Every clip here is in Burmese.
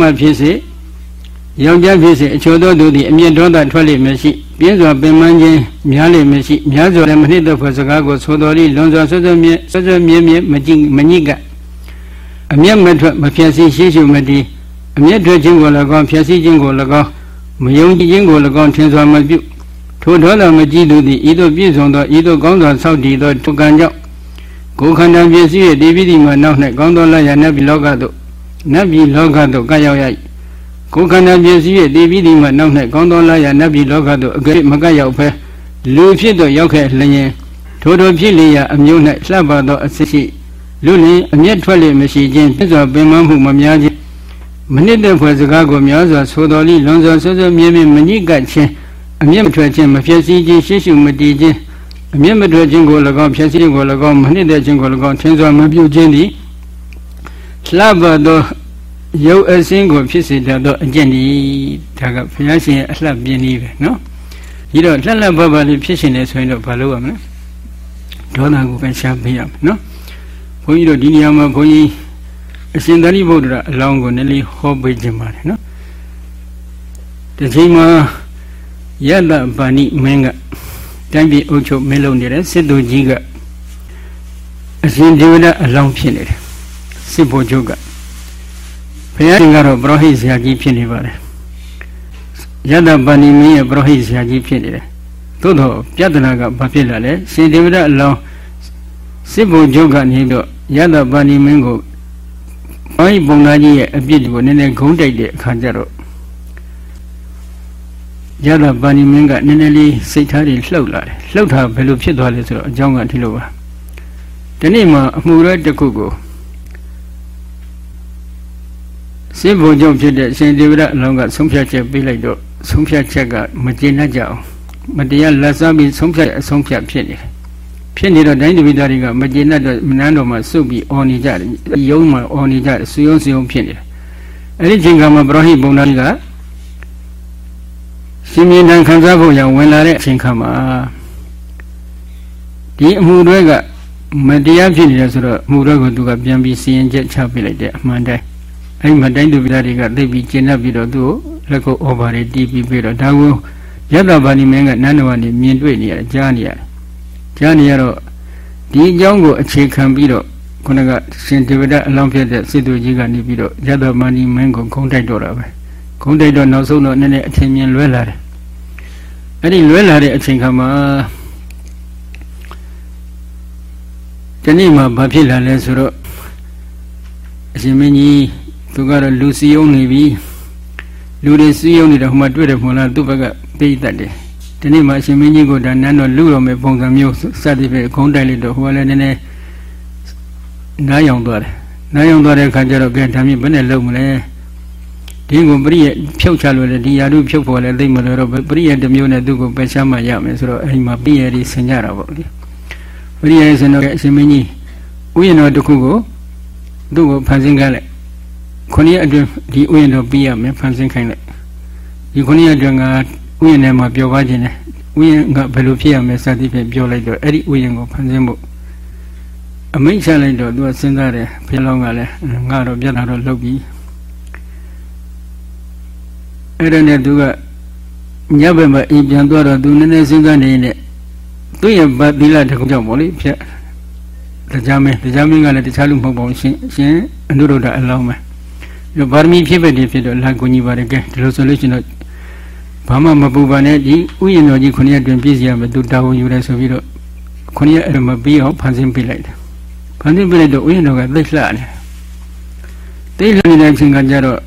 မှဖြစ်စေယောက်ျားဖြစ်စေအချို့သောသူသည်အမျက်ဒေါသထွက်လိမ့်မရှိပြင်းစွာပင်ပန်းခြင်းများလိမ့်မရှိများစွာလည်းမနှစ်သက်ဖွယ်စကားကိုဆိုတော်လိလွန်စွာဆွဆွမြဲဆွဆွမြဲမြဲမကြည့်မညစ်ကအမျက်မထွက်မဖြတ်စီရှိရှုမတည်အမျက်ထွက်ခြင်းကို၎င်းဖြတ်စီခြင်းကို၎င်းမယုံကြည်ခြင်းကို၎င်းထင်စွာမပြုထိုဒေါသမကြည့်သူသည်ဤသို့ပြည့်စုံသောဤသို့ကောင်းစွာဆောက်တည်သောထုကံကြောင့်ကိုယ်ခန္ဓာပြည့်စည်၍ဒီပိတိမှာနောက်၌ကောင်းသောလရနတ်ပြည်လောကသို့ နတ်ပြည်လောကသို့ကရောက်ရ၏ကိုယ်ခန္ဓာပြည့်စည်၍ဒီပိတိမှာနောက်၌ကောင်းသောလရနတ်ပြည်လောကသို့အကဲမကရောက်ဖဲလူဖြစ်သောရောက်ခဲ့လျင်ထိုတို့ဖြစ်လျာအမျိုး၌လှပသောအစစ်ရှိလူလင်အမျက်ထွက်လေမရှိခြင်းပြည့်စွာပင်မမှုမများခြင်းမနစ်တဲ့ဖွယ်စကားကိုများစွာဆိုတော်လိလွန်စွာဆွဆွမြဲမြဲမညစ်ကပ်ခြင်းအမျက်မထွက်ခြင်းမဖြစ်စည်းခြင်းရှေ့ရှုမတည်ခြင်းအမျက်မထွက်ခြင်းကို၎င်းဖြည့်စည်းခြင်းကို၎င်းမနှစ်သက်ခြင်းကို၎င်းထင်စွာမပြုခြင်းသည် လှပသောရုပ်အစင်းကိုဖြစ်စေတတ်သောအကျင့်ဒီဒါကဘုရားရှင်ရဲ့အလှပြင်းနည်းပဲနော်ဒီတော့လှလှပပလေးဖြစ်ရှင်နေဆိုရင်တော့ဘာလုပ်ရမလဲဒေါသကိုပဲရှားပေးရမယ်နော်ဘုန်းကြီးတို့ဒီနေရာမှာဘုန်းကြီးအရှင်သာရိပုတ္တရာအလောင်းကိုနည်းနည်းဟောပေးခြင်းပါတယ်နော်ဒီချိန်မှာယတဗာဏိမင်းကတိုင်းပြည်အုပ်ချုပ်မင်းလုပ်နေတဲ့စစ်သူကြီးကအရှင်ဒေဝဒအလောင်းဖြစ်နေတယ် စစ်ဘုချုပ်ကဘုရားရှင်ကတော့ပရောဟိတ်ဆရာကြီးဖြစ်နေပါတယ်ယတဗာဏိမင်းရဲ့ပရောဟိတ်ဆရာကြီးဖြစ်နေတယ်သို့တော့ပြဿနာကဘာဖြစ်လာလဲရှင်ဒေဝဒအလောင်းစစ်ဘုချုပ်ကနေတော့ယတဗာဏိမင်းကိုဘုန်းကြီးပုံသားကြီးရဲ့အပြစ်ကိုနည်းနည်းဂုံးတိုက်တဲ့အခါကျတော့ရတာပါဏိမင်းကနည်းနည်းလေးစိတ်ထားတွေလှုပ်လာတယ်လှုပ်တာဘယ်လိုဖြစ်သွားလဲဆိုတော့အကြောင်းကဒီလိုပါဒီနေ့မှအမှုရဲတစ်ခုကို စေဘုံကြောင့်ဖြစ်တဲ့ရှင်ဒေဝရအလောင်းကဆုံးဖြတ်ချက်ပေးလိုက်တော့ဆုံးဖြတ်ချက်ကမကျေနပ်ကြအောင်မတရားလက်စားပြီးဆုံးဖြတ်အဆုံးဖြတ်ဖြစ်နေတယ်ဖြစ်နေတော့တိုင်းတပိသားတွေကမကျေနပ်တော့မနန်းတော်မှာစုပ်ပြီးအော်နေကြတယ်ရုံးမှာအော်နေကြတယ်စူယုံစူယုံဖြစ်နေတယ်အဲ့ဒီချိန်ကမှပရောဟိတ်ဘုံသားကြီးကရှင်မြင်းတန်ခံစားဖို့ရဝင်လာတဲ့အချိန်ခါမှာဒီအမှုတွေကမတရားဖြစ်နေတယ်ဆိုတော့အမှုတွေကိုသူကပြန်ပြီးစီရင်ချက်ချပြလိုက်တဲ့အမှန်တိုင်း အဲ့ဒီမတိုင်းသူပြသားတွေကသိပြီးကျင့်တတ်ပြီးတော့သူ့ကိုလက်ကိုဩဘာတွေတီးပြီးပြီးတော့ဒါကိုယတ္တဗာဏိမင်းကနန်းတော်ကနေမြင်တွေ့နေရတယ်ကြားနေရတယ်ကြားနေရတော့ဒီအကြောင်းကိုအခြေခံပြီးတော့ခုနကရှင်ဒေဝဒအလောင်းဖြစ်တဲ့စစ်သူကြီးကနေပြီးတော့ယတ္တဗာဏိမင်းကိုခုံတိုက်တော့တာပဲခုံတိုက်တော့နောက်ဆုံးတော့နည်းနည်းအထင်မြင်လွဲလာတယ်အဲ့ဒီလွဲလာတဲ့အချိန်ခါမှာဒီနေ့မှဘာဖြစ်လာလဲဆိုတော့အရှင်မင်းကြီး သူကတော့လူစည်းရုံးနေပြီလူတွေစည်းရုံးနေတော့ဟိုမှာတွေ့တယ်မဟုတ်လားသူ့ဘက်ကပြေးတတ်တယ်ဒီနေ့မှအရှင်မင်းကြီးကိုဒါနန်းတော်လူတော်မဲ့ပုံစံမျိုးစသည်ဖြင့်ခုံးတိုက်လိုက်တော့ဟိုကလည်းနည်းနည်းနားယောင်သွားတယ်နားယောင်သွားတဲ့အခါကျတော့ကဲဒါမြင့်ဘယ်နဲ့လုံမလဲဒီကိုပရိယဖြုတ်ချလို့လေဒီယာတို့ဖြုတ်ဖို့လည်းသိမလို့တော့ပရိယတစ်မျိုးနဲ့သူ့ကိုပယ်ရှားမှရမယ်ဆိုတော့အဲဒီမှာပရိယတွေဆင်ကြတာပေါ့လေပရိယဆင်တော့အရှင်မင်းကြီးဥယျာဉ်တော်တစ်ခုကိုသူ့ကိုဖန်ဆင်းခိုင်းလိုက် ခုနှစ်ရက်အတွင်းဒီဥယျာဉ်တော်ပြီးရမယ်ဖန်ဆင်းခိုင်းလိုက်ဒီခုနှစ်ရက်အတွင်းကဥယျာဉ်ထဲမှာပျော်ပါခြင်းနဲ့ဥယျာဉ်ကဘယ်လိုဖြစ်ရမယ်စသည်ဖြင့်ပြောလိုက်တော့အဲ့ဒီဥယျာဉ်ကိုဖန်ဆင်းဖို့အမိန့်ချလိုက်တော့သူကစဉ်းစားတယ်ဖေလောင်းကလည်းငါတော့ပြတ်တာတော့လုပ်ပြီးအဲ့ဒါနဲ့သူကညဘက်မှာအိမ်ပြန်သွားတော့သူနည်းနည်းစဉ်းစားနေနေသူ့ရဲ့ဗတ်သီလတခုကြောင့်ပေါ့လေဖြတ်တရားမင်းတရားမင်းကလည်းတခြားလူမဟုတ်ပါဘူးရှင်ရှင်အနုရုဒ္ဓအလောင်းပဲ ဒီဗာရမီဖြစ်ပဲဒီဖြစ်တော့လာကိုကြီးပါတယ်ကဲဒီလိုဆိုလို့ရှင်တော့ဘာမှမပူပါနဲ့ဒီဥယျာဉ်တော်ကြီးခုနှစ်ရက်တွင်ပြည့်စည်ရမယ်သူတာဝန်ယူတယ်ဆိုပြီးတော့ခုနှစ်ရက်အဲ့မပြီးအောင်ဖန်ဆင်းပေးလိုက်တယ်ဖန်ဆင်းပေးလိုက်တော့ဥယျာဉ်တော်ကသိလှတယ်သိလှနေတဲ့အချိန်ကကျတော့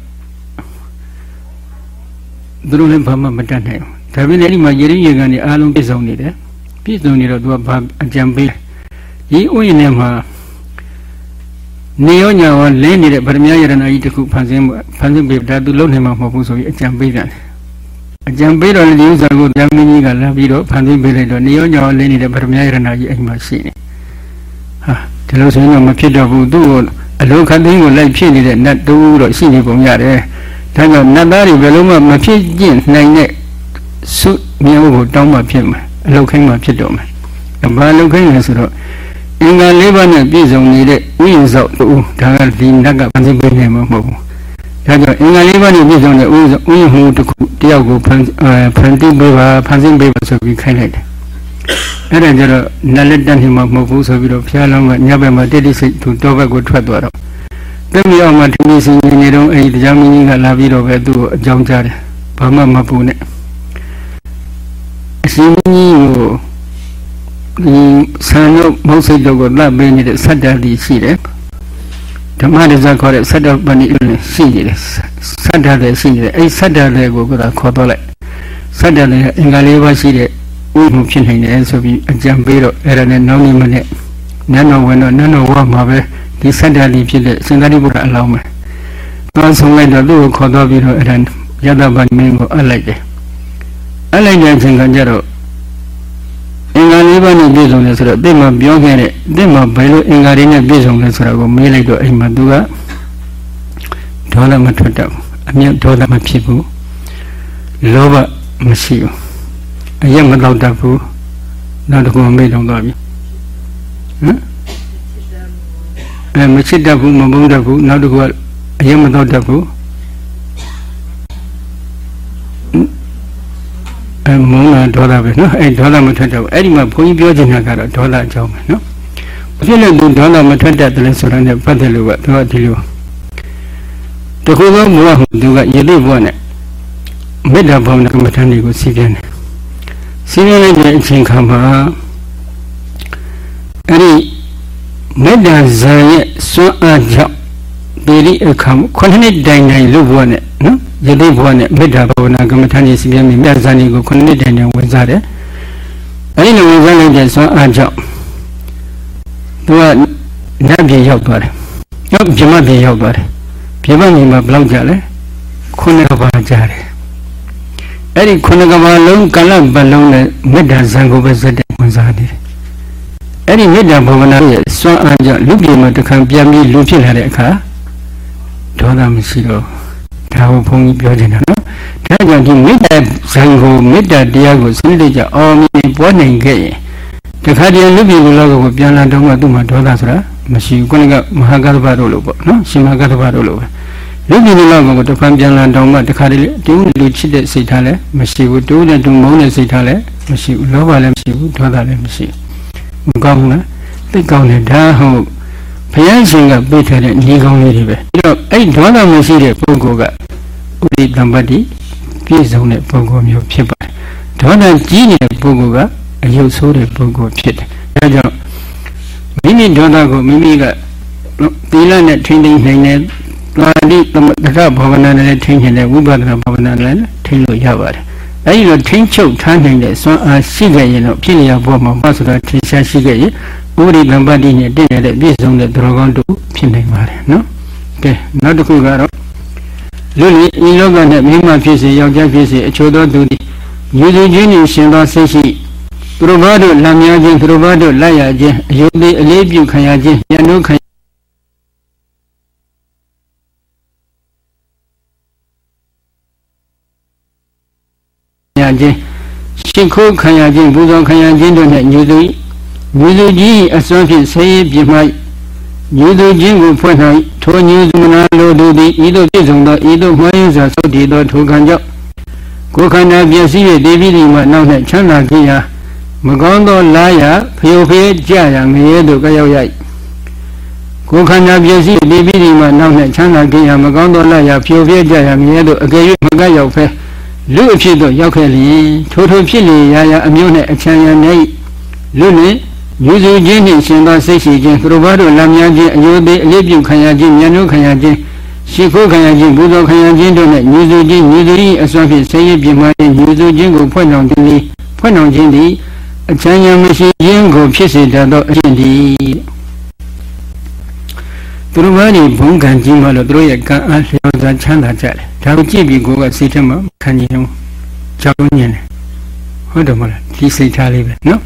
သူတို့လည်းဘာမှမတတ်နိုင်ဘူးဒါပေမဲ့ဒီမှာယေရိယေကန်တွေအားလုံးပြည့်စုံနေတယ်ပြည့်စုံနေတော့သူကဘာအကြံပေးဒီဥယျာဉ်ထဲမှာ နေရောညာရောလင်းနေတဲ့ဗရမယရဏကြီးတစ်ခုဖန်ဆင်းဖန်ဆင်းပေးဒါသူလုံနေမှာမဟုတ်ဘူးဆိုပြီးအကြံပေးတယ်အကြံပေးတော့ဒီဥစ္စာကိုဗျာမင်းကြီးကလာပြီးတော့ဖန်ဆင်းပေးလိုက်တော့နေရောညာရောလင်းနေတဲ့ဗရမယရဏကြီးအိမ်မှာရှိနေဟာဒီလိုဆိုရင်တော့မဖြစ်တော့ဘူးသူ့ကိုအလုံးခတ်သိန်းကိုလိုက်ဖြစ်နေတဲ့နတ်တူတော့ရှိနေပုံရတယ်ဒါကြောင့်နတ်သားတွေဘယ်လုံးမှမဖြစ်ကျင့်နိုင်တဲ့စုမျိုးကိုတောင်းမှဖြစ်မှာအလုတ်ခိုင်းမှဖြစ်တော့မှာဘာလုတ်ခိုင်းလဲဆိုတော့ အင်္ဂါလေးပါးနဲ့ပြည့်စုံနေတဲ့ဥယျာဉ်ဆောက်တူဒါကဒီနတ်ကဖန်ဆင်းပေးနေမှာမဟုတ်ဘူးဒါကြောင့်အင်္ဂါလေးပါးနဲ့ပြည့်စုံတဲ့ဥယျာဉ်မှုတစ်ခုတယောက်ကိုဖန်ဖန်တီးပေးပါဖန်ဆင်းပေးပါဆိုပြီးခိုင်းလိုက်တယ်အဲ့ဒါကြတော့နတ်လက်တက်နေမှာမဟုတ်ဘူးဆိုပြီးတော့ဘုရားလောင်းကညဘက်မှာတိတိစိတ်သူတောဘက်ကိုထွက်သွားတော့တမီအောင်မှာဒီနေ့စဉ်နေတော့အဲ့ဒီတရားမင်းကြီးကလာပြီးတော့ပဲသူ့ကိုအကြောင်းကြားတယ်ဘာမှမပူနဲ့အရှင်ကြီးကို ဒီဆံတို့မုတ်စိတ်တို့ကိုသတ်ပေးနေတဲ့စတ္တတိရှိတယ်ဓမ္မရဇခေါ်တဲ့စတ္တပဏိရှိနေတယ်စတ္တလည်းရှိနေတယ်အဲ့စတ္တလည်းကိုကခေါ်တော့လိုက်စတ္တလည်းအင်္ဂါလေးပါးရှိတဲ့ဥမှုဖြစ်နိုင်တယ်ဆိုပြီးအကြံပေးတော့အဲ့ဒါနဲ့နောက်နေ့မနေ့နန်းတော်ဝင်တော့နန်းတော်ဝါမှာပဲဒီစတ္တလေးဖြစ်တဲ့စင်္ဂတိဘုရားအလောင်းပဲသွားဆုံးလိုက်တော့သူ့ကိုခေါ်တော့ပြီးတော့အဲ့ဒါယတဗမင်းကိုအပ်လိုက်တယ်အပ်လိုက်တဲ့အချိန်ကကျတော့ အင်္ဂါလေးပါးနဲ့ပြည့်စုံတယ်ဆိုတော့အစ်မပြောခဲ့တဲ့အစ်မဘယ်လိုအင်္ဂါတွေနဲ့ပြည့်စုံလဲဆိုတာကိုမေးလိုက်တော့အိမ်မှာသူကဒေါသမထွက်တော့အမြတ်ဒေါသမဖြစ်ဘူးလောဘမရှိဘူးအရက်မတော့တတ်ဘူးနောက်တစ်ခုမေးတော့သွားပြီဟမ်အဲမချစ်တတ်ဘူးမမုန်းတတ်ဘူးနောက်တစ်ခုကအရက်မတော့တတ်ဘူး အဲမုန်းတာဒေါသပဲနော်အဲဒေါသမထွက်တော့အဲ့ဒီမှာဘုန်းကြီးပြောချင်တာကတော့ဒေါသအကြောင်းပဲနော်ဘာဖြစ်လို့သူဒေါသမထွက်တတ်တယ်လဲဆိုတာနဲ့ပတ်သက်လို့ကသူကဒီလိုတခုသောဘုရားဟူသူကယတိဘုရားနဲ့မေတ္တာဘာဝနာကမ္မဋ္ဌာန်းတွေကိုစီးပြန်တယ်စီးပြန်လိုက်တဲ့အချိန်ခါမှာအဲ့ဒီမေတ္တာဇာရဲ့စွမ်းအားကြောင့် ပေရိအခါခုနှစ်တိုင်တိုင်လို့ဘုရားနဲ့နော်ယတိဘုရားနဲ့မေတ္တာဘာဝနာကမ္မဋ္ဌာန်းကြီးစီးပြန်ပြီးမြတ်ဇာနေကိုခုနှစ်တိုင်တိုင်ဝင်စားတယ်အဲ့ဒီလိုဝင်စားလိုက်တဲ့စွမ်းအားကြောင့်သူကနတ်ပြည်ရောက်သွားတယ်ရောက်ပြမပြည်ရောက်သွားတယ်ပြမပြည်မှာဘယ်လောက်ကြာလဲခုနှစ်ကဘာကြာတယ်အဲ့ဒီခုနှစ်ကဘာလုံးကလပ်ပတ်လုံးနဲ့မေတ္တာဇံကိုပဲစတဲ့ဝင်စားနေတယ်အဲ့ဒီမေတ္တာဘဝနာရဲ့စွမ်းအားကြောင့်လူပြည်မှာတခါပြန်ပြီးလူဖြစ်လာတဲ့အခါ ဒေါသမရှိတော့ဒါကိုဘုန်းကြီးပြောနေတာနော်ဒါကြောင့်ဒီမေတ္တာဇံကိုမေတ္တာတရားကိုစနစ်တကျအောင်မြင်ပွားနိုင်ခဲ့ရင်တခါတည်းလူပြည်လူလောကကိုပြန်လာတော့မှသူ့မှာဒေါသဆိုတာမရှိဘူးခုနကမဟာကသဗ္ဗတို့လို့ပေါ့နော်ရှင်မဟာကသဗ္ဗတို့လို့ပဲလူပြည်လူလောကကိုတခါပြန်လာတော့မှတခါတည်းတူးလူချစ်တဲ့စိတ်ထားလည်းမရှိဘူးတူးနဲ့တူးမုန်းတဲ့စိတ်ထားလည်းမရှိဘူးလောဘလည်းမရှိဘူးဒေါသလည်းမရှိဘူးမကောင်းဘူးလားသိကောင်းတယ်ဒါဟုတ် ဘုရားရှင်ကပြည့်ထားတဲ့ညီကောင်းလေးတွေပဲပြီးတော့အဲ့ဒေါသမရှိတဲ့ပုဂ္ဂိုလ်ကဥဒိတံပတ္တိပြည့်စုံတဲ့ပုဂ္ဂိုလ်မျိုးဖြစ်ပါတယ်ဒေါသကြီးနေတဲ့ပုဂ္ဂိုလ်ကအယုတ်ဆိုးတဲ့ပုဂ္ဂိုလ်ဖြစ်တယ်ဒါကြောင့်မိမိဒေါသကိုမိမိကသီလနဲ့ထိန်းသိမ်းနိုင်တဲ့သာတိသမတရဘာဝနာနဲ့ထိန်းနိုင်တဲ့ဝိပဿနာဘာဝနာနဲ့ထိန်းလို့ရပါတယ် အဲဒီလိုထိန်းချုပ်ထားနိုင်တဲ့စွမ်းအားရှိခဲ့ရင်တော့ဖြစ်လျာဘောမှာမဆိုတာထင်ရှားရှိခဲ့ရင်ဥပရိလံပတ်တိနဲ့တင့်ရတဲ့ပြည့်စုံတဲ့သူတော်ကောင်းတို့ဖြစ်နိုင်ပါတယ်နော်ကဲနောက်တစ်ခုကတော့လူလီဤလောကနဲ့မိမဖြစ်စေယောက်ျားဖြစ်စေအချို့သောသူသည်ယူသူချင်းနှင့်ရှင်သောစိတ်ရှိသူတို့ဘာတို့လမ်းများခြင်းသူတို့ဘာတို့လိုက်ရခြင်းအယုသေးအလေးပြုခံရခြင်းဉာဏ်တို့ခံ ရခြင်းရှိခိုးခံရခြင်းပူဇော်ခံရခြင်းတို့နဲ့ညူသူညူသူကြီးအစွမ်းဖြင့်ဆေးရပြမှညူသူချင်းကိုဖွင့်၌ထိုညူသူမနာလိုသူသည်ဤသို့ပြည့်စုံသောဤသို့မှန်ရစွာသုတ်တည်သောထိုခံကြောင့်ကိုယ်ခန္ဓာပျက်စီး၍ဒေဝိတိမှနောက်၌ချမ်းသာခြင်းရာမကောင်းသောလားရဖျို့ဖျဲကြရငရဲတို့ကရောက်ရိုက်ကိုယ်ခန္ဓာပျက်စီးဒေဝိတိမှနောက်၌ချမ်းသာခြင်းရာမကောင်းသောလားရဖျို့ဖျဲကြရငရဲတို့အကယ်၍မကရောက်ဖဲ လူအဖြစ်သို့ရောက်ခဲ့လျင်ထိုထိုဖြစ်လေရာရာအမျိုးနှင့်အချမ်းရနေလူနှင့်ယူစုခြင်းနှင့်ရှင်သောစိတ်ရှိခြင်းသူတို့ဘာတို့လမ်းများခြင်းအယုသေးအလေးပြုခံရခြင်းဉာဏ်တို့ခံရခြင်းရှိခိုးခံရခြင်းဘုသောခံရခြင်းတို့နဲ့ယူစုခြင်းယူစု၏အစွမ်းဖြင့်ဆင်းရဲပြင်းမှခြင်းယူစုခြင်းကိုဖွင့်ဆောင်ခြင်းသည်ဖွင့်ဆောင်ခြင်းသည်အချမ်းရမရှိခြင်းကိုဖြစ်စေတတ်သောအခြင်းသည် သူတို့ဘာတွေဘုံကံကြီးမှလို့သူတို့ရဲ့ကံအားလျော်စွာချမ်းသာကြတယ်ဒါကိုကြည့်ပြီးကိုယ်ကစိတ်ထဲမှာခံကြည့်အောင်ကြောက်ညင်တယ်ဟုတ်တယ်မလားဒီစိတ်ထားလေးပဲနော်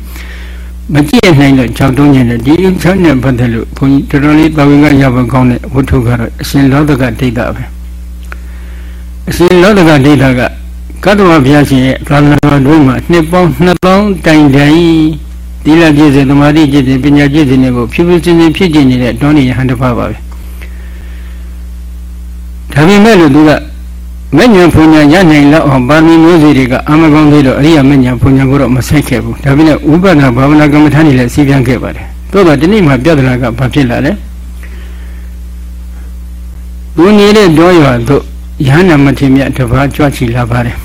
မကြည့်နိုင်တော့ကြောက်တုံးညင်တယ်ဒီချမ်းနဲ့ပတ်သက်လို့ဘုန်းကြီးတော်တော်လေးတာဝန်ကရပါကောင်းတဲ့ဝတ္ထုကတော့အရှင်လောဒကဒိဋ္ဌပဲအရှင်လောဒကဒိဋ္ဌကကတ္တဝဘုရားရှင်ရဲ့သာသနာတော်တို့မှာနှစ်ပေါင်း2000တိုင်တိုင် သီလပြည့်စုံသမာဓိပြည့်စုံပညာပြည့်စုံတွေကိုဖြူဖြူစင်စင်ဖြစ်ကျင်နေတဲ့တောနေရဟန်တစ်ပါးပါပဲဒါပေမဲ့လို့သူကမဉ္ဇဉ်ဖွညာရနိုင်လောက်အောင်ပါမီမျိုးစီတွေကအမကောင်းသေးတော့အရိယာမဉ္ဇဉ်ဖွညာကိုတော့မဆိုင်ခဲ့ဘူးဒါပေမဲ့ဥပဒနာဘာဝနာကမ္မထာနေလည်းစီးပြန်ခဲ့ပါတယ်သို့တော့ဒီနေ့မှပြဿနာကဘာဖြစ်လာလဲသူနေတဲ့တောရွာသို့ယဟနာမထေမြတ်တပါးကြွချီလာပါတယ်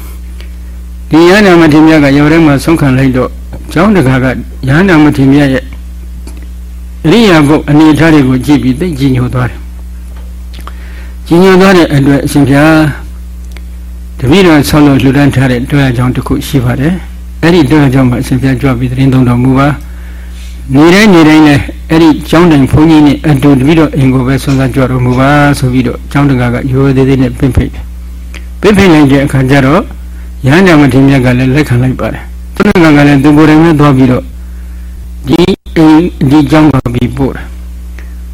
ဒီယဟနာမထေမြတ်ကရောထဲမှာဆုံးခံလိုက်တော့ ကျောင်းတကာကယဟနာမထေမြတ်ရဲ့အရိယာဘုတ်အနေထားတွေကိုကြည့်ပြီးသိကြည်ညိုသွားတယ်ကြည်ညိုသွားတဲ့အတွက်အရှင်ဘုရားတပည့်တော်ဆောင်းလို့လှူဒန်းထားတဲ့တွဲအကြောင်းတစ်ခုရှိပါတယ်အဲ့ဒီတွဲအကြောင်းမှာအရှင်ဘုရားကြွပြီးသတင်းသုံးတော်မူပါနေတိုင်းနေတိုင်းလည်းအဲ့ဒီကျောင်းတိုင်ဘုန်းကြီးနဲ့အတူတပည့်တော်အင်ကိုပဲဆွမ်းစားကြွတော်မူပါဆိုပြီးတော့ကျောင်းတကာကရိုးသေးသေးနဲ့ပြင့်ဖိတ်တယ်ပြင့်ဖိတ်လိုက်တဲ့အခါကျတော့ရဟန္တာမထေရမြတ်ကလည်းလက်ခံလိုက်ပါတယ် သူကလည်းသူကိုယ်တိုင်နဲ့သွားပြီးတော့ဒီအိမ်ဒီကျောင်းပါပြီးပို့တယ်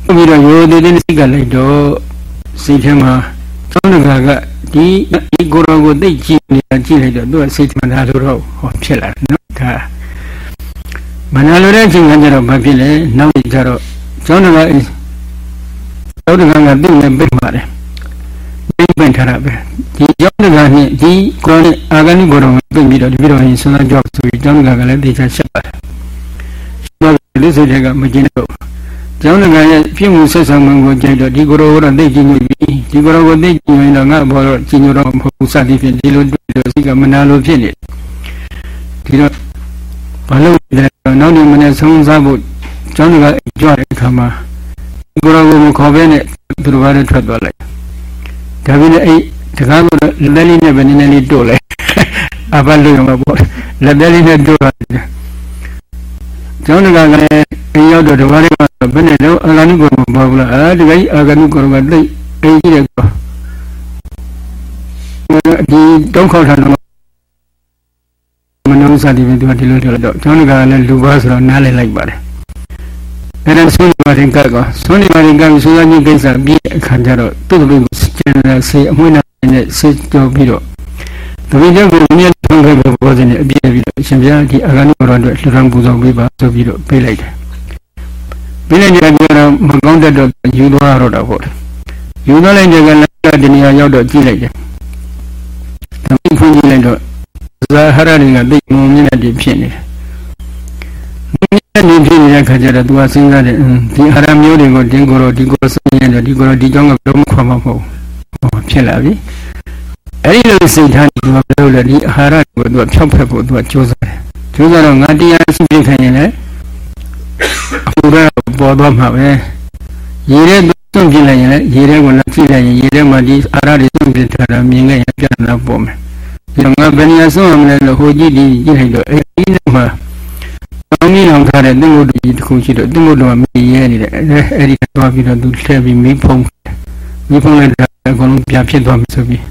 ပို့ပြီးတော့ရိုးသေးသေးနဲ့စိတ်ကလိုက်တော့စိတ်ထဲမှာကျောင်းတကာကဒီဒီကိုယ်တော်ကိုသိကြည့်နေတာကြည့်လိုက်တော့သူကစိတ်မှန်တာလို့တော့ဟောဖြစ်လာတယ်နော်ဒါမနာလိုတဲ့အချိန်ကကျတော့ဘာဖြစ်လဲနောက်ကျတော့ကျောင်းတကာကျောင်းတကာကသိနေပြပါတယ် ပြပင်ထားတာပဲဒီကျောင်းတကာနဲ့ဒီကိုယ်နဲ့အာဂနိဘောတော်ပြပြီးတော့ဒီပြီးတော့ရင်စဉ်းစားကြောက်ဆိုပြီးကျောင်းတကာကလည်းသိချရှက်ပါတယ်လူစိတ်တွေကမကျင်းတော့ကျောင်းငါရဲ့ပြည့်မှုဆက်ဆံမှုကိုကြိုက်တော့ဒီကိုယ်တော်ကတော့သိကြည့်နေပြီဒီကိုယ်တော်ကိုသိကြည့်ရင်တော့ငါဘောတော့ကြည်ညိုတော့မဟုတ်ဘူးစသည်ဖြင့်ဒီလိုတွေ့လို့စိတ်ကမနာလိုဖြစ်နေဒီတော့ဘာလို့လဲနောက်နေ့မနေ့ဆုံးစားဖို့ကျောင်းကကြွတဲ့အခါမှာကိုယ်တော်ကိုမခေါ်ဘဲနဲ့သူတို့ဘာလဲထွက်သွားလိုက် ဒါပေမဲ့အဲ့တကားကိုလက်လေးနဲ့ပဲနည်းနည်းလေးတို့လိုက်အဘလို့ရမှာပေါ့လက်လေးနဲ့တို့လိုက်ကျောင်းတကာကလည်းအိမ်ရောက်တော့တပါးလေးကဘယ်နဲ့တော့အာဂနုကောမပေါ်ဘူးလားအာတကယ်အာဂနုကောကတိတ်အိမ်ကြီးတယ်ကောဒီတောင်းခေါက်ထားတော့မနှုံးစားတယ်သူကဒီလိုပြောတော့ကျောင်းတကာကလည်းလူပါဆိုတော့နားလည်လိုက်ပါတယ်အဲ့ဒါဆွေးနွေးပါတယ်ကကောဆွေးနွေးပါတယ်ကဆိုးရခြင်းကိစ္စပြီးအခါကျတော့သူ့တပည့်ကိုကျ န်တဲ့ဆေးအမွှေးနဲ့ဆေးကြောပြီးတော့တပည့်ကျောင်းကိုမြတ်ထုံးခဲ့တဲ့ဘောဇင်းနဲ့အပြည့်ပြီးတော့အရှင်ဘုရားဒီအာဂနုဘောတော်အတွက်လှူဒါန်းပူဇော်ပေးပါဆိုပြီးတော့ပေးလိုက်တယ်ပေးလိုက်တဲ့ကြတော့မကောင်းတတ်တော့ယူသွားတော့တာပေါ့ယူသွားလိုက်တဲ့ကလည်းဒီနေရာရောက်တော့ကြည့်လိုက်တယ်တပည့်ဖွင့်ကြည့်လိုက်တော့ဇာဟရတွေကသိငုံမြင့်တဲ့ဖြစ်နေတယ်နေဖြစ်နေတဲ့ခါကျတော့သူကစဉ်းစားတယ်ဒီအာရမျိုးတွေကိုဒီကိုယ်တော်ဒီကိုယ်စဉ်းရင်တော့ဒီကိုယ်တော်ဒီကြောင့်ကဘယ်တော့မှခွာမှာမဟုတ်ဘူး ဖြစ်လာပြီအဲ့ဒီလိုစိတ်ထားနေသူကဘယ်လိုလဲဒီအာဟာရကိုသူကဖြောက်ဖက်ဖို့သူကကြိုးစားတယ်ကြိုးစားတော့ငါတရားရှိပြခိုင်းရင်လည်းအခုတော့ပေါ်တော့မှာပဲရေထဲသွန့်ပြလိုက်ရင်လည်းရေထဲကိုလည်းကြည့်လိုက်ရင်ရေထဲမှာဒီအာဟာရတွေသွန့်ပြထားတာမြင်ခဲ့ရင်ပြဿနာပေါ်မယ်ဒီတော့ငါဘယ်နေရာဆုံးအောင်လဲလို့ဟိုကြည့်ဒီကြည့်လိုက်တော့အဲ့ဒီမှာတောင်းကြီးလောင်ထားတဲ့သင်္ကုတ်ကြီးတစ်ခုရှိတော့သင်္ကုတ်တော်ကမြည်ရဲနေတယ်အဲ့ဒီသွားပြီးတော့သူလှည့်ပြီးမိဖုံးမိဖုံးလိုက်တာ အကုန်လုံးပြဖြစ်သွားပြီဆိုပြီး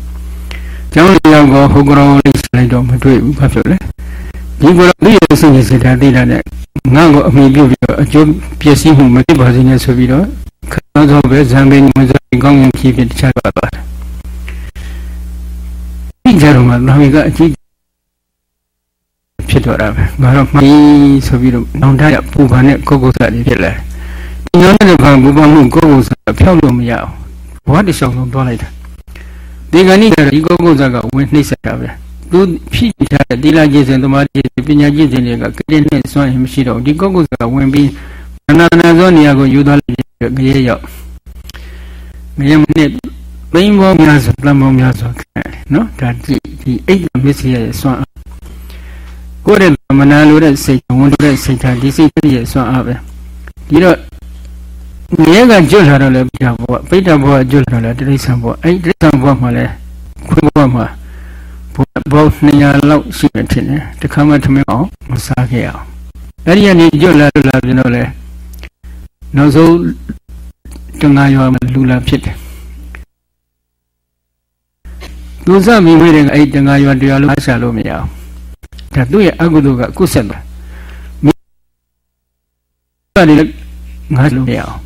ကျောင်းရောက်ကိုဟိုကရောလေးစလိုက်တော့မတွေ့ဘူးဘာဖြစ်လဲဒီကရောဒီရဲ့စိတ်စိတ်ဓာတ်သိတာနဲ့ငါ့ကိုအမိပြုပြီးတော့အကျိုးပျက်စီးမှုမဖြစ်ပါစေနဲ့ဆိုပြီးတော့ခဏသောပဲဇံပင်မစကောင်းရင်ဖြစ်ဖြစ်တခြားပါသွားတယ်ဒီကြတော့မှလောင်ကအကြည့်ဖြစ်တော့တာပဲငါတော့မှီးဆိုပြီးတော့နောင်တရပူပန်တဲ့ကိုကိုစားတွေဖြစ်လာဒီနောင်တဲ့ဘာပူပန်မှုကိုကိုစားဖျောက်လို့မရအောင် ဘဝတစ်လျှောက်လုံးသွားလိုက်တာဒီကနေ့ကျတော့ဒီကိုကိုစားကဝင်နှိမ့်ဆက်တာပဲသူဖြစ်ထားတဲ့သီလကျင့်စဉ်သမာဓိပညာကျင့်စဉ်တွေကကတိနဲ့စွန့်ရင်မရှိတော့ဒီကိုကိုစားကဝင်ပြီးအနာနာသောနေရာကိုယူသွားလိုက်ပြီးငရေရောက်ငရေမနဲ့သိမ်းပေါင်းများစွာတန်ပေါင်းများစွာခံနော်ဒါဒီဒီအိတ်မစ္စည်းရဲ့စွန့်ကိုယ့်ရဲ့မနာလိုတဲ့စိတ်ဝန်လိုတဲ့စိတ်ထားဒီစိတ်ရဲ့စွမ်းအားပဲဒီတော့ ငရဲကကျွတ်လာတော့လေပိဋကဘောပိဋကဘောကကျွတ်လာတော့တိရစ္ဆာန်ဘောအဲ့တိရစ္ဆာန်ဘောမှာလဲခွေးဘောမှာဘော200လောက်ရှိမှဖြစ်နေတခါမှထမင်းအောင်မစားခဲ့အောင်အဲ့ဒီကနေကျွတ်လာလို့လာပြန်တော့လေနောက်ဆုံးတငါရွာမှာလူလာဖြစ်တယ်သူစမိမိတဲ့အဲ့တငါရွာတရားလုံးရှာလို့မရအောင်ဒါသူ့ရဲ့အကုသိုလ်ကကုဆက်သွားမိဘတွေငါလို့မရအောင်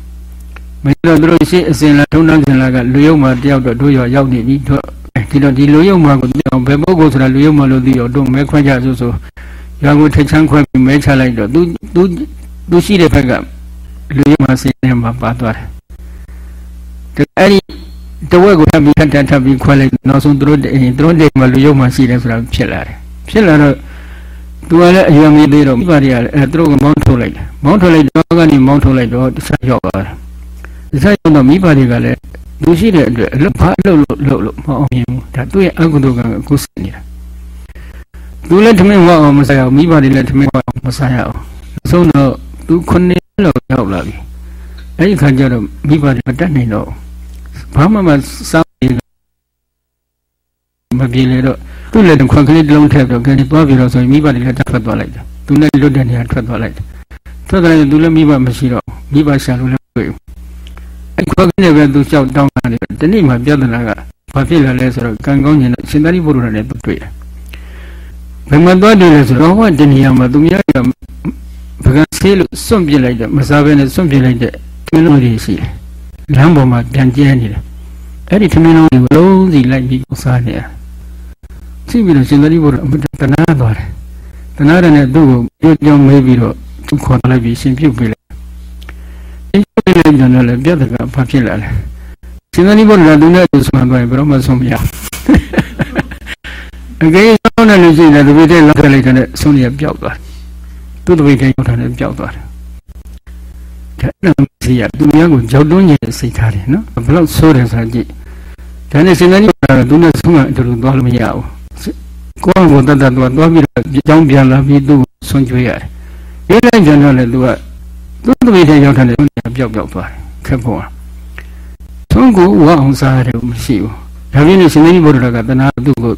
မင်းတို့တို့ရှိအစဉ်လာထုံနှံစဉ်လာကလူယုံမှာတယောက်တော့တို့ရောရောက်နေပြီတို့ဒီတော့ဒီလူယုံမှာကိုပြောင်းဘယ်ပုဂ္ဂိုလ်ဆိုတာလူယုံမှာလို့သိရောတို့မဲခွင့်ကြဆိုဆိုရွာကိုထချမ်းခွဲပြီးမဲချလိုက်တော့သူသူသူရှိတဲ့ဘက်ကလူယုံမှာစိတ်ထဲမှာပါသွားတယ်အဲ့ဒီတဝက်ကိုထပ်ပြီးထပ်ထပ်ထပ်ပြီးခွဲလိုက်နောက်ဆုံးသူတို့အိမ်သူတို့အိမ်မှာလူရုပ်မှရှိတယ်ဆိုတာဖြစ်လာတယ်ဖြစ်လာတော့သူကလည်းအရွယ်မီသေးတော့မိဘတွေကလည်းအဲသူတို့ကမောင်းထုတ်လိုက်တယ်မောင်းထုတ်လိုက်တော့ကနေမောင်းထုတ်လိုက်တော့တစ်ဆက်ရောက်သွားတယ် တစ်ဆက်ရောက်တော့မိဘတွေကလည်းလူရှိတဲ့အတွက်အလုပ်ဘာအလုပ်လို့လုပ်လို့မအောင်မြင်ဘူးဒါသူ့ရဲ့အကုသိုလ်ကကိုယ်စနေတာသူလည်းထမင်းဝအောင်မစားရအောင်မိဘတွေလည်းထမင်းဝအောင်မစားရအောင်အဆုံးတော့သူခုနှစ်လောက်ရောက်လာပြီအဲ့ဒီခါကျတော့မိဘတွေမတတ်နိုင်တော့ဘာမှမစားမပြေလေတော့သူ့လည်းခွန်ကလေးတစ်လုံးထည့်တော့ကနေသွားပြီးတော့ဆိုရင်မိဘတွေလည်းတက်ထွက်သွားလိုက်တယ်သူလည်းလွတ်တဲ့နေရာထွက်သွားလိုက်တယ်ထွက်သွားရင်သူလည်းမိဘမရှိတော့မိဘရှာလို့လည်းတွေ့ဘူး အဲ့ခွန်ကလေးပဲသူကြောက်တောင်းတာတယ်ဒီနေ့မှပြဿနာကဘာဖြစ်လာလဲဆိုတော့ကံကောင်းခြင်းနဲ့ရှင်သာရိပုတ္တရာနဲ့သူတွေ့တယ်ဘယ်မှာသွားတွေ့လဲဆိုတော့ဟောဒီနေရာမှာသူများကပကံဆေးလို့စွန့်ပြစ်လိုက်တယ်မစားဘဲနဲ့စွန့်ပြစ်လိုက်တဲ့ထမင်းလုံးတွေရှိတယ်လမ်းပေါ်မှာပြန်ကျဲနေတယ်အဲ့ဒီထမင်းလုံးတွေကိုလုံးစီလိုက်ပြီးစားနေတယ်ကြည့်ပြီးတော့ရှင်သာရိပုတ္တရာအမတတနာသွားတယ်တနာရနဲ့သူ့ကိုပြောကြောင်းမေးပြီးတော့သူခေါ်လိုက်ပြီးရှင်ပြုတ်ပေးလိုက် ရှင်ပြုတ်ပေးလိုက်တော့လည်းပြတ်တကဘာဖြစ်လာလဲရှင်သာရိပုတ္တရာသူနဲ့သူဆွမ်းသွားရင်ဘယ်တော့မှဆုံးမရအကယ်၍ဆောင်းတဲ့လူရှိတယ်တပည့်တဲ့လောက်ထလိုက်တဲ့ဆုံးရပျောက်သွားသူ့တပည့်တဲ့ရောက်တယ်ပျောက်သွားတယ်ဒါနဲ့စီရသူများကိုကြောက်တွန်းနေတဲ့စိတ်ထားတယ်နော်ဘယ်လောက်ဆိုးတယ်ဆိုတာကြည့်ဒါနဲ့ရှင်သာရိပုတ္တရာသူနဲ့ဆုံးကအတူတူသွားလို့မရဘူးကိုယ့်ကိုတတ်တတ်သွားသွားပြီးတော့ကြောင်းပြန်လာပြီးသူ့ဆွန့်ကြွေးရတယ်။ဒီလိုက်ကြတော့လေသူက သူ့တပည့်ထဲရောက်တယ်သူပျောက်ပျောက်သွားတယ်ခက်ဖို့။သုံးကိုဝအောင်စားရတယ်မရှိဘူး။ဒါပြင်းနဲ့ရှင်သေဘုရားကတနာသူ့ကို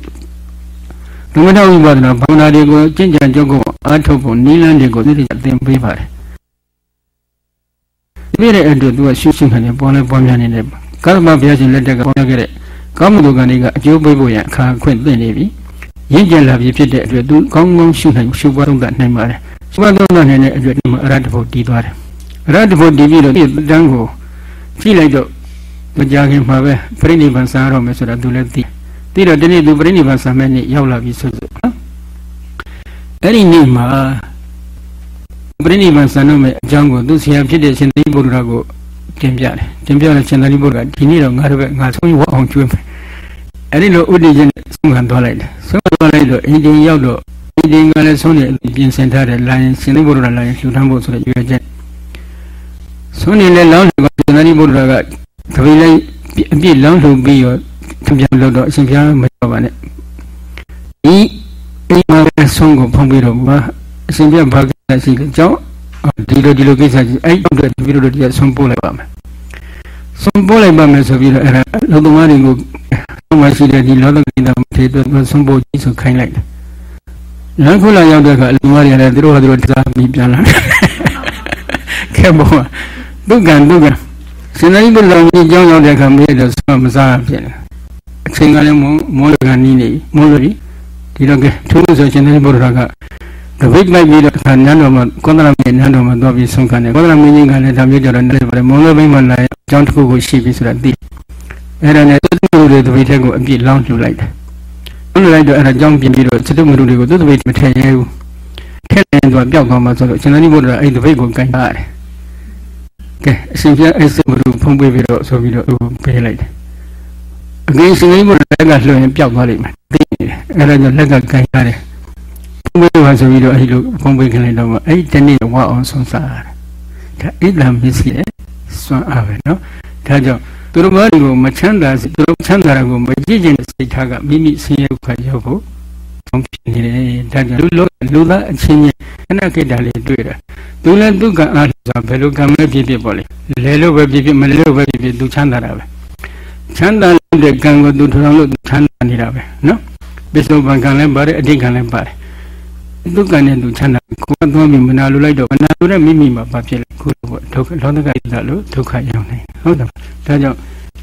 ဓမ္မတော်ဝိပဿနာဘာဝနာတွေကိုကျင့်ကြံကြုတ်ကိုအားထုတ်ဖို့နိလန်းတွေကိုသိသိသင်ပေးပါတယ်။ဒီတဲ့အတွက်သူကရှုရှုခံနေပေါ်လဲပေါ်များနေတဲ့ကာမဘုရားရှင်လက်ထက်ကပေါ်ခဲ့တဲ့ကာမတုကံတွေကအကျိုးပေးဖို့ရအခါခွင့်သင့်နေပြီ။ရင့်ကျက်လာပြီဖြစ်တဲ့အတွက်သူကောင်းကောင်းရှုနိုင်ရှုပွားသုံးသပ်နိုင်ပါတယ် ရှုပွားသုံးသပ်နိုင်တဲ့အတွက်ဒီမှာအရဟတဖို့တည်သွားတယ်အရဟတဖို့တည်ပြီးတော့ဒီတန်းကိုကြည့်လိုက်တော့မကြခင်မှာပဲပြိဋိဘံစားရမယ်ဆိုတာသူလည်းသိသိတော့ဒီနေ့သူပြိဋိဘံစားမဲ့နေ့ရောက်လာပြီဆိုဆိုနော်အဲ့ဒီနေ့မှာပြိဋိဘံစားလို့မဲ့အကြောင်းကိုသူဆရာဖြစ်တဲ့ရှင်သေဘုရားကိုတင်ပြတယ်တင်ပြတဲ့ရှင်သေဘုရားဒီနေ့တော့ငါတို့ပဲငါဆုံးဝအောင်ကျွေးမယ်အဲ့ဒီလိုဥဒိချင်းဆုံးခံသွားလိုက်တယ်ဆုံးခံသွားလိုက်တော့အင်ဂျင်ရောက်တော့ အင်ဂျင်ကလည်းဆုံးနေပြင်ဆင်ထားတယ်လိုင်းရှင်သိဘုရားလိုင်းလှူထမ်းဖို့ဆိုတဲ့ရွေးချက်ဆုံးနေလဲလောင်းလို့ရှင်သိဘုရားကတပည့်လိုက်အပြည့်လောင်းလှူပြီးရောပြန်လို့တော့အရှင်ဘုရားမကြောက်ပါနဲ့ဒီအိမ်မှာဆုံးကိုဖုံးပြီးတော့ဘာအရှင်ဘုရားဘာကိစ္စရှိလဲကြောင်းဒီလိုဒီလိုကိစ္စကြီးအဲ့တော့ဒီလိုဒီဆုံးပို့လိုက်ပါမယ်ဆုံးပို့လိုက်ပါမယ်ဆိုပြီးတော့အဲ့ဒါလူသမားတွေကိုမရှိတဲ့ဒီလောကကိတ္တမထေတော့ဆုံးပို့ကြီးဆိုခိုင်းလိုက်တယ်။ လမ်းခုလာရောက်တဲ့အခါအလူမတွေလည်းသူတို့ဟာသူတို့တရားပြီးပြန်လာတယ်။ခဲဘောဒုက္ခဒုက္ခရှင်သာရိပုတ္တရာကြီးကြောင်းရောက်တဲ့အခါမေးတော့ဆုံးမစားဖြစ်တယ်။အချိန်ကလည်းမောလကနီးနေမောလို့ဒီတော့ကဲထိုးလို့ဆိုရှင်သာရိပုတ္တရာကတပိတ်လိုက်ပြီးတော့အခါနန်းတော်မှာကောသလမင်းနန်းတော်မှာသွားပြီးဆုံးခံတယ်ကောသလမင်းကြီးကလည်းဒါမျိုးကြတော့လည်းပါတယ်မောလဘိမ့်မှာလာအကြောင်းတစ်ခုကိုရှိပြီဆိုတာသိအဲ့ဒါနဲ့သတ္တမုတွေတပိတ်ထက်ကိုအပြစ်လောင်းလှူလိုက်တယ် လောင်းလှူလိုက်တော့အဲ့ဒါကြောင်းပြင်ပြီးတော့သတ္တမုတွေကိုသူ့တပိတ်မထည့်ရဲဘူးထည့်တယ်ဆိုတော့ပျောက်သွားမှဆိုတော့ရှင်သာရိပုတ္တရာအဲ့ဒီတပိတ်ကိုကန်ထားတယ်ကဲအရှင်ပြအဲ့စမုဖုံးပေးပြီးတော့ဆိုပြီးတော့ပေးလိုက်တယ်အကင်းရှင်သာရိပုတ္တရာကလှူရင်ပျောက်သွားလိမ့်မယ်သိနေတယ်အဲ့ဒါကြောင့်လက်ကကန်ရတယ်ဖုံးပေးပါဆိုပြီးတော့အဲ့လိုဖုံးပေးခင်လိုက်တော့အဲ့ဒီတနေ့ဝါအောင်ဆုံးစားရတယ်ဒါဣဒ္ဓမစ္စည်းရဲ့စွမ်းအားပဲနော်ဒါကြောင့် သူတို့ဘာတွေကိုမချမ်းသာသူတို့ချမ်းသာတာကိုမကြည့်ကျင်တဲ့စိတ်ထားကမိမိဆင်းရဲဒုက္ခရောက်ဖို့ဘုံဖြစ်နေတယ်ဒါကြောင့်လူလူလူသားအချင်းချင်းခဏခိတ္တလေးတွေ့တာသူလည်းသူကအားဆိုဘယ်လိုကံမဲ့ဖြစ်ဖြစ်ပေါ့လေလဲလို့ပဲဖြစ်ဖြစ်မလဲလို့ပဲဖြစ်ဖြစ်သူချမ်းသာတာပဲချမ်းသာတဲ့ကံကိုသူထထောင်လို့ချမ်းသာနေတာပဲနော်ပစ္စုပန်ကံလည်းပါတယ်အဋ္ဌကံလည်းပါတယ်ဒုက္ခနဲ့သူချမ်းသာကိုယ်သွားပြီးမနာလိုလိုက်တော့မနာလိုတဲ့မိမိမှာဘာဖြစ်လဲခုလိုပေါ့ ဒုက္ခလောကကိစ္စလို့ဒုက္ခရောက်နေဟုတ်တယ်ဒါကြောင့်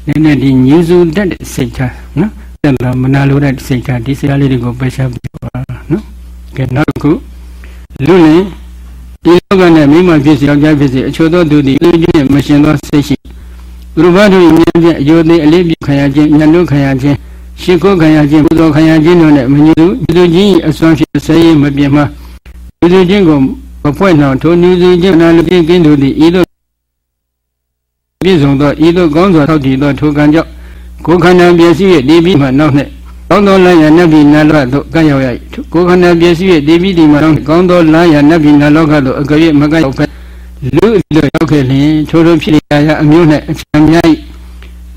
နည်းနည်းဒီညူစုတတ်တဲ့စိတ်ထားနော်တက်လာမနာလိုတဲ့စိတ်ထားဒီစိတ်လေးတွေကိုပယ်ရှားပြီးပါနော်ကဲနောက်တစ်ခုလူလင်ဒီလောကနဲ့မိမဖြစ်စီယောက်ျားဖြစ်စီအချို့သောသူသည်လူချင်းမရှင်သောစိတ်ရှိသူတို့ဘာတို့မြင်တဲ့အယုသေးအလေးပြုခံရခြင်းညှို့ခံရခြင်းရှိခိုးခံရခြင်းပူဇော်ခံရခြင်းတို့နဲ့မညူသူချင်းအစွမ်းဖြစ်ဆဲရင်မပြင်းမှလူချင်းကို မဖွဲ့နှောင်ထိုညူစုချင်းနာလူပြင်းကင်းတို့သည်ဤသို့ပြည့်စုံသောဤသို့ကောင်းစွာထောက်တည်သောထိုကံကြောင့်ကိုယ်ခန္ဓာပျက်စီး၍ဒီပြီးမှနောက်နဲ့ကောင်းသောလရနတ်ပြည်နတ်လောကသို့ကံရောက်ရကိုယ်ခန္ဓာပျက်စီး၍ဒီပြီးဒီမှနောက်ကောင်းသောလရနတ်ပြည်နတ်လောကသို့အကြွေမကရောက်ဖက်လူလိုရောက်ခဲ့လျင်ထိုထိုဖြစ်ရရအမျိုးနဲ့အချမ်းများ၏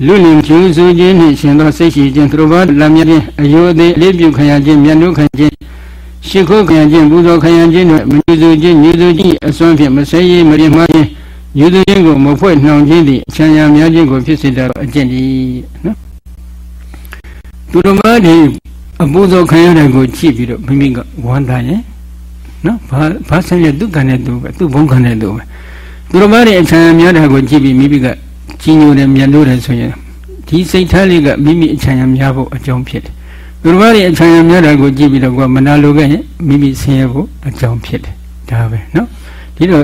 လူလင်ကျူးစုခြင်းနှင့်ရှင်သောစိတ်ရှိခြင်းသူတို့ဘာလမ်းမြခြင်းအယုအသေးအလေးပြုခံရခြင်းမြတ်နုခံခြင်း ရှိခိုးခံရခြင်းပူဇော်ခံရခြင်းတို့မညူစုခြင်းညူစုခြင်းအစွမ်းဖြင့်မဆဲရေးမရမှားခြင်းညူစုခြင်းကိုမဖွဲ့နှောင်ခြင်းသည်အချမ်းရများခြင်းကိုဖြစ်စေတတ်အကျင့်ဒီနော်သူတို့ဘာဒီအပူဇော်ခံရတဲ့ကိုကြည့်ပြီးတော့မိမိကဝမ်းသာရင်နော်ဘာဘာဆိုင်ရဒုက္ခနဲ့သူပဲသူဘုံခံတဲ့သူပဲသူတို့ဘာဒီအချမ်းရများတဲ့ကိုကြည့်ပြီးမိမိကကြီးညိုတယ်မြတ်လို့တယ်ဆိုရင်ဒီစိတ်ထားလေးကမိမိအချမ်းရများဖို့အကြောင်းဖြစ်တယ် သူတို့ဘာတွေအချမ်းရများတာကိုကြည့်ပြီးတော့ကမနာလိုခဲ့ရင်မိမိဆင်းရဲဖို့အကြောင်းဖြစ်တယ်ဒါပဲနော်ဒီတော့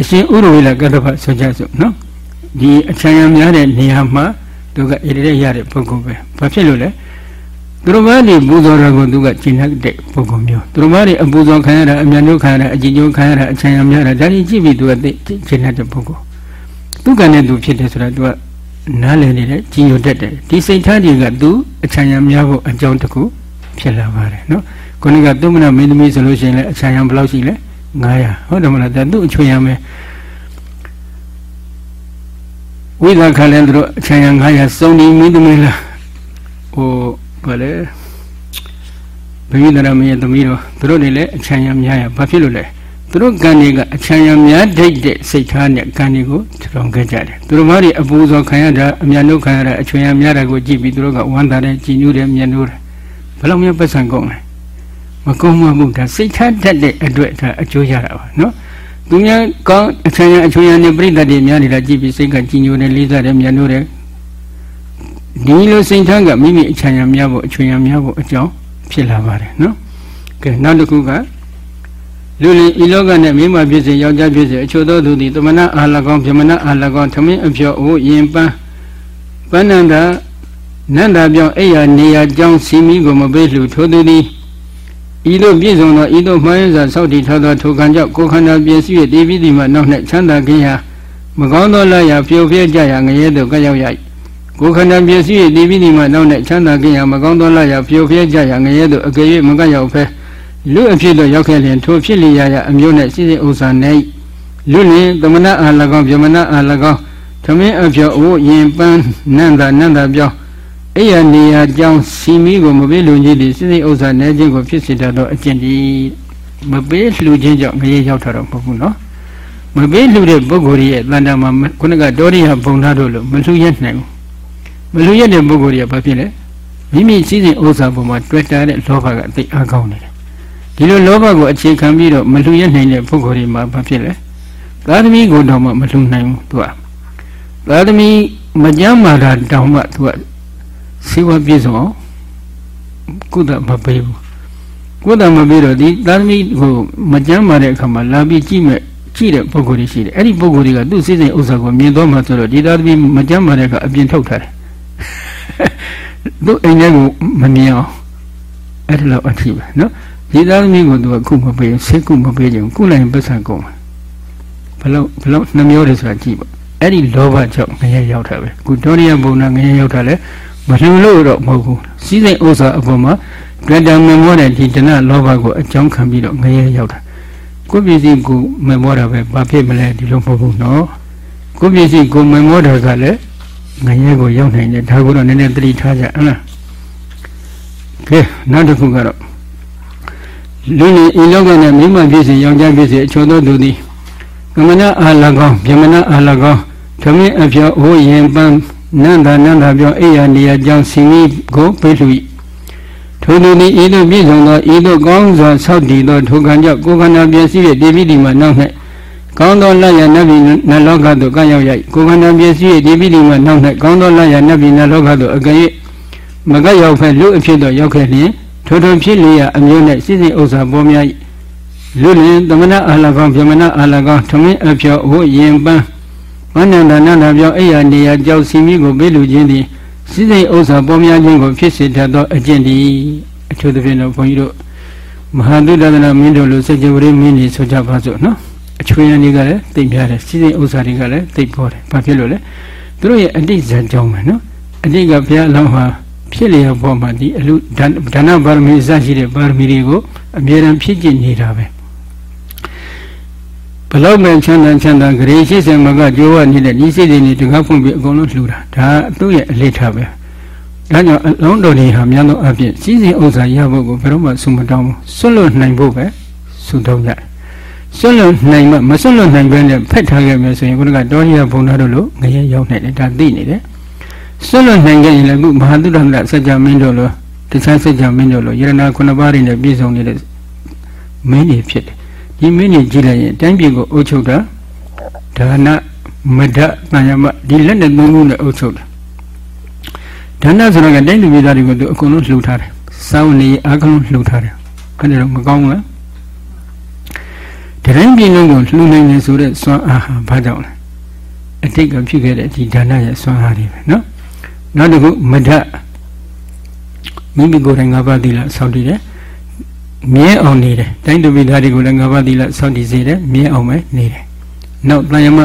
အရှင်ဥရဝေလကတ္တဖဆိုကြစို့နော်ဒီအချမ်းရများတဲ့နေရာမှာသူကဣရိရရတဲ့ပုဂ္ဂိုလ်ပဲဘာဖြစ်လို့လဲသူတို့ဘာတွေပူဇော်တာကိုသူကကျင့်တတ်တဲ့ပုဂ္ဂိုလ်မျိုးသူတို့ဘာတွေအပူဇော်ခံရတာအမြတ်တို့ခံရတာအကြည်ကျိုးခံရတာအချမ်းရများတာဒါတွေကြည့်ပြီးသူကသိကျင့်တတ်တဲ့ပုဂ္ဂိုလ်သူကနဲ့သူဖြစ်တယ်ဆိုတာသူက နားလည်နေတဲ့ကြီးညိုတတ်တယ်ဒီစိတ်ထားတွေကသူအချမ်းရများဖို့အကြောင်းတစ်ခုဖြစ်လာပါတယ်နော်ခုနကသုမနာမင်းသမီးဆိုလို့ရှိရင်လည်းအချမ်းရဘယ်လောက်ရှိလဲ900ဟုတ်တယ်မလားဒါသူ့အချွေရမယ်ဝိသခလည်းသူတို့အချမ်းရ900စုံဒီမင်းသမီးလားဟိုဘာလဲဘိဝိဒရမင်းရဲ့သမီးတို့သူတို့တွေလည်းအချမ်းရများရဘာဖြစ်လို့လဲ သူတို့ကံတွေကအချမ်းရများဒိတ်တဲ့စိတ်ထားနဲ့ကံတွေကိုထောင်ခဲ့ကြတယ်သူတို့မတွေအပူဇော်ခံရတာအမြတ်နှုတ်ခံရတာအချွေရများတာကိုကြည့်ပြီးသူတို့ကဝမ်းသာတယ်ကြည်ညိုတယ်မြတ်နိုးတယ်ဘယ်လောက်များပတ်စံကုန်လဲမကုန်မဘူးဒါစိတ်ထားတတ်တဲ့အတွက်ဒါအကျိုးရတာပါနော်သူများကောင်းအချမ်းရအချွေရနဲ့ပြိတ္တတွေများနေတာကြည့်ပြီးစိတ်ကကြည်ညိုတယ်လေးစားတယ်မြတ်နိုးတယ်ဒီလိုစိတ်ထားကမိမိအချမ်းရများဖို့အချွေရများဖို့အကြောင်းဖြစ်လာပါတယ်နော်ကဲနောက်တစ်ခုက လူလင်ဤလောကနဲ့မိမဖြစ်စေယောက်ျားဖြစ်စေအချို့သောသူသည်တမနာအာလကောင်းပြမနာအာလကောင်းထမင်းအဖျော်အိုးရင်ပန်းပဏ္ဏန္တာနန္တာပြောင်းအိယာနေရာကြောင်းစီမီကိုမပေးလှူထိုသူသည်ဤသို့ပြည့်စုံသောဤသို့မှန်းစွာစောက်တည်ထားသောထိုခံကြောင့်ကိုယ်ခန္ဓာပြည့်စုံ၍တည်ပြီးသည်မှနောက်၌ချမ်းသာခြင်းဟာမကောင်းသောလရာဖြိုဖျက်ကြရာငရဲသို့ကရောက်ရ၏ကိုယ်ခန္ဓာပြည့်စုံ၍တည်ပြီးသည်မှနောက်၌ချမ်းသာခြင်းဟာမကောင်းသောလရာဖြိုဖျက်ကြရာငရဲသို့အကယ်၍မကရောက်ဖဲ လူအဖြစ်တော့ရောက်ခဲ့လျင်ထိုဖြစ်လျာရအမျိုးနဲ့စိစိဥစ္စာနဲ့လူလင်သမဏအာ၎င်းဗြမဏအာ၎င်းသမင်းအဖျော်အိုးရင်ပန်းနန္တာနန္တာပြောင်းအဲ့ရနေရာကြောင်းစီမီကိုမပေးလူကြီးသည်စိစိဥစ္စာနဲ့ခြင်းကိုဖြစ်စေတတ်သောအကျင့်ဒီမပေးလှူခြင်းကြောင့်ငရေရောက်တာတော့မဟုတ်ဘူးနော်မပေးလှူတဲ့ပုဂ္ဂိုလ်ရဲ့တန်တာမှာခုနကဒေါရိယဘုံသားတို့လို့မလှူရနိုင်ဘူးမလှူရတဲ့ပုဂ္ဂိုလ်ရဲ့ဘာဖြစ်လဲမိမိစိစိဥစ္စာပေါ်မှာတွေ့တာတဲ့လောဘကအသိအကောင်းနေတယ် ဒီလိုလောဘကိုအခြေခံပြီးတော့မလှူရနိုင်တဲ့ပုဂ္ဂိုလ်တွေမှာဘာဖြစ်လဲသာသမီကိုတော့မှမလှူနိုင်ဘူးသူကသာသမီမကြမ်းမာတာတောင်မှသူကစေဝပြည့်စုံအောင်ကုသမပေးဘူးကုသမပေးတော့ဒီသာသမီကိုမကြမ်းမာတဲ့အခါမှာလာပြီးကြည့်မဲ့ကြည့်တဲ့ပုဂ္ဂိုလ်တွေရှိတယ်အဲ့ဒီပုဂ္ဂိုလ်တွေကသူ့စိစိဥစ္စာကိုမြင်တော့မှဆိုတော့ဒီသာသမီမကြမ်းမာတဲ့အခါအပြင်ထုတ်ထားတယ်သူ့အိမ်ထဲကိုမမြင်အောင်အဲ့ဒါလောက်အထီးပဲနော် ဒီသားသမီးကိုသူကခုမပေးဆေးခုမပေးကြဘူးခုလိုက်ပတ်စံကုန်ဘလို့ဘလို့နှမျောတယ်ဆိုတာကြည့်ပါအဲ့ဒီလောဘကြောင့်ငရဲရောက်တာပဲခုဒေါရိယဘုံနာငရဲရောက်တာလဲမလှူလို့တော့မဟုတ်ဘူးစီးစိမ်ဥစ္စာအပေါ်မှာတွေ့တယ်မမောတဲ့ဒီတဏလောဘကိုအကြောင်းခံပြီးတော့ငရဲရောက်တာကိုပစ္စည်းကိုမမောတာပဲဘာဖြစ်မလဲဒီလိုမဟုတ်ဘူးနော်ကိုပစ္စည်းကိုမမောတာကလည်းငရဲကိုရောက်နိုင်တယ်ဒါကိုတော့နည်းနည်းသတိထားကြဟလားကဲနောက်တစ်ခုကတော့ လူနေဤလောကနဲ့မိမဖြစ်စေယောက်ျားဖြစ်စေအချို့သောသူသည်ကမဏအာလကောင်းဗြမဏအာလကောင်းသမင်းအဖျော်ဟိုရင်ပန်းနန္ဒနန္ဒပြောအိယာနေရာကြောင့်စီမီကိုပေးလှူ၏ထိုသူသည်ဤသို့ပြည့်စုံသောဤသို့ကောင်းစွာဆောက်တည်သောထိုခံကြောင့်ကိုယ်ခန္ဓာပြည့်စည်၍တည်ပြီးဒီမှာနောက်၌ကောင်းသောလက်ရနတ်ပြည်နတ်လောကသို့ကရောက်ရိုက်ကိုယ်ခန္ဓာပြည့်စည်၍တည်ပြီးဒီမှာနောက်၌ကောင်းသောလက်ရနတ်ပြည်နတ်လောကသို့အကယ်၍မကရောက်ဖက်လူအဖြစ်သောရောက်ခဲ့လျင် ထိုထိုဖြစ်လျက်အမျိုးနဲ့စိစိဥစ္စာပေါ်များလူလင်သမဏအာလကောင်းဗြဟ္မဏအာလကောင်းထမင်းအဖျော်ဝရင်ပန်းမနန္ဒနာနာပြောအိယာနေရာကြောက်စီမီကိုပေးလူခြင်းသည်စိစိဥစ္စာပေါ်များခြင်းကိုဖြစ်စေတတ်သောအကျင့်ဒီအထူးသဖြင့်တော့ဘုန်းကြီးတို့မဟာသုဒ္ဓနာမင်းတို့လိုစကြဝဠာမင်းကြီးဆိုကြပါစို့နော်အချွေရန်တွေကလည်းတိတ်ပြားတယ်စိစိဥစ္စာတွေကလည်းတိတ်ပေါ်တယ်ဘာဖြစ်လို့လဲသူတို့ရဲ့အတိတ်ဇာကြောင်းပဲနော်အတိတ်ကဘုရားအလောင်းဟာ ဖြစ်လျက်ပေါ်မှာဒီအလူဒါနပါရမီအစရှိတဲ့ပါရမီတွေကိုအမြဲတမ်းဖြစ်ကျင်နေတာပဲဘလောက်မှချမ်းသာချမ်းသာဂရေ80မကကြိုးဝနေတဲ့ဒီစိတ်တွေနေတကားဖွင့်ပြီးအကုန်လုံးလှူတာဒါသူ့ရဲ့အလေးထားပဲဒါကြောင့်အလုံးတော်တွေဟာများသောအားဖြင့်စီးစိမ်ဥစ္စာရဖို့ကိုဘယ်တော့မှဆုမတောင်းဘူးဆွတ်လွတ်နိုင်ဖို့ပဲဆုတောင်းကြတယ်ဆွတ်လွတ်နိုင်မှမဆွတ်လွတ်နိုင်ဘဲနဲ့ဖက်ထားခဲ့မယ်ဆိုရင်ခုနကတောကြီးကဘုံသားတို့လိုငရဲရောက်နေတယ်ဒါသိနေတယ် ဆွလွတ်နိုင်ခဲ့ရင်လည်းခုမဟာသုဒ္ဓမလစัจ जा မင်းတို့လိုတခြားစัจ जा မင်းတို့လိုယရနာခုနှစ်ပါးတွေနဲ့ပြည့်စုံနေတဲ့မင်းကြီးဖြစ်တယ်ဒီမင်းကြီးကြည့်လိုက်ရင်တိုင်းပြည်ကိုအုပ်ချုပ်တာဒါနမဒတန်ရမဒီလက်နဲ့သုံးခုနဲ့အုပ်ချုပ်တာဒါနဆိုတော့ကတိုင်းလူပြည်သားတွေကိုသူအကုန်လုံးလှူထားတယ်စောင်းနေအကုန်လုံးလှူထားတယ်အဲ့ဒါတော့မကောင်းဘူးလားတရင်ပြည်လုံးကိုလှူနိုင်တယ်ဆိုတဲ့စွမ်းအားဟာဘာကြောင့်လဲအတိတ်ကဖြစ်ခဲ့တဲ့ဒီဒါနရဲ့စွမ်းအားတွေပဲနော် နောက်တစ်ခုမဒမိမိကိုယ်တိုင်ငါးပါးသီလစောင့်တည်တယ်မြဲအောင်နေတယ်တိုင်းသူပြည်သားတွေကိုလည်းငါးပါးသီလစောင့်တည်စေတယ်မြဲအောင်ပဲနေတယ်နောက်တန်ယမ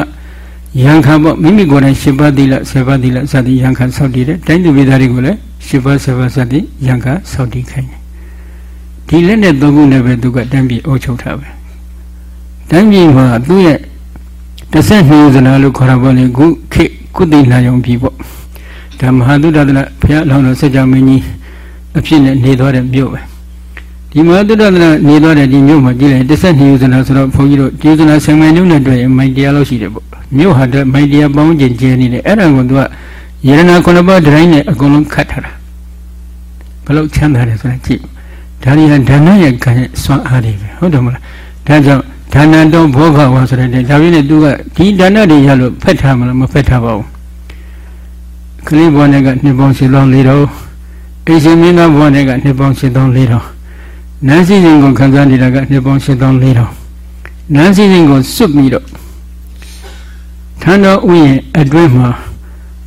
ယံခံပေါ့မိမိကိုယ်တိုင်ရှင်းပါးသီလဆယ်ပါးသီလစသည်ယံခံစောင့်တည်တယ်တိုင်းသူပြည်သားတွေကိုလည်းရှင်းပါးဆယ်ပါးစသည်ယံခံစောင့်တည်ခိုင်းတယ်ဒီလက်နဲ့သုံးခုနဲ့ပဲသူကတန်းပြည်အုပ်ချုပ်ထားပဲတန်းပြည်မှာသူ့ရဲ့တစ်ဆက်နှူးစနာလို့ခေါ်တာပေါ့လေခုခေကုသိနာယုံပြီပေါ့ ဒါမဟာသုဒ္ဓတနာဘုရားအလောင်းတော်စัจ जा မင်းကြီးအဖြစ်နဲ့နေသွားတဲ့မြို့ပဲဒီမဟာသုဒ္ဓတနာနေသွားတဲ့ဒီမြို့မှာကြည့်လိုက်တစ်ဆက်နှူးစနာဆိုတော့ဘုန်းကြီးတို့ဒီစနာဆံမန်ညုံနဲ့တွေ့ရင်မိုင်တရားလောက်ရှိတယ်ပေါ့မြို့ဟာတဲ့မိုင်တရားပေါင်းကျင်ကျဲနေတယ်အဲ့ဒါကိုသူကယရနာခုနှစ်ပါးဒတိုင်းနဲ့အကုန်လုံးခတ်ထားတာဘလို့ချမ်းသာတယ်ဆိုတာကြည့်ဒါရီဟာဒါနရဲ့ကံရဲ့စွမ်းအားတွေပဲဟုတ်တယ်မလားဒါကြောင့်ဒါနတော်ဘောဂဝါဆိုတဲ့ဒါပြည့်နဲ့သူကဒီဒါနတွေရလို့ဖက်ထားမလားမဖက်ထားပါဘူး ခလေးဘဝနဲ့ကနှစ်ပေါင်း၈လောင်း၄တော်အိရှင်မင်းသားဘဝနဲ့ကနှစ်ပေါင်း၈တောင်း၄တော်နန်းစီစဉ်ကိုခံစားနေတာကနှစ်ပေါင်း၈တောင်း၄တော်နန်းစီစဉ်ကိုစွတ်ပြီးတော့ထံတော်ဥယျာဉ်အတွင်းမှာ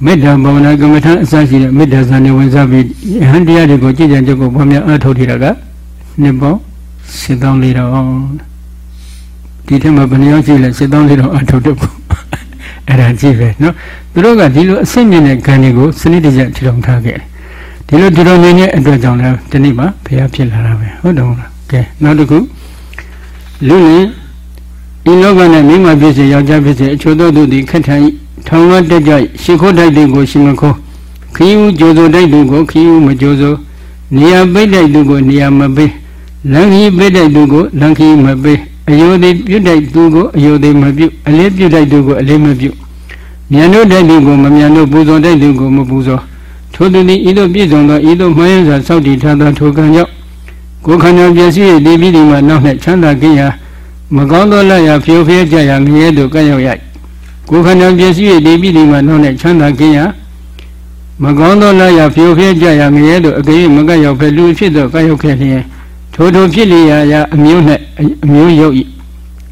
မေတ္တာဘာဝနာကမ္မထအစရှိတဲ့မေတ္တာဇာနေဝင်စားပြီးယဟန်တရားတွေကိုကြည်ကြံကြုပ်ကိုဘာများအားထုတ်ထီတာကနှစ်ပေါင်း၈တောင်း၄တော်ဒီထက်မှဘယ်နှယောက်ရှိလဲစစ်တောင်းလေးတော့အထုတ်တော့ အဲ့ဒါကြည့်ပဲနော်သူတို့ကဒီလိုအဆင့်မြင့်တဲ့ခံတွေကိုစနစ်တကျထီထောင်ထားခဲ့တယ်ဒီလိုထီထောင်နေတဲ့အတွက်ကြောင့်လည်းဒီနေ့မှဘုရားဖြစ်လာတာပဲဟုတ်တယ်မလားကဲနောက်တစ်ခုလူရင်ဒီလောကနဲ့မိမဖြစ်စေယောက်ျားဖြစ်စေအချို့သောသူသည်ခက်ထန်ထောင်ဝတက်ကြရှ िख ိုးတိုက်တဲ့ကိုရှင်မခိုးခီးဦးကြိုးစိုးတိုက်သူကိုခီးဦးမကြိုးစိုးနေရာပိတ်တိုက်သူကိုနေရာမပိတ်လမ်းခီးပိတ်တိုက်သူကိုလမ်းခီးမပိတ် အယုဒိပြုတ်တိုက်သူကိုအယုဒိမပြုတ်အလေးပြုတ်တိုက်သူကိုအလေးမပြုတ်မြန်တို့တိုက်သူကိုမမြန်တို့ပူဇော်တိုက်သူကိုမပူဇော်ထိုသူသည်ဤသို့ပြည့်စုံသောဤသို့မှန်ရစွာစောင့်တည်ထားသောထိုကံကြောင့်ကိုယ်ခန္ဓာပျက်စီး၍ဒီပြီးဒီမှာနောက်၌ချမ်းသာခြင်းရာမကောင်းသောလက်ရာဖြိုဖျက်ကြရာငရဲတို့ကရောက်ရကိုယ်ခန္ဓာပျက်စီး၍ဒီပြီးဒီမှာနောက်၌ချမ်းသာခြင်းရာမကောင်းသောလက်ရာဖြိုဖျက်ကြရာငရဲတို့အကယ်၍မကရောက်ဖဲလူဖြစ်သောကရောက်ခဲ့လျင် ထိုထိုဖြစ်လျာရာအမျိုး၌အမျိုးရုပ်၏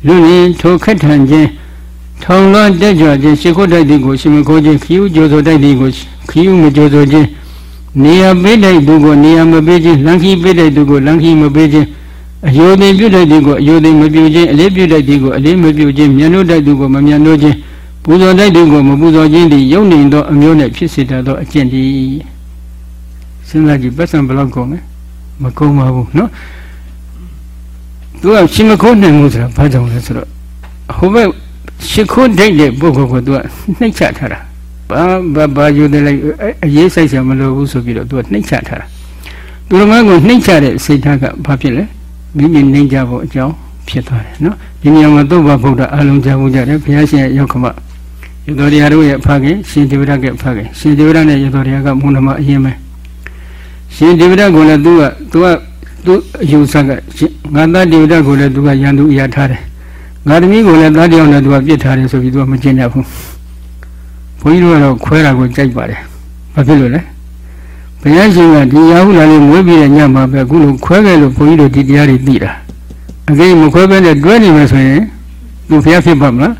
လူရင်းထိုခက်ထန်ခြင်းထောင်လွှမ်းတက်ကြွခြင်းရှ िख ုတိုက်သည်ကိုရှင်မခိုးခြင်းခီးဥကြိုဆိုတိုက်သည်ကိုခီးဥမကြိုဆိုခြင်းနေရာပေးတိုက်သူကိုနေရာမပေးခြင်းလမ်းခီးပေးတိုက်သူကိုလမ်းခီးမပေးခြင်းအယုဒိပြုတိုက်သည်ကိုအယုဒိမပြုခြင်းအလေးပြုတိုက်သည်ကိုအလေးမပြုခြင်းမြန်လို့တိုက်သူကိုမမြန်လို့ခြင်းပူဇော်တိုက်သူကိုမပူဇော်ခြင်းသည်ယုံနေသောအမျိုးနဲ့ဖြစ်စေတတ်သောအကျင့်သည်စဉ်းစားကြည့်ပတ်စံဘလောက်ကုန်လဲ မကုန်းပါဘူးနော်သူကရှင်မခိုးနိုင်ဘူးဆိုတာဘာကြောင့်လဲဆိုတော့ဟိုဘက်ရှင်ခိုးနိုင်တဲ့ပုဂ္ဂိုလ်ကသူကနှိမ့်ချထားတာဘာဘာဘာယူတယ်လိုက်အရေးစိုက်ချင်မလိုဘူးဆိုပြီးတော့သူကနှိမ့်ချထားတာသူတို့ကနှိမ့်ချတဲ့စိတ်ဓာတ်ကဘာဖြစ်လဲမိမိနှိမ့်ချဖို့အကြောင်းဖြစ်သွားတယ်နော်ဒီနေရာမှာသုဘဗုဒ္ဓအလုံးချမှုကြတယ်ဘုရားရှင်ရောက်ခမရသောတရားတို့ရဲ့ဖခင်ရှင်ဒေဝရကဖခင်ရှင်ဒေဝရနဲ့ရသောတရားကမုဏမအရင်ပဲ ရှင်ဒေဝရကလည်းသူကသူကသူအယူဆကငါသားဒေဝဒကိုလည်းသူကရန်သူအရာထားတယ်ငါသမီးကိုလည်းသားတယောက်နဲ့သူကပြစ်ထားတယ်ဆိုပြီးသူကမကျင်တတ်ဘူးဘုန်းကြီးတို့ကတော့ခွဲတာကိုကြိုက်ပါတယ်ဘာဖြစ်လို့လဲဘုရားရှင်ကဒီရာဟုလာလေးမွေးပြီးတဲ့ညမှာပဲအခုလိုခွဲခဲ့လို့ဘုန်းကြီးတို့ဒီတရားတွေသိတာအကိမခွဲပဲနဲ့တွဲနေမယ်ဆိုရင်သူဘုရားဖြစ်ပါမလား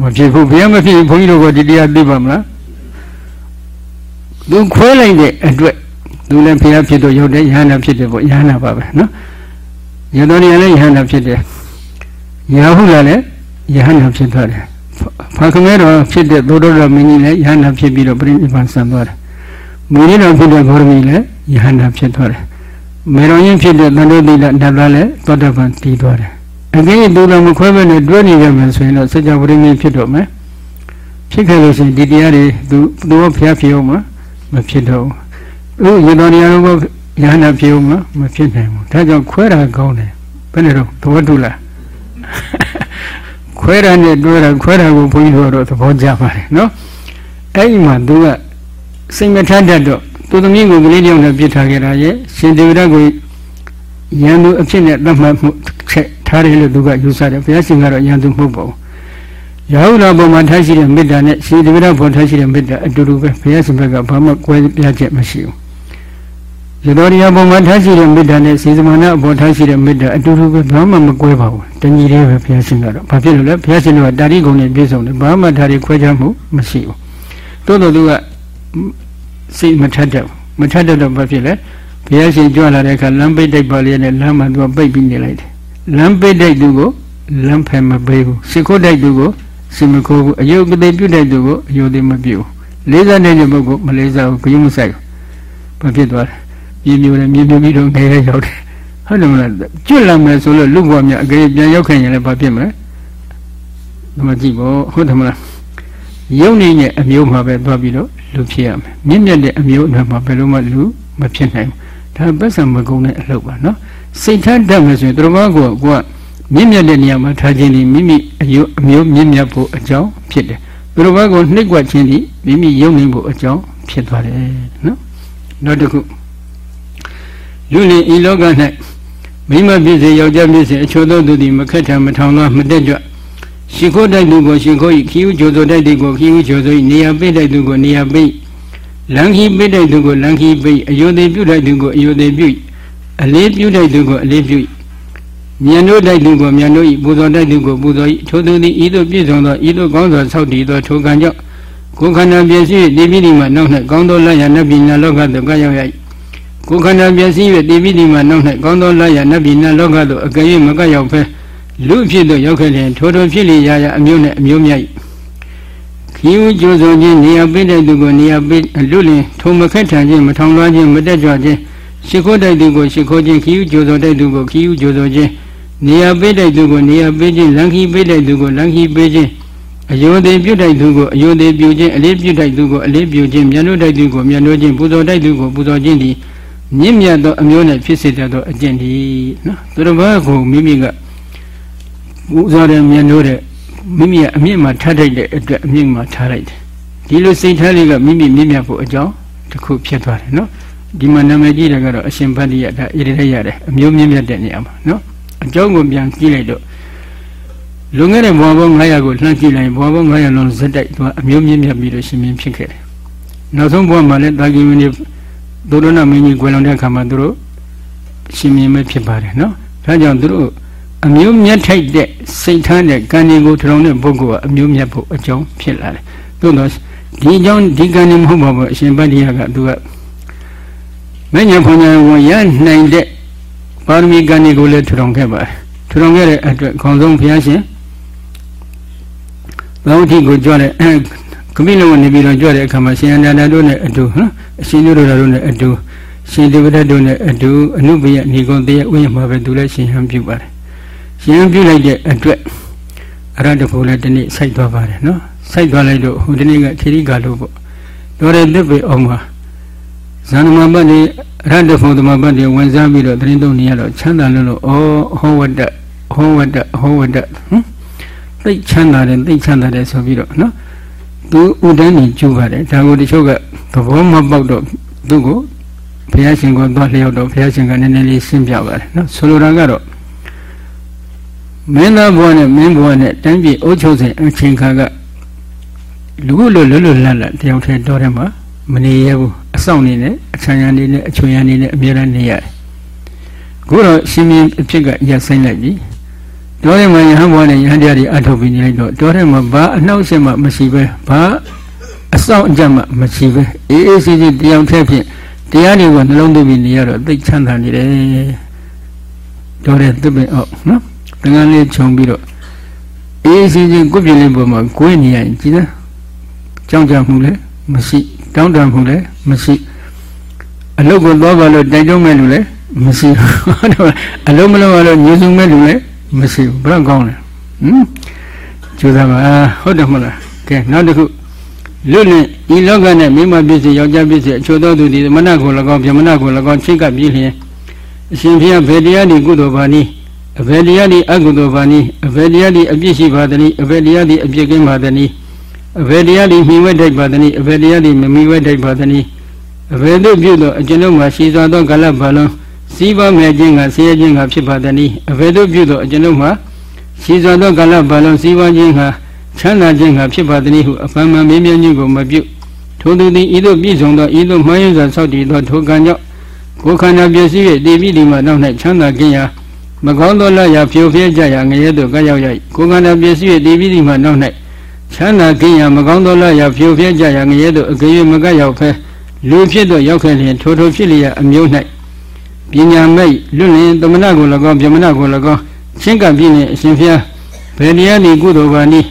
မဖြစ်ဘူးဘုရားမဖြစ်ရင်ဘုန်းကြီးတို့ကဒီတရားသိပါမလားသူခွဲလိုက်တဲ့အတွက် သူလည်းဖျားဖြစ်တော့ရောက်တဲ့ယဟန္တာဖြစ်တယ်ပေါ့ယဟန္တာပါပဲနော်ယတော်ရလည်းယဟန္တာဖြစ်တယ်ရာဟုလာလည်းယဟန္တာဖြစ်သွားတယ်ဖာခမဲတော်ဖြစ်တဲ့သောတော်တော်မင်းကြီးလည်းယဟန္တာဖြစ်ပြီးတော့ပြိဋိဘံဆံသွားတယ်မူရင်းတော်ဖြစ်တဲ့ဘောရမီလည်းယဟန္တာဖြစ်သွားတယ်မေတော်ရင်ဖြစ်တဲ့တန်တုတိလဓာတ်သားလည်းသောတပန်တည်သွားတယ်အကင်းသူတော်မခွဲဘဲနဲ့တွဲနေရမယ်ဆိုရင်တော့စัจ java ဝိညာဉ်ဖြစ်တော့မယ်ဖြစ်ခဲ့လို့ရှိရင်ဒီတရားတွေသူသူဘုရားဖြစ်အောင်မမဖြစ်တော့ဘူး သူရတော်တရားတော်ယဟန္တာဖြစ်အောင်မမဖြစ်နိုင်ဘူးဒါကြောင့်ခွဲတာကောင်းတယ်ဘယ်နဲ့တော့သဘောတူလားခွဲတာနဲ့တွဲတာခွဲတာကိုဘုန်းကြီးတို့တော့သဘောကျပါတယ်နော်အဲ့ဒီမှာသူကစိတ်မထတတ်တော့သူသမီးကိုကလေးတယောက်နဲ့ပြစ်ထားခဲ့တာရဲ့ရှင်ဒေဝရကိုရန်သူအဖြစ်နဲ့သတ်မှတ်မှုထားတယ်လို့သူကယူဆတယ်ဘုရားရှင်ကတော့ရန်သူမဟုတ်ပါဘူးရာဟုလာပေါ်မှာထားရှိတဲ့မေတ္တာနဲ့ရှင်ဒေဝရပေါ်ထားရှိတဲ့မေတ္တာအတူတူပဲဘုရားရှင်ဘက်ကဘာမှကွဲပြားချက်မရှိဘူး ရတော်ရီယာပေါ်မှာထားရှိတဲ့မေတ္တာနဲ့စေစမနာအပေါ်ထားရှိတဲ့မေတ္တာအတူတူပဲဘာမှမကွဲပါဘူးတညီလေးပဲဘုရားရှင်ကတော့ဘာဖြစ်လို့လဲဘုရားရှင်ကတာရိဂုံနဲ့ပြည့်စုံတယ်ဘာမှဒါတွေခွဲခြားမှုမရှိဘူးတိုးတော်သူကစိတ်မထက်တော့မထက်တော့ဘာဖြစ်လဲဘုရားရှင်ကြွလာတဲ့အခါလမ်းပိတ်တိုက်ပါလေနဲ့လမ်းမှာသူကပိတ်ပြီးနေလိုက်တယ်လမ်းပိတ်တိုက်သူကိုလမ်းဖယ်မပေးဘူးစခုတ်တိုက်သူကိုစင်မခိုးဘူးအယုတ်ကတိပြုတ်တိုက်သူကိုအယုတ်တိမပြုတ်လေးစားတဲ့ပုဂ္ဂိုလ်မလေးစားဘူးဂယုမဆိုင်ဘာဖြစ်သွားလဲ မြေမျိုးနဲ့မြေမျိုးပြီးတော့ငယ်ရောက်တယ်ဟုတ်တယ်မလားကျွတ်လာမယ်ဆိုလို့လူဘွားမြအကြေပြန်ရောက်ခင်ရင်လည်းဘာဖြစ်မလဲဒီမှာကြည့်ပေါ့ဟုတ်တယ်မလားယုံနေတဲ့အမျိုးမှာပဲသွားပြီးတော့လူဖြစ်ရမယ်မြင့်မြတ်တဲ့အမျိုးအနွယ်မှာဘယ်လိုမှလူမဖြစ်နိုင်ဘူးဒါပတ်စံမကုန်းတဲ့အလုပ်ပါနော်စိတ်ထားတတ်မယ်ဆိုရင်သူတော်ဘာကိုကမြင့်မြတ်တဲ့နေရာမှာထားခြင်းဒီမိမိအယုအမျိုးမြင့်မြတ်ဖို့အကြောင်းဖြစ်တယ်သူတော်ဘာကိုနှိပ်ကွက်ခြင်းဒီမိမိယုံနေဖို့အကြောင်းဖြစ်သွားတယ်နော်နောက်တစ်ခု လူလင်ဤလောက၌မိမဖြစ်စေယောက်ျားဖြစ်စေအချို့သောသူသည်မခက်ထံမထောင်သောမတက်ကြွရှိခိုးတိုက်သူကိုရှိခိုး၏ခီးဥကြိုဆိုတိုက်သူကိုခီးဥကြိုဆို၏နေရာပိတ်တိုက်သူကိုနေရာပိတ်လန်ခီပိတ်တိုက်သူကိုလန်ခီပိတ်အယုသေးပြုတိုက်သူကိုအယုသေးပြုအလေးပြုတိုက်သူကိုအလေးပြုမြန်တို့တိုက်သူကိုမြန်တို့၏ပူဇော်တိုက်သူကိုပူဇော်၏ထိုသူသည်ဤသို့ပြည့်စုံသောဤသို့ကောင်းစွာဆောက်တည်သောထိုကံကြောင့်ကိုယ်ခန္ဓာပြည့်စုံ၍တိပိတိမှနောက်၌ကောင်းသောလရနတ်ပြည်နာလောကသို့ကရောက်ရ၏ ကိုယ်ခန္ဓာပြည့်စုံ၍တိပိတိမှနောက်၌ကောင်းသောလရနတ်ပြည်နာလောကသို့အကယ်၍မကရောက်ဖဲလူဖြစ်သို့ရောက်ခဲ့လျင်ထိုထိုဖြစ်လျရာရာအမျိုးနဲ့အမျိုးမြတ်ခီးဦးကျိုးစုံခြင်းနေရာပိတဲ့သူကိုနေရာပိလူလင်ထုံမခက်ထန်ခြင်းမထောင်လွှားခြင်းမတက်ကြွခြင်းရှ िख ိုးတိုက်သူကိုရှ िख ိုးခြင်းခီးဦးကျိုးစုံတိုက်သူကိုခီးဦးကျိုးစုံခြင်းနေရာပိတဲ့သူကိုနေရာပိခြင်းလန်ခီပိတဲ့သူကိုလန်ခီပိခြင်းအယုန်သေးပြုတ်တိုက်သူကိုအယုန်သေးပြုတ်ခြင်းအလေးပြုတ်တိုက်သူကိုအလေးပြုတ်ခြင်းမြန်လို့တိုက်သူကိုမြန်လို့ခြင်းပူဇော်တိုက်သူကိုပူဇော်ခြင်းသည် မြင့်မြတ်သောအမျိုးနဲ့ဖြစ်စေတတ်သောအကျင့်ဒီနော်သူတော်ဘာကိုမိမိကပူဇော်တဲ့မြန်လို့တဲ့မိမိကအမြင့်မှာထားထိုက်တဲ့အတွက်အမြင့်မှာထားလိုက်တယ်ဒီလိုစိတ်ထားလေးကမိမိမြင့်မြတ်ဖို့အကြောင်းတစ်ခုဖြစ်သွားတယ်နော်ဒီမှာနာမည်ကြီးတယ်ကတော့အရှင်ဗတ္တိယဒါဣရိရရတယ်အမျိုးမြင့်မြတ်တဲ့နေရာမှာနော်အကြောင်းကိုပြန်ကြည့်လိုက်တော့လွန်ခဲ့တဲ့ဘဝပေါင်း900ကိုလှမ်းကြည့်လိုက်ဘဝပေါင်း900လုံးဇက်တိုက်သူကအမျိုးမြင့်မြတ်ပြီးတော့ရှင်မြင်းဖြစ်ခဲ့တယ်နောက်ဆုံးဘဝမှာလည်းတာဂီမင်း သူတို့နာမင်းကြီးကွယ်လွန်တဲ့အခါမှာသူတို့ရှင်မြင်းပဲဖြစ်ပါတယ်နော်ဒါကြောင့်သူတို့အမျိုးမြတ်ထိုက်တဲ့စိတ်ထားတဲ့ကံတွေကိုထုံတဲ့ပုဂ္ဂိုလ်ကအမျိုးမြတ်ဖို့အကြောင်းဖြစ်လာတယ်။သို့တော့ဒီအကြောင်းဒီကံနေမဟုတ်ပါဘူးအရှင်ဗတ္တိယကသူကမဉ္ဇဉ်ဖွညာဝင်ရနိုင်တဲ့ပါရမီကံတွေကိုလည်းထုံခဲ့ပါတယ်။ထုံခဲ့တဲ့အတွက်ခေါင်းဆုံးဘုရားရှင်ဘဝတိကိုကြွတဲ့ ကမိလုံးနေပြီးတော့ကြွတဲ့အခါမှာရှင်အနန္ဒတို့နဲ့အတူဟမ်အရှင်တို့တို့နဲ့အတူရှင်ဒေဝဒတ်တို့နဲ့အတူအနုပယဏီကုံတည်းဥယျာဉ်မှာပဲသူလည်းရှင်ဟန်ပြုပါတယ်ရှင်ပြုလိုက်တဲ့အတွက်အရတ္တဖို့လည်းဒီနေ့စိုက်သွားပါတယ်နော်စိုက်သွားလိုက်တော့ဟိုဒီနေ့ကခေရိကာလို့ပေါ့တော်တဲ့တစ်ပေအောင်မှာဇန်နမပတ်နေအရတ္တဖို့သမပတ်နေဝင်စားပြီးတော့သတင်းသုံးနေရတော့ချမ်းသာလို့လို့ဩဟောဝတ္တဟောဝတ္တဟောဝတ္တဟမ်သိချမ်းသာတယ်သိချမ်းသာတယ်ဆိုပြီးတော့နော် သူဥဒန်းနေကျူပါတယ်ဒါကိုတချို့ကသဘောမပေါက်တော့သူ့ကိုဘုရားရှင်ကသွားလျှောက်တော့ဘုရားရှင်ကနည်းနည်းလေးရှင်းပြပါတယ်နော်ဆိုလိုတာကတော့မင်းသားဘဝနဲ့မင်းဘဝနဲ့တန်းပြေအုပ်ချုပ်စဉ်အချိန်ခါကလူလိုလွတ်လွတ်လပ်လပ်တယောက်တည်းတော်တယ်မှာမနေရဘူးအဆောင်နေနဲ့အချမ်းရံနေနဲ့အချွန်ရံနေနဲ့အမြဲတမ်းနေရတယ်ခုတော့ရှင်မင်းအဖြစ်ကရက်ဆိုင်လိုက်ပြီ တော်တယ်မှာယဟန်ဘဝနဲ့ယဟန်တရားတွေအထုတ်ပြီးနေလိုက်တော့တော်တယ်မှာဘာအနှောက်အယှက်မှမရှိပဲဘာအဆောင်အကြက်မှမရှိပဲအေးအေးဆေးဆေးတယောက်တည်းဖြင့်တရားတွေကိုနှလုံးသွင်းပြီးနေရတော့သိချမ်းသာနေတယ်တော်တယ်သူပင်အောက်နော်သင်္ကန်းလေးခြုံပြီးတော့အေးစီစီကုပြင်းလေးပေါ်မှာကိုယ်နေရင်ကြည်လားကြောင်းကြမှုလည်းမရှိတောင်းတမှုလည်းမရှိအလုတ်ကိုသွားပါလို့တိုက်တွန်းမဲ့လူလည်းမရှိဘူးအလုံးမလုံးရလို့ညှိုးစုံမဲ့လူလည်းမ ရှိဘူးဘယ်တော့ကောင်းလဲဟမ်ကျူသားပါဟုတ်တယ်မဟုတ်လားကဲနောက်တစ်ခုလွတ်လင်ဤလောကနဲ့မိမပြည့်စုံယောက်ျားပြည့်စုံအချို့သောသူသည်မနကို၎င်းဗြဟ္မဏကို၎င်းချိတ်ကပ်ပြီးလျင်အရှင်ဘုရားဗေတရားဒီကုသိုလ်ပါနည်းအဘယ်တရားဒီအကုသိုလ်ပါနည်းအဘယ်တရားဒီအပြစ်ရှိပါသနည်းအဘယ်တရားဒီအပြစ်ကင်းပါသနည်းအဘယ်တရားဒီမိဝဲထိုက်ပါသနည်းအဘယ်တရားဒီမမိဝဲထိုက်ပါသနည်းအဘယ်သို့ပြုသောအကျွန်ုပ်မှာရှိစွာသောကာလဘာလုံး စီးပွားမဲ့ခြင်းကဆင်းရဲခြင်းကဖြစ်ပါသနည်းအဘယ်သို့ပြုသောအကျွန်ုပ်မှာရှိစွာသောကာလဘာလုံးစီးပွားခြင်းကချမ်းသာခြင်းကဖြစ်ပါသနည်းဟုအဖန်မှန်မင်းမြတ်ခြင်းကိုမပြုထိုသူသည်ဤသို့ပြည့်စုံသောဤသို့မှန်ရစွာဆောက်တည်သောထိုကံကြောင့်ကိုယ်ခန္ဓာပြည့်စည်၍တည်ပြီးဒီမှာနောက်၌ချမ်းသာခြင်းရာမကောင်းသောလရာဖြိုဖျက်ကြရာငရဲသို့ကရောက်ရကိုယ်ခန္ဓာပြည့်စည်၍တည်ပြီးဒီမှာနောက်၌ချမ်းသာခြင်းရာမကောင်းသောလရာဖြိုဖျက်ကြရာငရဲသို့အကြွေမကရောက်ဖဲလူဖြစ်သောရောက်ခဲ့လျင်ထိုထိုဖြစ်လျက်အမျိုး၌ ပညာမိတ်လွတ်လင်သမဏကို၎င်းဗြဟ္မဏကို၎င်းချင်းကပ်ပြီးနေအရှင်ဖျားဘယ်တရားဒီကုသိုလ်ပါနည်း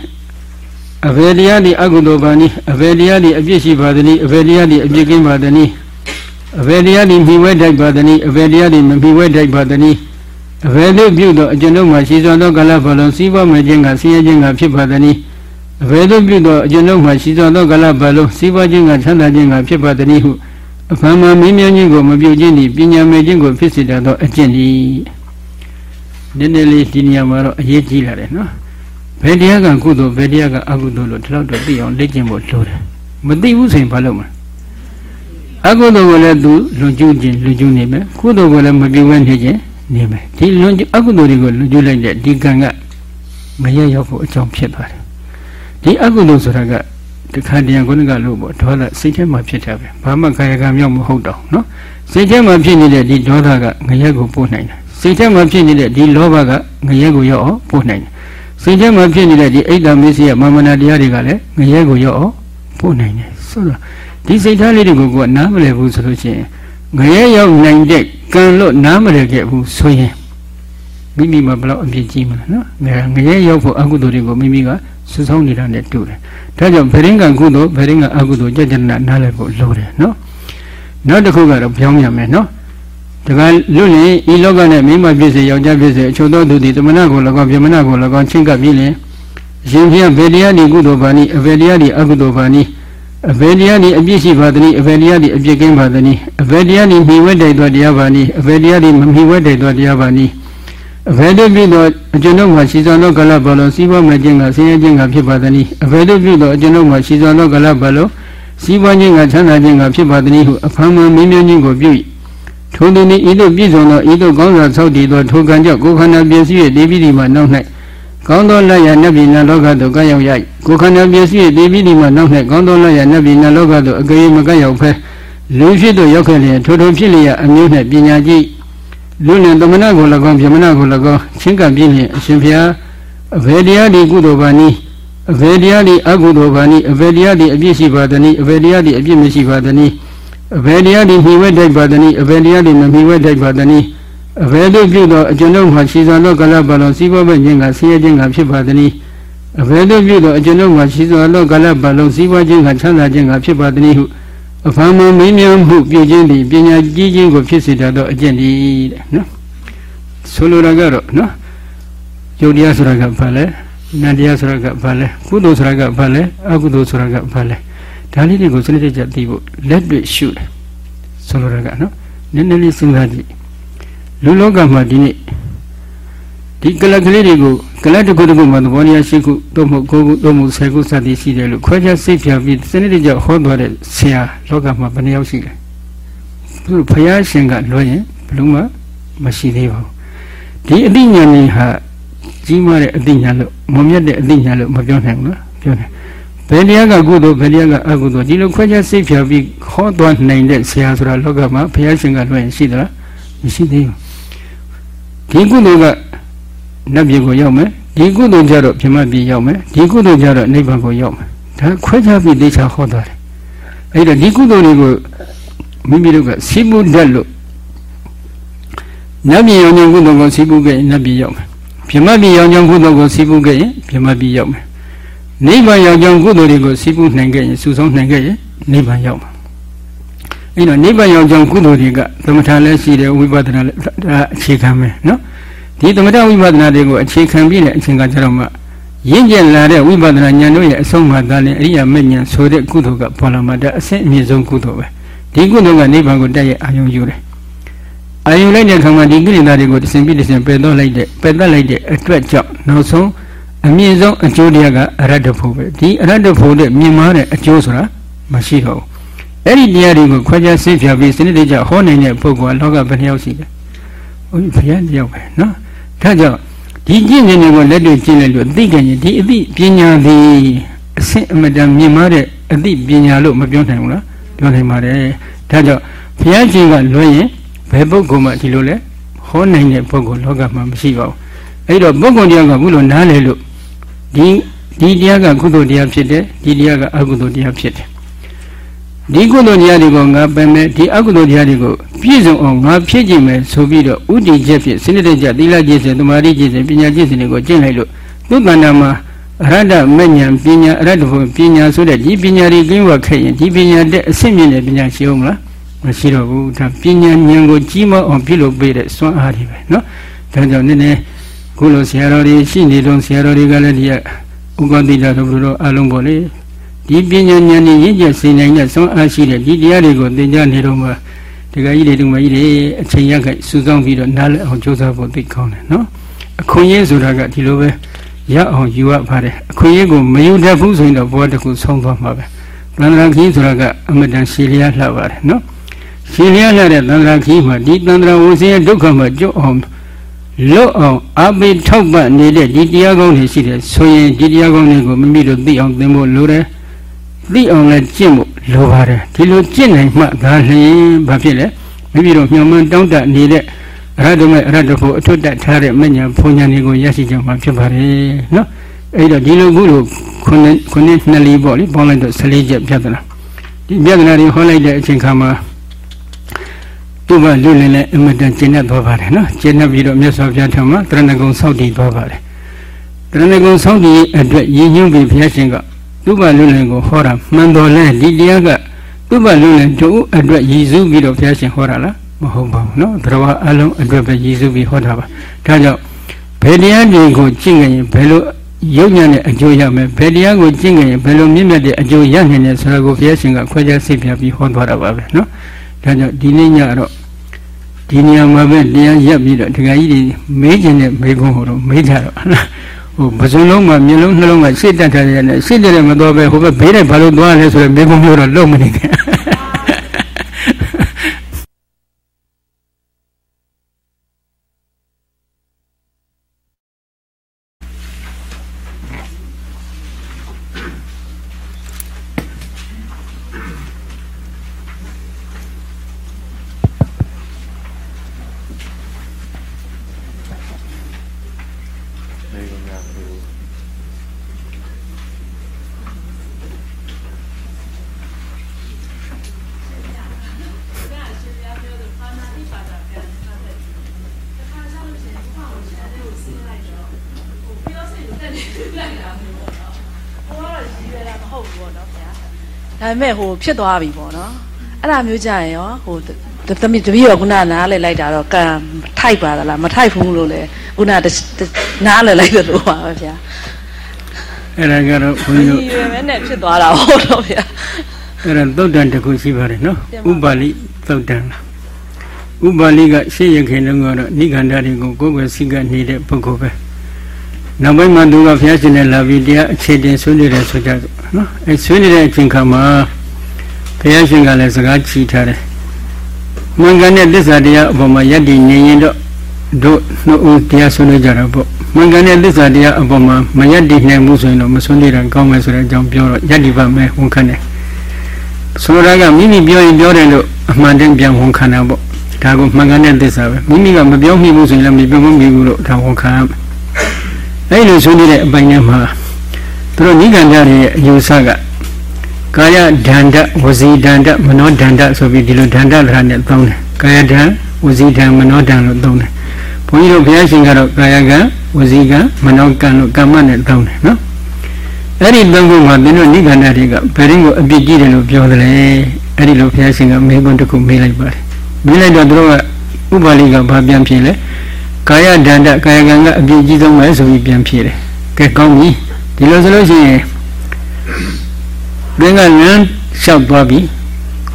အဘယ်တရားဒီအကုသိုလ်ပါနည်းအဘယ်တရားဒီအပြစ်ရှိပါသနည်းအဘယ်တရားဒီအပြစ်ကင်းပါသနည်းအဘယ်တရားဒီမိဝဲတိုက်ပါသနည်းအဘယ်တရားဒီမမိဝဲတိုက်ပါသနည်းအဘယ်သို့ပြုသောအကျွန်ုပ်မှာရှိစွာသောကာလဘလုံးစီးပွားမဲ့ခြင်းကဆင်းရဲခြင်းကဖြစ်ပါသနည်းအဘယ်သို့ပြုသောအကျွန်ုပ်မှာရှိစွာသောကာလဘလုံးစီးပွားခြင်းကချမ်းသာခြင်းကဖြစ်ပါသနည်းဟု အဖန်မှမင်းမြန်းခြင်းကိုမပြုခြင်းသည်ပညာမဲ့ခြင်းကိုဖြစ်စေတတ်သောအကျင့်သည်နည်းနည်းလေးဒီနေရာမှာတော့အရေးကြီးလာတယ်နော်ဘယ်တရားကကုသိုလ်ဘယ်တရားကအကုသိုလ်လို့ဒီလောက်တော့သိအောင်လေ့ကျင့်ဖို့လိုတယ်မသိဘူးဆိုရင်ဘာလုပ်မလဲအကုသိုလ်ကိုလည်းသူလွန်ကျူးခြင်းလွန်ကျူးနေမယ်ကုသိုလ်ကိုလည်းမပြုဘဲနေခြင်းနေမယ်ဒီလွန်အကုသိုလ်တွေကိုလွန်ကျူးလိုက်တဲ့ဒီကံကမရရောက်ဖို့အကြောင်းဖြစ်သွားတယ်ဒီအကုသိုလ်ဆိုတာက တခါတည်းကုဏကလို့ပေါ့ဒေါသစိတ်ထဲမှာဖြစ်တာပဲဘာမှခါရကမြောက်မဟုတ်တော့နော်စိတ်ထဲမှာဖြစ်နေတဲ့ဒီဒေါသကငရဲကိုပို့နိုင်တယ်စိတ်ထဲမှာဖြစ်နေတဲ့ဒီလောဘကငရဲကိုရောက်အောင်ပို့နိုင်တယ်စိတ်ထဲမှာဖြစ်နေတဲ့ဒီအိတ်တမစ္စည်းရဲ့မာမနာတရားတွေကလည်းငရဲကိုရောက်အောင်ပို့နိုင်တယ်ဆိုတော့ဒီစိတ်ထားလေးတွေကိုကနားမလည်ဘူးဆိုလို့ရှိရင်ငရဲရောက်နိုင်တဲ့ကံလို့နားမလည်ခဲ့ဘူးဆိုရင်မိမိမှာဘယ်လောက်အပြစ်ကြီးမလဲနော်ငရဲရောက်ဖို့အကုသိုလ်တွေကိုမိမိက စူးစောင်းနေတာနဲ့တူတယ်ဒါကြောင့်ဗရင်ကကုသိုလ်ဗရင်ကအကုသိုလ်ကြကြနာနားလည်ဖို့လိုတယ်နော်နောက်တစ်ခုကတော့ပြောင်းရမယ်နော်တကယ်လွတ်ရင်ဤလောကနဲ့မိမပြည့်စေယောက်ျားပြည့်စေအချို့သောသူသည်တမနာကို၎င်းပြမနာကို၎င်းချင်းကပ်ပြီးလင်အရှင်ဘုရားဗေတရားဒီကုသိုလ်ပါဏိအဗေတရားဒီအကုသိုလ်ပါဏိအဗေတရားဒီအပြစ်ရှိပါသည်အဗေတရားဒီအပြစ်ကင်းပါသည်အဗေတရားဒီမိဝဲတိုက်သောတရားပါဏိအဗေတရားဒီမမိဝဲတိုက်သောတရားပါဏိ အဘယ်သို့ပြုသောအကျွန်ုပ်မှာရှိသောသောကလဘလုံးစီးပွားမဲ့ခြင်းကဆင်းရဲခြင်းကဖြစ်ပါသည်။အဘယ်သို့ပြုသောအကျွန်ုပ်မှာရှိသောသောကလဘလုံးစီးပွားခြင်းကချမ်းသာခြင်းကဖြစ်ပါသည်ဟုအဖန်မှန်မင်းမြန်းခြင်းကိုပြု၏။ထိုသူသည်ဤသို့ပြည့်စုံသောဤသို့ကောင်းစွာဆောက်တည်သောထိုကံကြောင့်ကိုယ်ခန္ဓာပြည့်စုံ၍တည်ပြီးဒီမှနောက်၌ကောင်းသောလက်ရနတ်ပြည်နတ်လောကသို့ကရောက်ရ၏ကိုယ်ခန္ဓာပြည့်စုံ၍တည်ပြီးဒီမှနောက်၌ကောင်းသောလက်ရနတ်ပြည်နတ်လောကသို့အကြိမ်မကရောက်ဖဲလူဖြစ်သို့ရောက်ခဲ့လျင်ထိုထိုဖြစ်လျက်အမျိုး၌ပညာကြည့် လူနဲ့သမဏကို၎င်းဗြဟ္မဏကို၎င်းချင်းကပ်ပြင်းဖြင့်အရှင်ဘုရားအဘယ်တရားဒီကုသိုလ်ပါနည်းအဘယ်တရားဒီအကုသိုလ်ပါနည်းအဘယ်တရားဒီအပြစ်ရှိပါသနည်းအဘယ်တရားဒီအပြစ်မရှိပါသနည်းအဘယ်တရားဒီမှီဝဲတိုက်ပါသနည်းအဘယ်တရားဒီမမှီဝဲတိုက်ပါသနည်းအဘယ်သို့ပြုသောအကျွန်ုပ်မှာရှိစွာသောကလပ်ပါလုံးစီးပွားပဲခြင်းကဆင်းရဲခြင်းကဖြစ်ပါသနည်းအဘယ်သို့ပြုသောအကျွန်ုပ်မှာရှိစွာသောကလပ်ပါလုံးစီးပွားခြင်းကချမ်းသာခြင်းကဖြစ်ပါသနည်းဟု အဖမ်းမမင်းများမှုပြုခြင်းသည်ပညာကြီးခြင်းကိုဖြစ်စေတတ်သောအကျင့်သည်တဲ့နော်ဆိုလိုတာကတော့နော်ယုတ်တရားဆိုတာကဘာလဲနတ်တရားဆိုတာကဘာလဲကုသိုလ်ဆိုတာကဘာလဲအကုသိုလ်ဆိုတာကဘာလဲဒါလေးတွေကိုစနစ်တကျသိဖို့လက်တွေ့ရှုတယ်ဆိုလိုတာကနော်နည်းနည်းလေးစဉ်းစားကြည့်လူလောကမှာဒီနေ့ ဒီကလကလေးတွေကိုကလတစ်ခုတစ်ခုမှာသဘောတရားရှိခုသို့မဟုတ်ကိုခုသို့မဟုတ်ဆယ်ခုစသည်ရှိတယ်လို့ခွဲခြားစိတ်ဖြာပြီးစနစ်တကျဟောသွားတဲ့ဆရာလောကမှာဘယ်နှယောက်ရှိလဲသူဘုရားရှင်ကလွှဲရင်ဘယ်လို့မှမရှိသေးပါဘူးဒီအသိဉာဏ်ကြီးဟာကြီးမားတဲ့အသိဉာဏ်လို့မမြတ်တဲ့အသိဉာဏ်လို့မပြောနိုင်ဘူးနော်ပြောတယ်ဘယ်တရားကကုသိုလ်ဘယ်တရားကအကုသိုလ်ဒီလိုခွဲခြားစိတ်ဖြာပြီးဟောသွားနိုင်တဲ့ဆရာဆိုတာလောကမှာဘုရားရှင်ကလွှဲရင်ရှိသလားမရှိသေးဘူးဒီကုသိုလ်က နတ်ပြည်ကိုရောက်မယ်ဒီကုသိုလ်ကြတော့ပြမပြည်ရောက်မယ်ဒီကုသိုလ်ကြတော့နိဗ္ဗာန်ကိုရောက်မယ်ဒါခွဲခြားပြီးသိချာဟောတာတယ်အဲ့တော့ဒီကုသိုလ်တွေကိုမိမိတို့ကစီးပူတတ်လို့နတ်ပြည်ရောက်ခြင်းကုသိုလ်ကိုစီးပူခဲ့ရင်နတ်ပြည်ရောက်မယ်ပြမပြည်ရောက်ခြင်းကုသိုလ်ကိုစီးပူခဲ့ရင်ပြမပြည်ရောက်မယ်နိဗ္ဗာန်ရောက်ခြင်းကုသိုလ်တွေကိုစီးပူနိုင်ခဲ့ရင်စုဆောင်နိုင်ခဲ့ရင်နိဗ္ဗာန်ရောက်မှာအဲ့တော့နိဗ္ဗာန်ရောက်ကြောင်းကုသိုလ်တွေကသမထလည်းရှိတယ်ဝိပဿနာလည်းဒါအခြေခံပဲနော် ဒီသမထဝိပဿနာတွေကိုအခြေခံပြီးတဲ့အချိန်ကကျတော့မှရင့်ကျက်လာတဲ့ဝိပဿနာဉာဏ်တို့ရဲ့အဆုံးမှသာလင်အရိယာမေဉာဏ်ဆိုတဲ့ကုသိုလ်ကပေါ်လာမှတဲ့အဆင့်အမြင့်ဆုံးကုသိုလ်ပဲဒီကုသိုလ်ကနိဗ္ဗာန်ကိုတက်ရဲ့အာယုံယူတယ်အာယုံလိုက်တဲ့အခါမှာဒီကိလေသာတွေကိုတစ်စင်ပြီးတစ်စင်ပယ်တော့လိုက်တဲ့ပယ်တတ်လိုက်တဲ့အတွက်ကြောင့်နောက်ဆုံးအမြင့်ဆုံးအကျိုးတရားကအရတ္တဖို့ပဲဒီအရတ္တဖို့တဲ့မြင်မာတဲ့အကျိုးဆိုတာမရှိတော့ဘူးအဲ့ဒီတရားတွေကိုခွဲခြားစိတ်ဖြာပြီးစနစ်တကျဟောနိုင်တဲ့ပုဂ္ဂိုလ်ကလောကဘယ်နှယောက်ရှိလဲ။ဟုတ်ပြီဘုရားတယောက်ပဲနော်။ ဒါကြောင့်ဒီကျင့်ခြင်းတွေကိုလက်တွေ့ကျင့်လိုက်လို့သိကြရင်ဒီအသိပညာသည်အဆင့်အမတန်မြင့်မားတဲ့အသိပညာလို့မပြောနိုင်ဘူးလား။ပြောနိုင်ပါတယ်။ဒါကြောင့်ဘုရားရှင်ကလွှဲရင်ဘယ်ပုဂ္ဂိုလ်မှဒီလိုလဲဟောနိုင်တဲ့ပုဂ္ဂိုလ်လောကမှာမရှိပါဘူး။အဲ့တော့ပုဂ္ဂိုလ်တရားကဘူးလို့နားလေလို့ဒီဒီတရားကကုသိုလ်တရားဖြစ်တယ်ဒီတရားကအကုသိုလ်တရားဖြစ်တယ် ဒီကုသိုလ်တရားတွေကိုငါပယ်မယ်ဒီအကုသိုလ်တရားတွေကိုပြည့်စုံအောင်ငါဖြည့်ခြင်းမယ်ဆိုပြီးတော့ဥတည်ချက်ဖြင့်စိတ္တကြသီလကျင့်စဉ်သမာဓိကျင့်စဉ်ပညာကျင့်စဉ်တွေကိုကျင့်လိုက်လို့သူ့တဏ္ဍာမှာအရတ္တမဉ္ဇဉ်ပညာအရတ္တဘုပညာဆိုတဲ့ဒီပညာတွေကင်းဝခဲ့ရင်ဒီပညာတဲ့အဆင့်မြင့်တဲ့ပညာရှိအောင်မလားမရှိတော့ဘူးဒါပညာဉာဏ်ကိုကြီးမားအောင်ပြုလုပ်ပေးတဲ့စွမ်းအားတွေပဲเนาะဒါကြောင့်နည်းနည်းခုလိုဆရာတော်တွေရှိနေတော့ဆရာတော်တွေကလည်းဒီကဥက္ကဋ္ဌတော်ဘုရားအလုံးပေါ်လေ ဒီပညာဉာဏ်နဲ့ရင့်ကျက်စေနိုင်တဲ့စွမ်းအားရှိတဲ့ဒီတရားတွေကိုသင်ကြားနေတော့မှတကကြီးတွေဒီမကြီးတွေအချိန်ရခိုက်စူးစောင်းပြီးတော့နားလည်အောင်ကြိုးစားဖို့သိကောင်းတယ်နော်အခွင့်အရေးဆိုတာကဒီလိုပဲရအောင်ယူရပါတယ်အခွင့်အရေးကိုမယူတတ်ဘူးဆိုရင်တော့ဘဝတစ်ခုဆုံးသွားမှာပဲသန္တရာခီးဆိုတာကအမတန်ရှည်လျားလှပါတယ်နော်ရှည်လျားလှတဲ့သန္တရာခီးမှာဒီသန္တရာဝဆင်းရဲ့ဒုက္ခမှာကြွအောင်လွတ်အောင်အပိထောက်ပံ့နေတဲ့ဒီတရားကောင်းတွေရှိတယ်ဆိုရင်ဒီတရားကောင်းတွေကိုမိမိတို့သိအောင်သင်ဖို့လိုတယ် သိအောင်လည်းကျင့်ဖို့လိုပါတယ်ဒီလိုကျင့်နိုင်မှဒါလျင်ဘာဖြစ်လဲမိမိတို့မျှော်မှန်းတောင်းတနေတဲ့အရဟတမေအရဟတဖို့အထွတ်တက်ထားတဲ့မညာဘုံညာတွေကိုရရှိကြမှာဖြစ်ပါတယ်နော်အဲ့တော့ဒီလိုခုလိုခုနှစ်ခုနှစ်နှစ်လီပေါ့လေပေါင်းလိုက်တော့14ချက်ပြဿနာဒီပြဿနာတွေဟောလိုက်တဲ့အချိန်ခါမှာသူ့ဘလူလင်းလည်းအမတန်ကျင့်တတ်သွားပါတယ်နော်ကျင့်တတ်ပြီးတော့မြတ်စွာဘုရားထံမှာတရဏဂုံစောင့်တည်သွားပါတယ်တရဏဂုံစောင့်တည်အတွက်ရည်ညွှန်းပြီးဘုရားရှင်က သူ့ဘလူလင်ကိုဟောတာမှန်တော်လဲဒီတရားကသူ့ဘလူလင်တို့အတွက်ရည်စူးပြီးတော့ဘုရားရှင်ဟောတာလားမဟုတ်ပါဘူးเนาะသရဝအလုံးအတွက်ပဲရည်စူးပြီးဟောတာပါဒါကြောင့်ဘယ်တရားတွေကိုကျင့်ကြရင်ဘယ်လိုရုပ်ညာနဲ့အကျိုးရမယ်ဘယ်တရားကိုကျင့်ကြရင်ဘယ်လိုမြင့်မြတ်တဲ့အကျိုးရနိုင်လဲဆိုတာကိုဘုရားရှင်ကခွဲခြားစိတ်ပြပြီးဟောသွားတာပါပဲเนาะဒါကြောင့်ဒီနေ့ညတော့ဒီနေရာမှာပဲတရားရက်ပြီးတော့ဒကာကြီးတွေမေးခြင်းနဲ့မေးခွန်းဟောတော့မေးကြတော့ ဟိုပစုံလုံးမှာမျက်လုံးနှလုံးမှာစိတ်တက်ထားတယ်နဲ့စိတ်တက်တယ်မတော်ပဲဟိုဘက်ဘေးတိုင်းဘာလို့သွားလဲဆိုတော့မေကုံမျိုးတော့လုံးမနေနဲ့ဒါပေ မဲ့ဟိုဖြစ်သွားပြီပေါ့နော်အဲ့ဒါမျိုးကြရင်ရောဟိုသမီးတပည့်ရောခုနနားလဲလိုက်တာတော့ကံထိုက်ပါသလားမထိုက်ဘူးလို့လေခုနနားလဲလိုက်တယ်လို့ပါပဲဗျာအဲ့ဒါကတော့ဘုန်းကြီးတို့ဒီပဲနဲ့ဖြစ်သွားတာဟုတ်တော့ဗျာအဲ့ဒါသုတ်တန်တစ်ခုရှိပါတယ်နော်ဥပါလိသုတ်တန်လားဥပါလိကရှေ့ရခင်တုန်းကတော့နိဂန္ဓာတွေကိုကိုယ်ကိုယ်စိကနေတဲ့ပုဂ္ဂိုလ်ပဲ နောက်ပိုင်းမှာသူကဘုရားရှင်နဲ့လာပြီးတရားအခြေတင်ဆွေးနွေးတယ်ဆိုကြတယ်နော်အဲဆွေးနွေးတဲ့အချိန်ခါမှာဘုရားရှင်ကလည်းစကားချီထားတယ်မှန်ကန်တဲ့သစ္စာတရားအပေါ်မှာယက်တည်နေရင်တော့တို့နှစ်ဦးတရားဆွေးနွေးကြတာပေါ့မှန်ကန်တဲ့သစ္စာတရားအပေါ်မှာမယက်တည်နိုင်ဘူးဆိုရင်တော့မဆွေးနွေးတာကောင်းမယ်ဆိုတဲ့အကြောင်းပြောတော့ယက်တည်ပါမယ်ဝန်ခံတယ်ဆိုတာကမိမိပြောရင်ပြောတယ်လို့အမှန်တည်းပြန်ဝန်ခံတာပေါ့ဒါကိုမှန်ကန်တဲ့သစ္စာပဲမိမိကမပြောမိဘူးဆိုရင်လည်းမပြောမိဘူးလို့ဒါဝန်ခံရမယ် အဲ့လိုဆွေးနွေးတဲ့အပိုင်းထဲမှာသူတို့နိဂန္ဓရဲ့အယူဆကကာယဒန္တဝစီဒန္တမနောဒန္တဆိုပြီးဒီလိုဒန္တလရနဲ့သုံးတယ်ကာယဒံဝစီဒံမနောဒံလို့သုံးတယ်ဘုန်းကြီးတို့ဘုရားရှင်ကတော့ကာယကံဝစီကံမနောကံလို့ကမ္မနဲ့သုံးတယ်နော်အဲ့ဒီသုံးခုမှာသင်တို့နိဂန္ဓတွေကဘယ်ရင်ကိုအပြစ်ကြီးတယ်လို့ပြောတယ်လေအဲ့ဒီလိုဘုရားရှင်ကမေးခွန်းတစ်ခုမေးလိုက်ပါတယ်မေးလိုက်တော့သူတို့ကဥပါလိကဘာပြန်ဖြေလဲ ကာယဒန္တကာယကံကအပြည့်ကြီးဆုံးပဲဆိုပြီးပြန်ဖြေတယ်ကဲကောင်းပြီဒီလိုဆိုလို့ရှိရင်သင်ကလမ်းလျှောက်သွားပြီ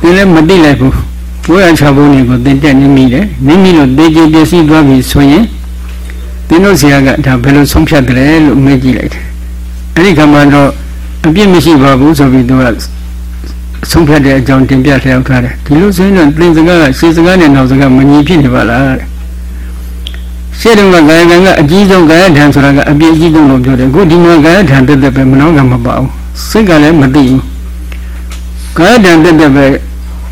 သင်လည်းမသိလိုက်ဘူးဘုရားချဘုန်းတွေကိုသင်တက်နေမိတယ်မိမိတို့တေချေပျက်စီးသွားပြီဆိုရင်သင်တို့ဆရာကဒါဘယ်လိုဆုံးဖြတ်တယ်လို့မေးကြည့်လိုက်တယ်အဲ့ဒီကမှတော့အပြစ်မရှိပါဘူးဆိုပြီးသူကဆုံးဖြတ်တဲ့အကြောင်းတင်ပြလျှောက်ထားတယ်ဒီလိုဆိုရင်တော့သင်စကားကရှေးစကားနဲ့နောက်စကားမညီဖြစ်နေပါလား ရှေ့တုန်းကကာယကံကအကြီးဆုံးကာယဓာန်ဆိုတာကအပြည့်အကြီးဆုံးလို့ပြောတယ်အခုဒီမှာကာယဓာန်တက်တက်ပဲမနှောကမပါဘူးစိတ်ကလည်းမသိဘူးကာယဓာန်တက်တက်ပဲ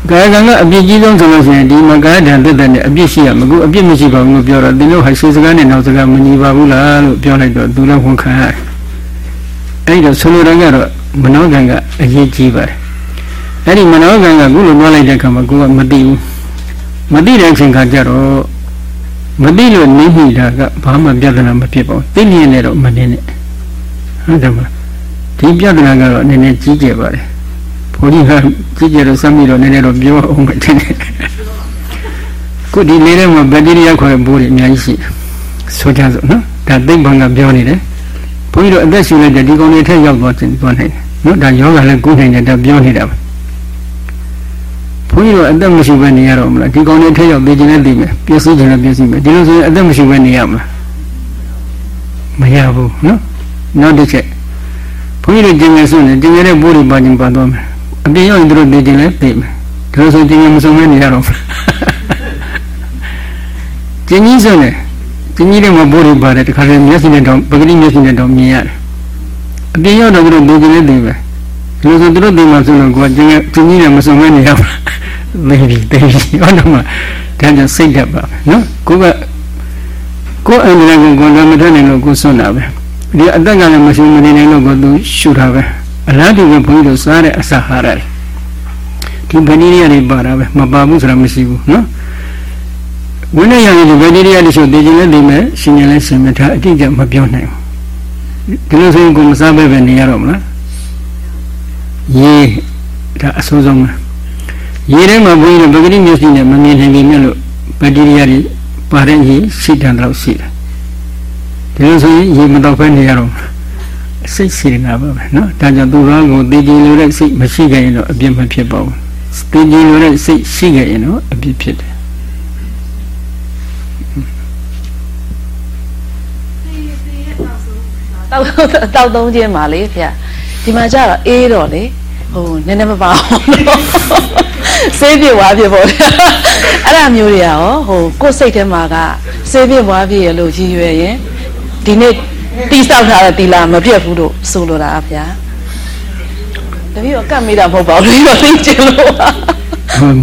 ကာယကံကအပြည့်ကြီးဆုံးဆိုလို့ရှိရင်ဒီမှာကာယဓာန်တက်တက်နဲ့အပြည့်ရှိရမကူအပြည့်မရှိပါဘူးလို့ပြောတော့သင်တို့ဟာရှေးစကားနဲ့နောက်စကားမညီပါဘူးလားလို့ပြောလိုက်တော့သူလည်းဝန်ခံရတယ်အဲ့တော့ဆိုလိုတာကတော့မနောကံကအရေးကြီးပါတယ်အဲ့ဒီမနောကံကခုလိုပြောလိုက်တဲ့အခါမှာကိုကမသိဘူးမသိတဲ့အချိန်ခါကျတော့ မသိလို့နေမိတာကဘာမှပြဿနာမဖြစ်ပါဘူးသိလျင်လည်းတော့မနေနဲ့ဟုတ်တယ်မလားဒီပြဿနာကတော့နည်းနည်းကြီးကျယ်ပါတယ်ဘုန်းကြီးကကြီးကျယ်တော့စမ်းပြီးတော့နည်းနည်းတော့ပြောအောင်မယ်တင်တယ်ခုဒီလေးထဲမှာဘက်တီးရီးယားခေါ်တဲ့ဘိုးတွေအများကြီးရှိဆိုကြစို့နော်ဒါသိမ့်ဘန်ကပြောနေတယ်ဘုန်းကြီးတို့အသက်ရှူလိုက်တဲ့ဒီကောင်တွေထက်ရောက်သွားတယ်သွားနိုင်တယ်နော်ဒါယောဂလည်းကုနိုင်တယ်ဒါပြောနေတာပဲဘု န်းကြီးတို့အသက်မရှိဘဲနေရတော့မလားဒီကောင်တွေထက်ရောက်သိခြင်းနဲ့သိမယ်ပြည့်စုံခြင်းနဲ့ပြည့်စုံမယ်ဒီလိုဆိုရင်အသက်မရှိဘဲနေရမလားမရဘူးနော်နောက်တစ်ချက်ဘုန်းကြီးတို့ကျင်ငယ်စွနေကျင်ငယ်တဲ့ဘိုးတွေပါခြင်းပါတော့မယ်အပြင်ရောက်ရင်တို့သိခြင်းလည်းသိမယ်ဒါလို့ဆိုကျင်ငယ်မစုံမဲနေရတော့ကျင်ကြီးစွနေကျင်ကြီးတဲ့မှာဘိုးတွေပါတယ်တခါတည်းမျက်စိနဲ့တော့ပဂတိမျက်စိနဲ့တော့မြင်ရတယ်အပြင်ရောက်တော့တို့သိခြင်းလည်းသိမယ်ဒါလို့ဆိုတို့သိမှဆိုတော့ကိုယ်ကျင်ငယ်ကျင်ကြီးနဲ့မစုံမဲနေရမှာ သိပြီသိပြီဟုတ်တော့မှဒါကြောင့်စိတ်တက်ပါမယ်နော်ကိုကကိုယ်အန္တရာယ်ကိုကိုယ်တော့မထနိုင်လို့ကိုယ်စွန့်တာပဲဒီအသက်ကလည်းမရှိမနေနိုင်လို့ကိုသူရှုတာပဲအလားတူပဲဘုန်းကြီးတို့စားတဲ့အစာဟာရတွေဒီဗနီးရီယာတွေပါတာပဲမပါဘူးဆိုတာမရှိဘူးနော်ဝိနည်းရရင်ဒီဗနီးရီယာတွေဆိုတည်ခြင်းလည်းတည်မယ်ရှင်ရင်လည်းရှင်မယ်ဒါအတိအကျမပြောနိုင်ဘူးဒီလိုဆိုရင်ကိုမစားပဲပဲနေရတော့မလားရေဒါအဆိုးဆုံးပဲ ရေထဲမှာဘုန်းကြီးတို့ပဂတိမျက်စိနဲ့မမြင်နိုင်ပြီမြတ်လို့ဘက်တီးရီးယားတွေပါတဲ့ရေရှိတန်တော့ရှိတယ်ဒီလိုဆိုရင်ရေမတော့ဖဲနေရတော့စိတ်စေနာပါပဲเนาะဒါကြောင့်သူ့ဘာကိုတည်ကြည်လို့တဲ့စိတ်မရှိခဲ့ရင်တော့အပြစ်မဖြစ်ပါဘူးတည်ကြည်လို့တဲ့စိတ်ရှိခဲ့ရင်တော့အပြစ်ဖြစ်တယ်တောက်တောက်သုံးခြင်းပါလေဖေဒီမှာကျတော့အေးတော့လေ ဟိုနည်းနည်းမပါအောင်ဆေးပြွားပြပေါ့အဲ့ဒါမျိုးတွေရောဟိုကိုယ်စိတ်ထဲမှာကဆေးပြွားပြရလို့ရည်ရွယ်ရင်ဒီနေ့တိဆောက်ထားတဲ့တီလာမပြတ်ဘူးလို့ဆိုလိုတာဗျာတပည့်တော့ကတ်မိတာမဟုတ်ပါဘူးဒီတော့သိချင်လို့ပါ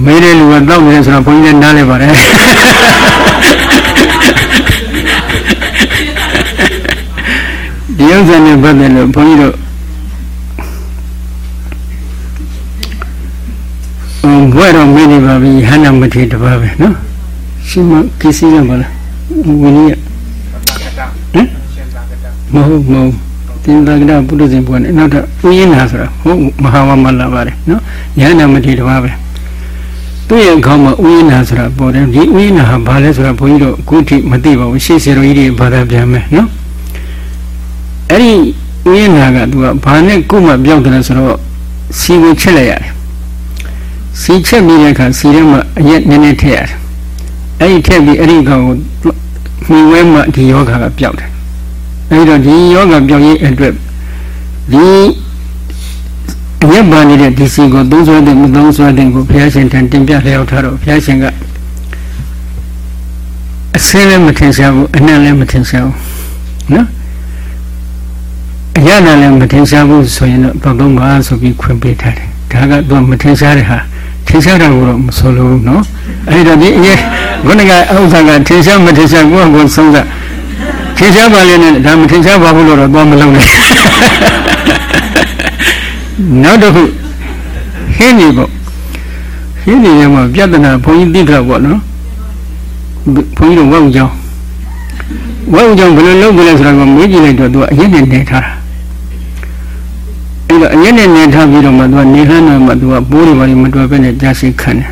မေးတဲ့လူကတောက်နေတယ်ဆိုတော့ဘုန်းကြီးလည်းနားလဲပါတယ်ဒီဥစ္စာနဲ့ပတ်သက်လို့ဘုန်းကြီးတို့ ဘွဲတော့မေးနေပါပြီဟန္တာမထေတပါပဲနော်ရှင်မကိစီရမလားဝိနည်းဟမ်မဟုတ်မဟုတ်တင်သာကရပုရိသေဘုရားနဲ့နောက်တော့ဥယျာဏဆိုတာဟုတ်မဟာဝမလာပါတယ်နော်ယန္တာမထေတပါပဲသူ့ရဲ့ခေါင်းမှာဥယျာဏဆိုတာပေါ်တယ်ဒီဥယျာဏဟာဘာလဲဆိုတာဘုန်းကြီးတို့အခုထိမသိပါဘူးရှေ့ဆရာတော်ကြီးတွေဘာသာပြန်မယ်နော်အဲ့ဒီဥယျာဏကသူကဘာနဲ့ကိုမှပြောင်းတယ်ဆိုတော့စီကိုချက်လိုက်ရတယ် စီချက်ပြီးတဲ့အခါစီထဲမှာအရက်နည်းနည်းထည့်ရတယ်အဲ့ဒီထည့်ပြီးအဲ့ဒီကောင်ကိုမှီဝဲမှဒီယောဂကပျောက်တယ်အဲ့တော့ဒီယောဂပျောက်ရေးအတွက်ဒီအရက်ပါနေတဲ့ဒီစီကိုသုံးဆွဲတဲ့မသုံးဆွဲတဲ့ကိုဘုရားရှင်ထံတင်ပြလျောက်ထားတော့ဘုရားရှင်ကအစင်းလည်းမထင်ရှားဘူးအနံ့လည်းမထင်ရှားဘူးနော်အရနာလည်းမထင်ရှားဘူးဆိုရင်တော့ဘောသုံးပါဆိုပြီးခွင့်ပေးထားတယ်ဒါကတော့မထင်ရှားတဲ့ဟာ ထင်ရှားတာကိုတော့မဆိုလို့နော်အဲ့ဒါဒီအရင်ခုနကဥစ္စာကထင်ရှားမထင်ရှားကိုယ့်ကိုဆုံးတာထင်ရှားပါလေနဲ့ဒါမထင်ရှားပါဘူးလို့တော့သွားမလုံးနဲ့နောက်တစ်ခုဟင်းနေပေါ့ဟင်းနေမှာပြဿနာဘုန်းကြီးသိကြပေါ့နော်ဘုန်းကြီးတို့ဝက်ဦးကြောင်းဝက်ဦးကြောင်းဘယ်လိုလုပ်ကြလဲဆိုတော့မေးကြည့်လိုက်တော့သူကအရင်နဲ့နေထားတာ အိတော့အရက်နဲ့နေထားပြီးတော့မှသူကနေဟန်းတော့မှသူကပိုးတွေဘာတွေမတွေ့ပဲနဲ့ကြာစီခံတယ်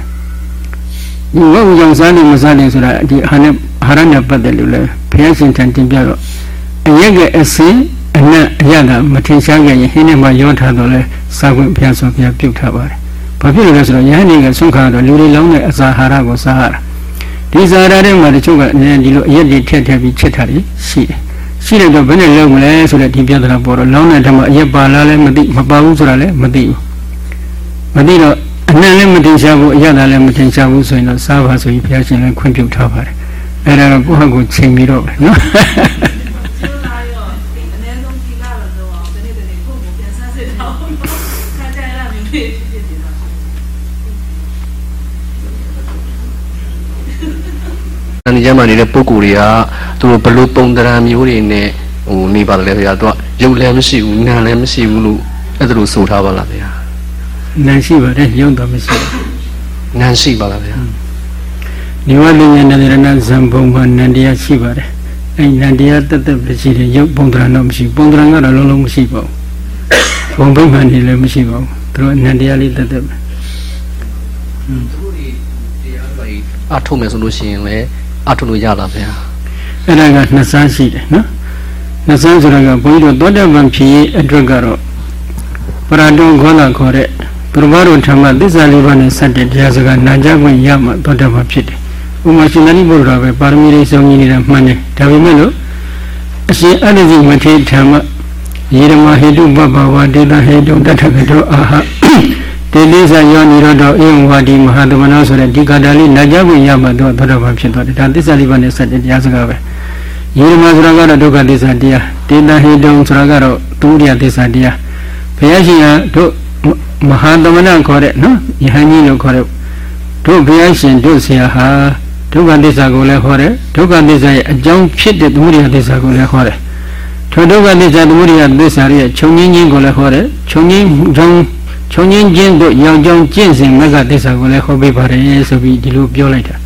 ဒီဝတ်ကြောင့်စားတယ်မစားတယ်ဆိုတာဒီအာနဲ့အာရနဲ့ပတ်သက်လို့လဲဘုရားရှင်ထံတင်ပြတော့အရက်ကအစင်အနက်အရတာမထင်ရှားခဲ့ရင်ဟင်းနဲ့မှရောထားတော့လဲစားခွင့်ဘုရားဆိုဘုရားပြုတ်ထားပါတယ်ဘာဖြစ်လို့လဲဆိုတော့ယဟန်တွေကဆုံးခါတော့လူတွေလောင်းတဲ့အစာဟာရကိုစားရတာဒီစာရတဲ့မှာတချို့ကအင်းဒီလိုအရက်တွေထည့်ထည့်ပြီးချက်ထားတယ်ရှိတယ် ရှိတယ်တော့ဘယ်နဲ့လုံးမလဲဆိုတဲ့ဒီပြဿနာပေါ်တော့လောင်းတဲ့ထက်မှာအရက်ပါလားလည်းမသိမပါဘူးဆိုတာလည်းမသိဘူးမသိတော့အနံ့လည်းမတင်ရှားဘူးအရသာလည်းမတင်ရှားဘူးဆိုရင်တော့စားပါဆိုရင်ဘုရားရှင်လည်းခွင့်ပြုထားပါတယ်အဲ့ဒါတော့ကိုယ့်ဟာကိုယ်ချိန်ပြီးတော့ပဲနော် တန်ကြမ်းမှနေတဲ့ပုံကိုယ်တွေကသူတို့ဘလို့ပုံတရံမျိုးတွေနဲ့ဟိုနေပါတယ်လေဗျာသူကရုပ်လည်းမရှိဘူးနာလည်းမရှိဘူးလို့အဲ့ဒါလိုဆိုထားပါလားဗျာနန်ရှိပါတယ်ရုံတော့မရှိဘူးနာရှိပါလားဗျာနိဝတဉာဏရဏဇံဘုံမှာနန္တရားရှိပါတယ်အဲ့နန္တရားတက်တက်ပဲရှိတယ်ရုပ်ပုံတရံတော့မရှိဘူးပုံတရံကတော့လုံးလုံးမရှိပါဘူးဘုံဘိမှန်နေလည်းမရှိပါဘူးသူတို့နန္တရားလေးတက်တက်ပဲအထုတ်မယ်ဆိုလို့ရှိရင်လည်း အထုတ်လို့ရလားဗျာအဲ့ဒါကနှစ်ဆန်းရှိတယ်နော်နှစ်ဆန်းဆိုတာကဘုန်းကြီးတို့သောတပန်ဖြစ်ရေးအတွက်ကတော့ပရတုံခောလာခေါ်တဲ့သူတော်ဘာတို့ထံမှသစ္စာလေးပါးနဲ့ဆက်တဲ့တရားစကားနာကြခွင့်ရမှသောတပန်ဖြစ်တယ်ဥပမာရှင်သာရိပုတ္တရာပဲပါရမီတွေစုံကြီးနေတာမှန်တယ်ဒါပေမဲ့လို့အရှင်အတ္တဇိမထေရထံမှယေရမဟေတုပပဝါဒေတာဟေတုတထကတောအာဟ တေလိဇာယောနိရောဓဧဝဝတိမဟာသမနောဆိုတဲ့ဒီကာတာလေးနာကြခွင့်ရမှတော့သောတပန်ဖြစ်သွားတယ်ဒါသစ္စာလေးပါးနဲ့ဆက်တဲ့တရားစကားပဲယေရမဆိုတာကတော့ဒုက္ခသစ္စာတရားဒေတာဟေတုဆိုတာကတော့သူရိယသစ္စာတရားဘုရားရှင်ကတို့မဟာသမဏခေါ်တဲ့နော်ယဟန်ကြီးလို့ခေါ်တဲ့တို့ဘုရားရှင်တို့ဆရာဟာဒုက္ခသစ္စာကိုလည်းဟောတယ်ဒုက္ခသစ္စာရဲ့အကြောင်းဖြစ်တဲ့သမုဒိယသစ္စာကိုလည်းဟောတယ်ထိုဒုက္ခသစ္စာသမုဒိယသစ္စာရဲ့ခြုံငင်းခြင်းကိုလည်းဟောတယ်ခြုံငင်းကြောင်း ခြုံငင်းခြင်းတို့ရောင်ကြောင်းကျင့်စဉ်မဂ္ဂသစ္စာကိုလည်းဟောပေးပါတယ်ဆိုပြီးဒီလိုပြောလိုက်တာ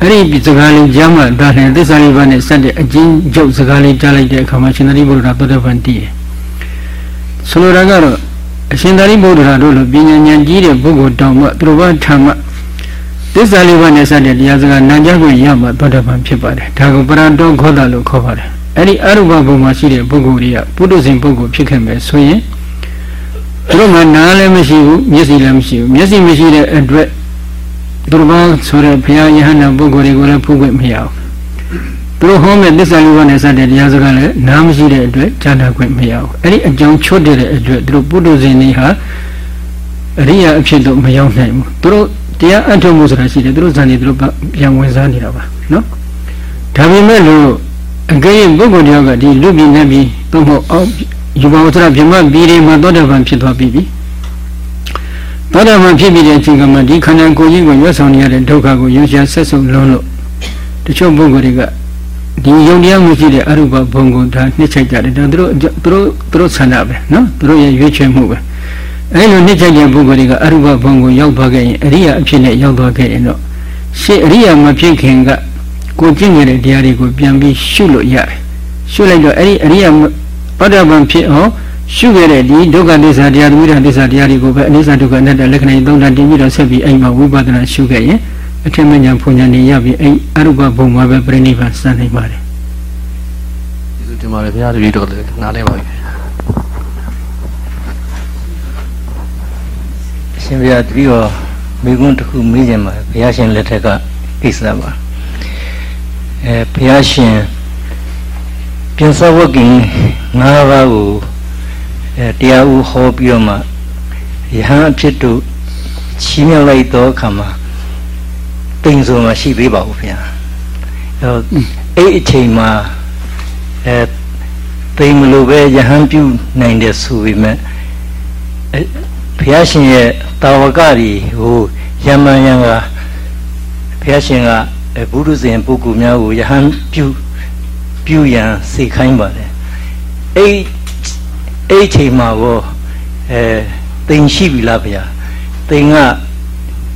အဲ့ဒီစကားလေးကြားမှဒါနဲ့သစ္စာလေးပါးနဲ့ဆက်တဲ့အချင်းကျုပ်စကားလေးကြားလိုက်တဲ့အခါမှာရှင်သာရိပုတ္တရာသောတပန်တည်တယ်ဆိုလိုတာကတော့အရှင်သာရိပုတ္တရာတို့လိုပညာဉာဏ်ကြီးတဲ့ပုဂ္ဂိုလ်တောင်မှသူတို့ဘာထမှသစ္စာလေးပါးနဲ့ဆက်တဲ့တရားစကားနာကြားခွင့်ရမှသောတပန်ဖြစ်ပါတယ်ဒါကိုပရတောခောတာလို့ခေါ်ပါတယ်အဲ့ဒီအရုပဘုံမှာရှိတဲ့ပုဂ္ဂိုလ်တွေကပုထုဇဉ်ပုဂ္ဂိုလ်ဖြစ်ခဲ့မယ်ဆိုရင် သူတို့မှနားလည်းမရှိဘူးမျက်စိလည်းမရှိဘူးမျက်စိမရှိတဲ့အတွက်သူတို့ဘာဆိုတဲ့ဘုရားယဟန္တာပုဂ္ဂိုလ်တွေကိုလည်းဖူးခွင့်မရဘူးသူတို့ဟောမဲ့သစ္စာလေးပါးနဲ့ဆက်တဲ့တရားစကားလည်းနားမရှိတဲ့အတွက်ကြားနာခွင့်မရဘူးအဲ့ဒီအကြောင်းချွတ်တဲ့အတွက်သူတို့ပုထုဇဉ်တွေဟာအရိယာအဖြစ်တော့မရောက်နိုင်ဘူးသူတို့တရားအထုတ်မှုဆိုတာရှိတယ်သူတို့ဇာနေသူတို့ပြန်ဝင်စားနေတာပါနော်ဒါပေမဲ့လို့အကယ်၍ပုဂ္ဂိုလ်တယောက်ကဒီလူပြည်နဲ့ပြီးသို့မဟုတ်အောက် ယူပါဝတ္တဗြဟ္မပြည်တွေမှာသောတာပန်ဖြစ်သွားပြီပြီသောတာပန်ဖြစ်ပြီးတဲ့အချိန်ကမှဒီခန္ဓာကိုယ်ကြီးကိုရွတ်ဆောင်နေရတဲ့ဒုက္ခကိုရွှေရှားဆက်ဆုပ်လုံးလို့တချို့ပုဂ္ဂိုလ်တွေကဒီယုံတရားမှုရှိတဲ့အရုပဘုံကိုဒါနှစ်ချိုက်ကြတယ်ဒါသူတို့သူတို့သူတို့ဆန္ဒပဲနော်သူတို့ရဲ့ရွေးချယ်မှုပဲအဲလိုနှစ်ချိုက်တဲ့ပုဂ္ဂိုလ်တွေကအရုပဘုံကိုရောက်သွားခဲ့ရင်အရိယာအဖြစ်နဲ့ရောက်သွားခဲ့ရင်တော့ရှေ့အရိယာမဖြစ်ခင်ကကိုကျင့်ကြတဲ့တရားတွေကိုပြန်ပြီးရှုလို့ရတယ်ရှုလိုက်တော့အဲ့ဒီအရိယာ ပတ္တဗံဖြစ်အောင်ရှုခဲ့တဲ့ဒီဒုက္ခသစ္စာတရားသမုဒယသစ္စာတရားတွေကိုပဲအနိစ္စဒုက္ခအနတ္တလက္ခဏာသုံးဓာတ်တင်ပြီးတော့ဆက်ပြီးအဲ့မှာဝိပဿနာရှုခဲ့ရင်အထက်မညာဖွညာနေရပြီးအဲ့အရုပဘုံမှာပဲပြိဋိဘံစံနိုင်ပါတယ်ကျေးဇူးတင်ပါတယ်ဗျာတပည့်တော်လည်းနားလဲပါပြီအရှင်ဘုရားတပည့်တော်မိကွန်းတစ်ခုမေးခြင်းပါဘုရားရှင်လက်ထက်ကကိစ္စပါအဲဘုရားရှင်ပြင်စဝတ်ကင် ၅ပါးကိုအဲတရားဥဟောပြီးတော့မှယဟန်အဖြစ်တို့ချီးမြှောက်လိုက်တော့အခါမှာတိမ်ဆိုမှရှိသေးပါဘူးဘုရားအဲတော့အဲ့အချိန်မှာအဲတိမ်မလို့ပဲယဟန်ပြုနိုင်တယ်ဆိုပေမဲ့အဲဘုရားရှင်ရဲ့တာဝကတွေဟိုယမန်ယံကဘုရားရှင်ကအဲဘုရုဇဉ်ပုဂ္ဂိုလ်များကိုယဟန်ပြုပြုရန်စေခိုင်းပါတယ် အဲ့အဲ့အချိန်မှာဘောအဲတိမ်ရှိပြီလားဗျာတိမ်က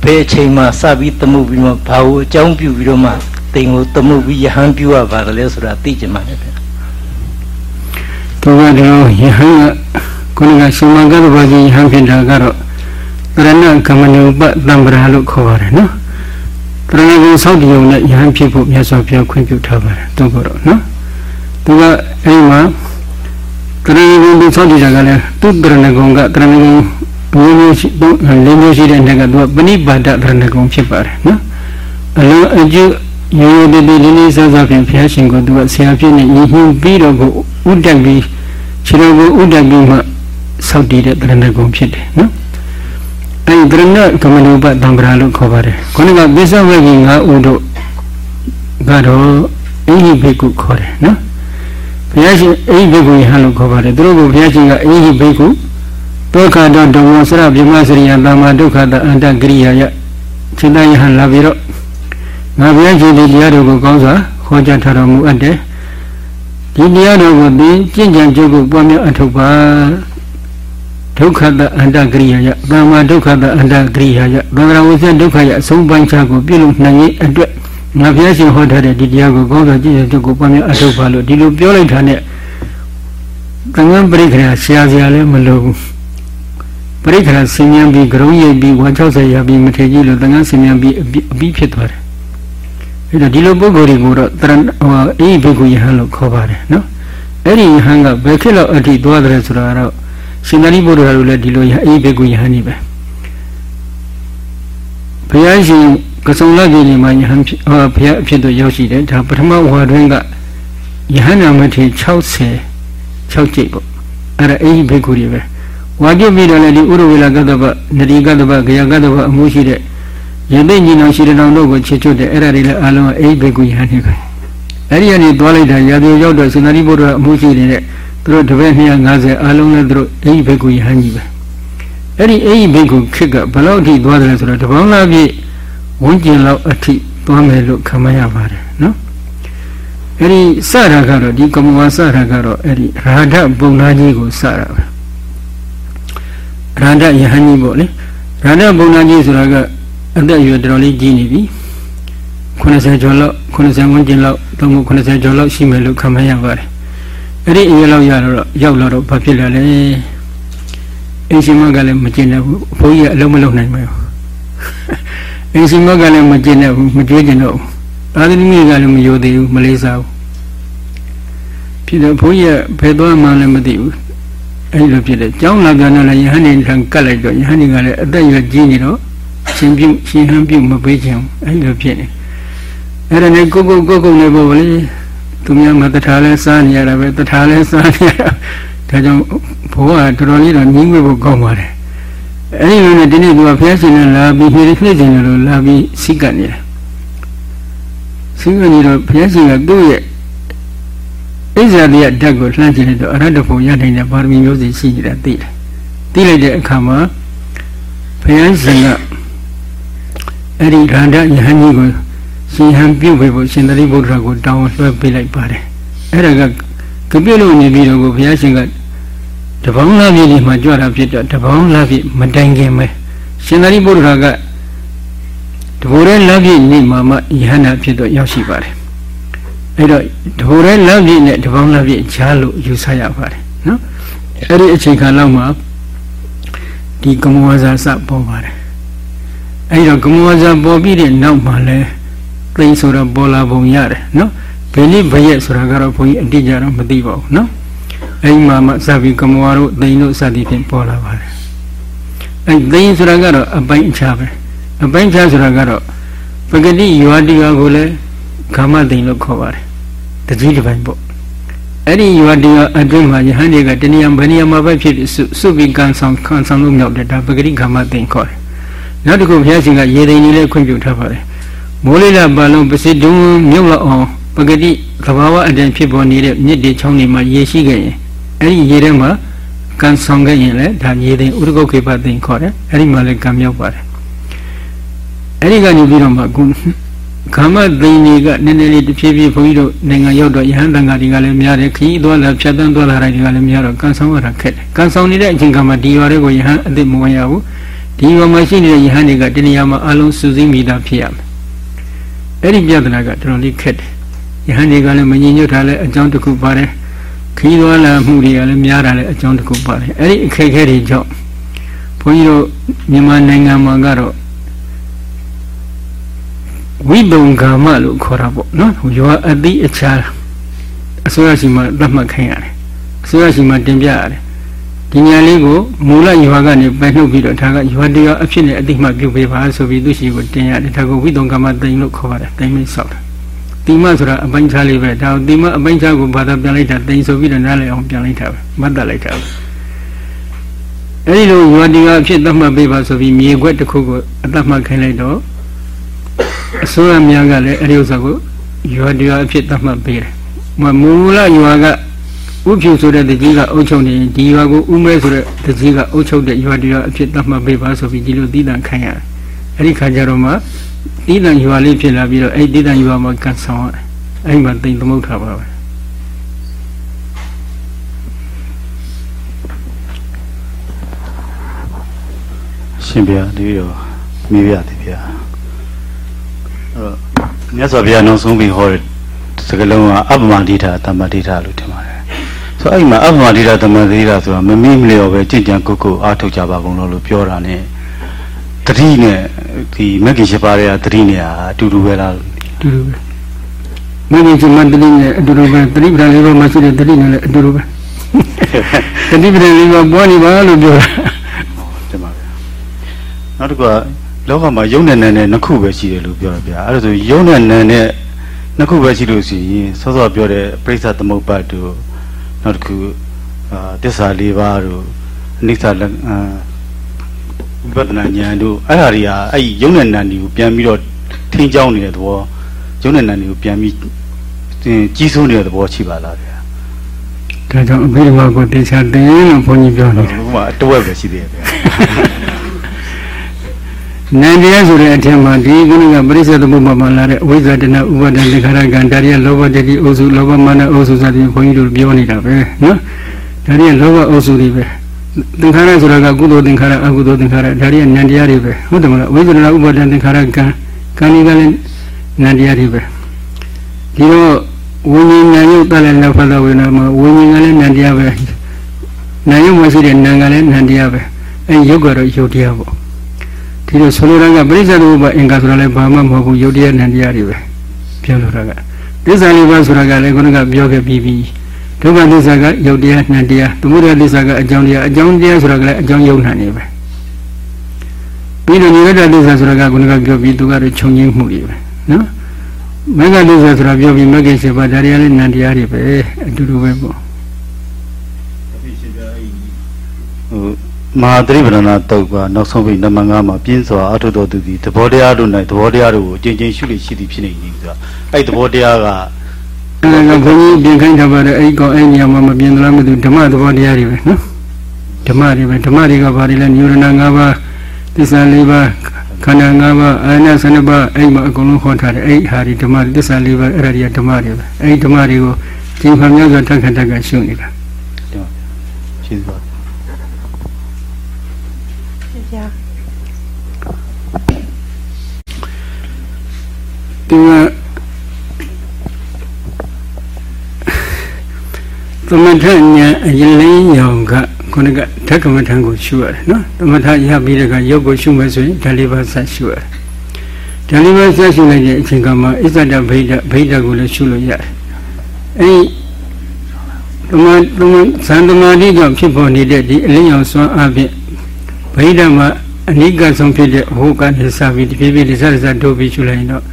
ဘယ်အချိန်မှာစပြီးသမုတ်ပြီးမှဘာကိုအကြောင်းပြုပြီးတော့မှတိမ်ကိုသမုတ်ပြီးယဟန်ပြုရပါတယ်လဲဆိုတာသိကြမှာလေဗျာသူကတော့ယဟန်ကခုနကရှင်မကတ္တဗကြီးဟန်ဖြစ်တာကတော့တရဏကမနုပတံပရာလို့ခေါ်ပါတယ်နော်တရဏဂုံဆောက်တည်ုံနဲ့ယဟန်ဖြစ်ဖို့မြတ်စွာဘုရားခွင့်ပြုထားပါတယ်သူကတော့နော်သူကအဲဒီမှာ တရဏဂုံသူဆောက်တည်တာကလည်းသူတရဏဂုံကတရဏဂုံမျိုးမျိုးရှိလေးမျိုးရှိတဲ့နေကသူကပဏိပါဒတရဏဂုံဖြစ်ပါတယ်နော်အလုံးအကျိုးရိုးရိုးတည်တည်လေးလေးစားစားဖြင့်ဘုရားရှင်ကသူကဆရာဖြစ်နေရည်ညွှန်းပြီးတော့ကိုဥဒ္ဒပြီးခြေတော်ကိုဥဒ္ဒပြီးမှဆောက်တည်တဲ့တရဏဂုံဖြစ်တယ်နော်အဲဒီတရဏကမနုပတံပရာလို့ခေါ်ပါတယ်ခုနကပိဿဝေကြီး၅ဦးတို့ကတော့အင်ဟိဘိကုခေါ်တယ်နော် ဘုရားရှင်အင်ဟိဘိကုယဟန်လို့ခေါ်ပါတယ်သူတို့ကဘုရားရှင်ကအင်ဟိဘိကုဒုက္ခတောဓမ္မစရပြမစရိယသမ္မာဒုက္ခတအန္တကရိယာယခြေတယဟန်လာပြီးတော့ငါဘုရားရှင်ဒီတရားတော်ကိုကောင်းစွာဟောကြားထားတော်မူအပ်တယ်ဒီတရားတော်ကိုသင်ကျင့်ကြံကြုတ်ကိုပွားများအထောက်ပါဒုက္ခတအန္တကရိယာယသမ္မာဒုက္ခတအန္တကရိယာယသံဃာဝိသဒုက္ခယအဆုံးပိုင်းခြားကိုပြုလုပ်နိုင်ရေးအတွက် ငါဘုရားရှင်ဟောထားတဲ့ဒီတရားကိုကောင်းစွာကျင့်ကြံကြုတ်ကိုပွားများအထောက်ပါလို့ဒီလိုပြောလိုက်တာနဲ့ကံကံပရိခရာဆရာဆရာလည်းမလိုဘူးပရိခရာဆင်ញံပြီးဂရုံးရိပ်ပြီးဝါ60ရာပြီးမထေကြီးလို့တန်ခါဆင်ញံပြီးအပြီးဖြစ်သွားတယ်အဲ့တော့ဒီလိုပုဂ္ဂိုလ်တွေကိုတော့တရဟိုအေးဘိက္ခုယဟန်လို့ခေါ်ပါတယ်နော်အဲ့ဒီယဟန်ကဘယ်ခေတ်လောက်အထိသွားတယ်ဆိုတာတော့ရှင်သာရိပုတ္တရာတို့လည်းဒီလိုအေးဘိက္ခုယဟန်ကြီးပဲဘုရားရှင် ကစုံလပြည်နေမှာယဟန်ဟောဘုရားအဖြစ်တို့ရောက်ရှိတယ်ဒါပထမဝါတွင်ကယဟန်နာမထေ60 6ကျိတ်ပေါ့အဲ့ဒါအေးဘိက္ခုတွေပဲဝါကျပြီးတော့လည်းဒီဥရဝေလကတ္တပနတိကတ္တပဂယကတ္တပအမှုရှိတဲ့ယသိညီနောင်ရှိတဲ့တောင်တို့ကိုချေချွတ်တယ်အဲ့ဒါတွေလည်းအလုံးအိဘိကုယဟန်နေပဲအဲ့ဒီကနေသွားလိုက်တာရာဇဝရောက်တော့စင်္သာရိပုတ္တရာအမှုရှိနေတဲ့သူတို့တပည့်250အလုံးလည်းသူတို့အိဘိကုယဟန်ကြီးပဲအဲ့ဒီအိဘိကုခစ်ကဘလောက်အထိသွားတယ်ဆိုတော့တပေါင်းလားပြည့် ဝန်းကျင်လောက်အထိသွားမယ်လို့ခံမရပါတယ်နော်အဲ့ဒီစတာကတော့ဒီကမ္မဝါစတာကတော့အဲ့ဒီရာဓပုံနာကြီးကိုစတာပဲရန္ဒယဟန်ကြီးပေါ့လေရန္ဒဘုံနာကြီးဆိုတာကအသက်အရွယ်တော်တော်လေးကြီးနေပြီ90ကျော်လောက်90ဝန်းကျင်လောက်တော့မဟုတ်90ကျော်လောက်ရှိမယ်လို့ခန့်မှန်းရပါတယ်အဲ့ဒီအရွယ်လောက်ရတော့ရောက်လာတော့ဘာဖြစ်လဲလဲအင်းရှင်မကလည်းမကျင်တဲ့ဘူးဘုန်းကြီးကအလုံးမလုံးနိုင်ဘူး အင်းရှင်မကလည်းမကျင်တဲ့ဘူးမကြွေးကျင်တော့ဘူးသာသနာ့ကလည်းမယိုသေးဘူးမလေးစားဘူးဖြစ်တော့ဘုန်းကြီးကဘယ်သွားမှလည်းမသိဘူးအဲ့လိုဖြစ်တယ်ကျောင်းလာပြန်တော့လည်းယဟန်နေထံကတ်လိုက်တော့ယဟန်နေကလည်းအသက်ရွယ်ကြီးနေတော့ရှင်ပြုရှင်ဟန်ပြုမပေးချင်အဲ့လိုဖြစ်နေအဲ့ဒါနဲ့ကိုကိုကိုကိုနေပေါ့လေသူများမတထားလဲစားနေရတာပဲတထားလဲစားနေရတာဒါကြောင့်ဘိုးကတော်တော်လေးတော့ညီးငွေဖို့ကောင်းပါတယ် အဲ့ဒီလိုနဲ့ဒီနေ့သူကဖျက်ရှင်နဲ့လာပြီးနှိမ့်နှိမ့်ရှင်လို့လာပြီးစိတ်ကပ်နေတယ်စိတ်ကနေတော့ဖျက်ရှင်ကသူ့ရဲ့ဣဇာတိယဓာတ်ကိုလှမ်းကြည့်လိုက်တော့အရဟတဖို့ရနိုင်တဲ့ပါရမီမျိုးစုံရှိနေတာသိတယ်။သိလိုက်တဲ့အခါမှာဘုရားရှင်ကအဲ့ဒီရန္ဒယဟန်ကြီးကိုရှင်ဟန်ပြုတ်ပေးဖို့ရှင်သတိဗုဒ္ဓကိုတောင်းလွှဲပေးလိုက်ပါတယ်။အဲ့ဒါကကပြည့်လို့နေပြီးတော့ဘုရားရှင်က တပေါင်းလာပြည့်လေးမှာကြွတာဖြစ်တော့တပေါင်းလာပြည့်မတိုင်ခင်ပဲရှင်သတိဗုဒ္ဓကတဘိုးရဲလာပြည့်နေမှာမှယဟန္တာဖြစ်တော့ရောက်ရှိပါတယ်အဲ့တော့တဘူရဲလက်ပြည့်နဲ့တပေါင်းလက်ပြည့်ချားလို့ယူဆရပါတယ်နော်အဲ့ဒီအချိန်ခါလောက်မှာဒီကမောဇာစပေါ်ပါတယ်အဲ့တော့ကမောဇာပေါ်ပြီးတဲ့နောက်မှာလဲသိဆိုတော့ပေါ်လာပုံရတယ်နော်ဘယ်နည်းဘရက်ဆိုတာကတော့ဘုန်းကြီးအတိအကျတော့မသိပါဘူးနော် အဲ့ဒီမှာမှစပြီးကမောတို့သိတို့စသည်ဖြင့်ပေါ်လာပါတယ်အဲ့သိဆိုတာကတော့အပိုင်းအခြားပဲအပိုင်းအခြားဆိုတာကတော့ပဂတိယောတိယောကိုလည်းကာမသိန်လို့ခေါ်ပါတယ်တကြီးတစ်ပိုင်းပေါ့အဲ့ဒီယောတိယောအတွင်းမှာယဟန်တွေကတဏှာဘယ်နေရာမှာပဲဖြစ်ဖြစ်စုစုပြီးကန်ဆောင်ခံဆောင်လို့မြောက်တယ်ဒါပဂတိကာမသိန်ခေါ်တယ်နောက်တစ်ခုဘုရားရှင်ကရေသိန်ကြီးလည်းခွင့်ပြုထားပါတယ်မိုးလေးလာပါလုံးပစိတုံးမြုပ်လောက်အောင်ပဂတိသဘာဝအတိုင်းဖြစ်ပေါ်နေတဲ့မြစ်တွေချောင်းတွေမှာရေရှိခဲ့ရင် အဲ့ဒီရေထဲမှာကန်ဆောင်ခဲ့ရင်လည်းဒါရေသိန်ဥဒကုတ်ခေပသိန်ခေါ်တယ်အဲ့ဒီမှာလည်းကံမြောက်ပါတယ်အဲ့ဒီကနေပြီးတော့မှခုကာမသိင်တွေကနည်းနည်းလေးတဖြည်းဖြည်းဘုန်းကြီးတို့နိုင်ငံရောက်တော့ယဟန်တန်ဃာတွေကလည်းများတယ်ခရီးသွားလာဖြတ်တန်းသွားလာတိုင်းတွေကလည်းများတော့ကန်ဆောင်ရတာခက်တယ်ကန်ဆောင်နေတဲ့အချိန်ကမှဒီရွာတွေကိုယဟန်အစ်မဝင်ရဘူးဒီရွာမှာရှိနေတဲ့ယဟန်တွေကတဏှာမှာအလုံးစုစည်းမိတာဖြစ်ရမယ်အဲ့ဒီပြဿနာကတော်တော်လေးခက်တယ်ယဟန်တွေကလည်းမငြိညွတ်တာလည်းအကြောင်းတစ်ခုပါတယ် ခီးသွားလာမှုတွေကလည်းများတာလည်းအကြောင်းတစ်ခုပါတယ်အဲ့ဒီအခက်အခဲတွေကြောင့်ဘုန်းကြီးတို့မြန်မာနိုင်ငံမှာကတော့ဝိတုံကာမလို့ခေါ်တာပေါ့နော်ရွာအတိအချာအစိုးရရှိမှသတ်မှတ်ခိုင်းရတယ်အစိုးရရှိမှတင်ပြရတယ်ဒီညာလေးကိုမူလရွာကနေပယ်နှုတ်ပြီးတော့ဒါကရွာတရားအဖြစ်နဲ့အတိမှပြုပေးပါဆိုပြီးသူရှိကိုတင်ရတယ်ဒါကိုဝိတုံကာမတိန်လို့ခေါ်ပါတယ်တိန်မိတ်ဆောက်တယ် တိမဆိုတာအပိုင်းခြားလေးပဲဒါတိမအပိုင်းခြားကိုဘာသာပြန်လိုက်တာတိန်ဆိုပြီးတော့နားလည်အောင်ပြန်လိုက်တာပဲမှတ်တတ်လိုက်တာပဲအဲဒီလိုရွာတရားအဖြစ်သတ်မှတ်ပေးပါဆိုပြီးမြေခွက်တစ်ခုကိုအသတ်မှတ်ခိုင်းလိုက်တော့အစိုးရများကလည်းအဲဒီဥစ္စာကိုရွာတရားအဖြစ်သတ်မှတ်ပေးတယ်မူလရွာကဥဖြူဆိုတဲ့တကြီးကအုပ်ချုပ်နေဒီရွာကိုဥမဲဆိုတဲ့တကြီးကအုပ်ချုပ်တဲ့ရွာတရားအဖြစ်သတ်မှတ်ပေးပါဆိုပြီးဒီလိုတည်တံခိုင်းရတယ်အဲဒီခါကျတော့မှ တည်တံရွာလေးဖြစ်လာပြီးတော့အဲဒီတည်တံရွာမှာကန်ဆောင်ရတယ်အဲဒီမှာတိမ်သမုတ်ထားပါပဲရှင်ဗျာဒီတော့မိဗျာဒီဗျာအဲ့တော့မြတ်စွာဘုရားနောက်ဆုံးပြီးဟောတဲ့စကလုံးကအပ္ပမဒိဋ္ဌတမ္မဒိဋ္ဌလို့ထင်ပါတယ်ဆိုအဲ့မှာအပ္ပမဒိဋ္ဌတမ္မဒိဋ္ဌဆိုတာမမိမလျော်ပဲကြင်ကြံကုတ်ကုတ်အားထုတ်ကြပါကုန်လို့လို့ပြောတာ ਨੇ တတိနဲ့ဒီမဂ္ဂင်ရှိပါးရဲ့တတိနဲ့အတူတူပဲလားတူတူပဲမင်းကြီးမန္တလေးနဲ့အတူတူပဲတတိပဒလေးပါမှရှိတဲ့တတိနဲ့လည်းအတူတူပဲတတိပဒလေးပါပွားနေပါလို့ပြောတာတင်ပါဗျာနောက်တစ်ခုကလောကမှာယုံနဲ့နံနဲ့နှစ်ခုပဲရှိတယ်လို့ပြောတာဗျာအဲ့ဒါဆိုယုံနဲ့နံနဲ့နှစ်ခုပဲရှိလို့ရှိရင်စောစောပြောတဲ့ပြိဿသမုပ္ပါဒ်တို့နောက်တစ်ခုအာတစ္ဆာလေးပါးတို့အနိစ္စလက်အာ ဝိပဿနာဉာဏ်တို့အဲ့ဒါတွေကအဲ့ဒီယုံနဲ့နံတွေကိုပြန်ပြီးတော့ထင်းကြောင်းနေတဲ့သဘောယုံနဲ့နံတွေကိုပြန်ပြီးကြီးစိုးနေတဲ့သဘောရှိပါလားဗျာဒါကြောင့်အဘိဓမ္မာကိုတေချာတင်လို့ဘုန်းကြီးပြောနေတယ်ဘုရားအတဝက်ပဲရှိသေးတယ်ဗျာနန္တရားဆိုတဲ့အထက်မှာဒီကုဏကပရိစ္ဆေသမုပ္ပါမှာလာတဲ့အဝိဇ္ဇာတဏဥပါဒံသင်္ခါရကံဒါရီလောဘတတိအုပ်စုလောဘမာနအုပ်စုစသည်ဘုန်းကြီးတို့ပြောနေတာပဲနော်ဒါရီလောဘအုပ်စုတွေပဲ သင်္ခါရဆိုတာကကုသိုလ်သင်္ခါရအကုသိုလ်သင်္ခါရဒါရီနန္တရားတွေပဲဟုတ်တယ်မလားဝိဇ္ဇာတဏဥပါဒံသင်္ခါရကံကံဒီကလည်းနန္တရားတွေပဲဒီတော့ဝိညာဉ်ဉာဏ်ရုပ်တလည်းလက်ဖတ်ဝေနာမှာဝိညာဉ်ကလည်းနန္တရားပဲနာယုံမရှိတဲ့နာကလည်းနန္တရားပဲအဲရုပ်ကတော့ရုပ်တရားပေါ့ဒီလိုဆိုလိုတာကပရိစ္ဆေသမုပ္ပါအင်္ဂါဆိုတာလည်းဘာမှမဟုတ်ဘူးယုတ်တရားနံတရားတွေပဲပြောလိုတာကသစ္စာလေးပါးဆိုတာကလည်းခုနကပြောခဲ့ပြီးပြီ ဒုက္ခသစ္စာကယုတ်တရားနံတရားသမုဒယသစ္စာကအကြောင်းတရားအကြောင်းတရားဆိုတာကလည်းအကြောင်းယုတ်နံနေပဲပြီးတော့နိရောဓသစ္စာဆိုတာကခုနကပြောပြီးသူကတော့ခြုံငင်းမှုတွေပဲနော်မေဃသစ္စာဆိုတာပြောပြီးမဂ္ဂင်7ပါးဒါတွေကလည်းနံတရားတွေပဲအတူတူပဲပေါ့ဟိုမဟာသတိပဋ္ဌာနာတုတ်ကနောက်ဆုံးပြီးနံပါတ်5မှာပြင်းစွာအထုတော်သူသည်သဘောတရားတို့၌သဘောတရားတို့ကိုအကျဉ်းချင်းရှုလို့ရှိသည်ဖြစ်နေပြီဆိုတာအဲ့ဒီသဘောတရားက အဲဒါကဘုန်းကြီးပြင်ခိုင်းထားပါတယ်အဲ့ဒီကောင်အဲ့ဒီနေရာမှာမပြင်သလားမသိဘူးဓမ္မသဘောတရားတွေပဲနော်ဓမ္မတွေပဲဓမ္မတွေကဘာတွေလဲညူရဏ၅ပါးသစ္စာ၄ပါးခန္ဓာ၅ပါးအာရဏ12ပါးအဲ့ဒီမှာအကုန်လုံးဟောထားတယ်အဲ့ဒီဟာဒီဓမ္မသစ္စာ၄ပါးအဲ့ဒါတွေကဓမ္မတွေပဲအဲ့ဒီဓမ္မတွေကိုကျင့်ခံများစွာတက်ခတ်တက်ခတ်ရှုနေတာရှိသပါသူက သမထညာအရင်လင်းရောင်ကခုနကဓကမထံကိုရှုရတယ်နော်သမထရပြီးတဲ့ကရုပ်ကိုရှုမယ်ဆိုရင်ဓာလေးပါးဆက်ရှုရတယ်ဓာလေးပါးဆက်ရှုလိုက်တဲ့အချိန်ကမှအစ္ဆဒဗိဒဗိဒကိုလည်းရှုလို့ရတယ်အဲဒီသမသမဇန်သမာဓိကြောင့်ဖြစ်ပေါ်နေတဲ့ဒီအလင်းရောင်စွမ်းအားဖြင့်ဗိဒမှာအနိကဆုံးဖြစ်တဲ့ဟိုကနေစပြီးဒီပြည့်ပြည့်လေးဆက်ဆက်တို့ပြီးရှုလိုက်ရင်တော့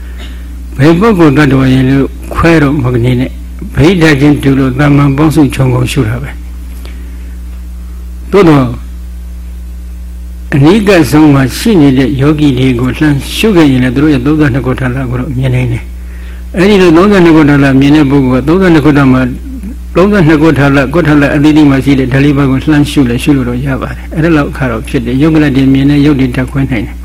ဘယ်ပုဂ္ဂိုလ်တ attva ရင်လို့ခွဲတော့မကနေနဲ့ ဗိဒချင်းတူလို့တမန်ပေါင်းစုခြုံကုန်ရှုတာပဲသို့တော့အနိကဆုံးမှာရှိနေတဲ့ယောဂီတွေကိုလှမ်းရှုခဲ့ရင်လည်းသူတို့ရဲ့32ခုထာလကိုတော့မြင်နိုင်တယ်အဲဒီလို32ခုထာလမြင်တဲ့ပုဂ္ဂိုလ်က32ခုထာမှာ32ခုထာလကုထာလအတိတိမှာရှိတဲ့ဓာလိဘကိုလှမ်းရှုလဲရှုလို့တော့ရပါတယ်အဲ့ဒါလောက်အခါတော့ဖြစ်တယ်ယုတ်ကလတ်တွေမြင်တဲ့ယုတ်တွေတက်ခွဲနိုင်တယ်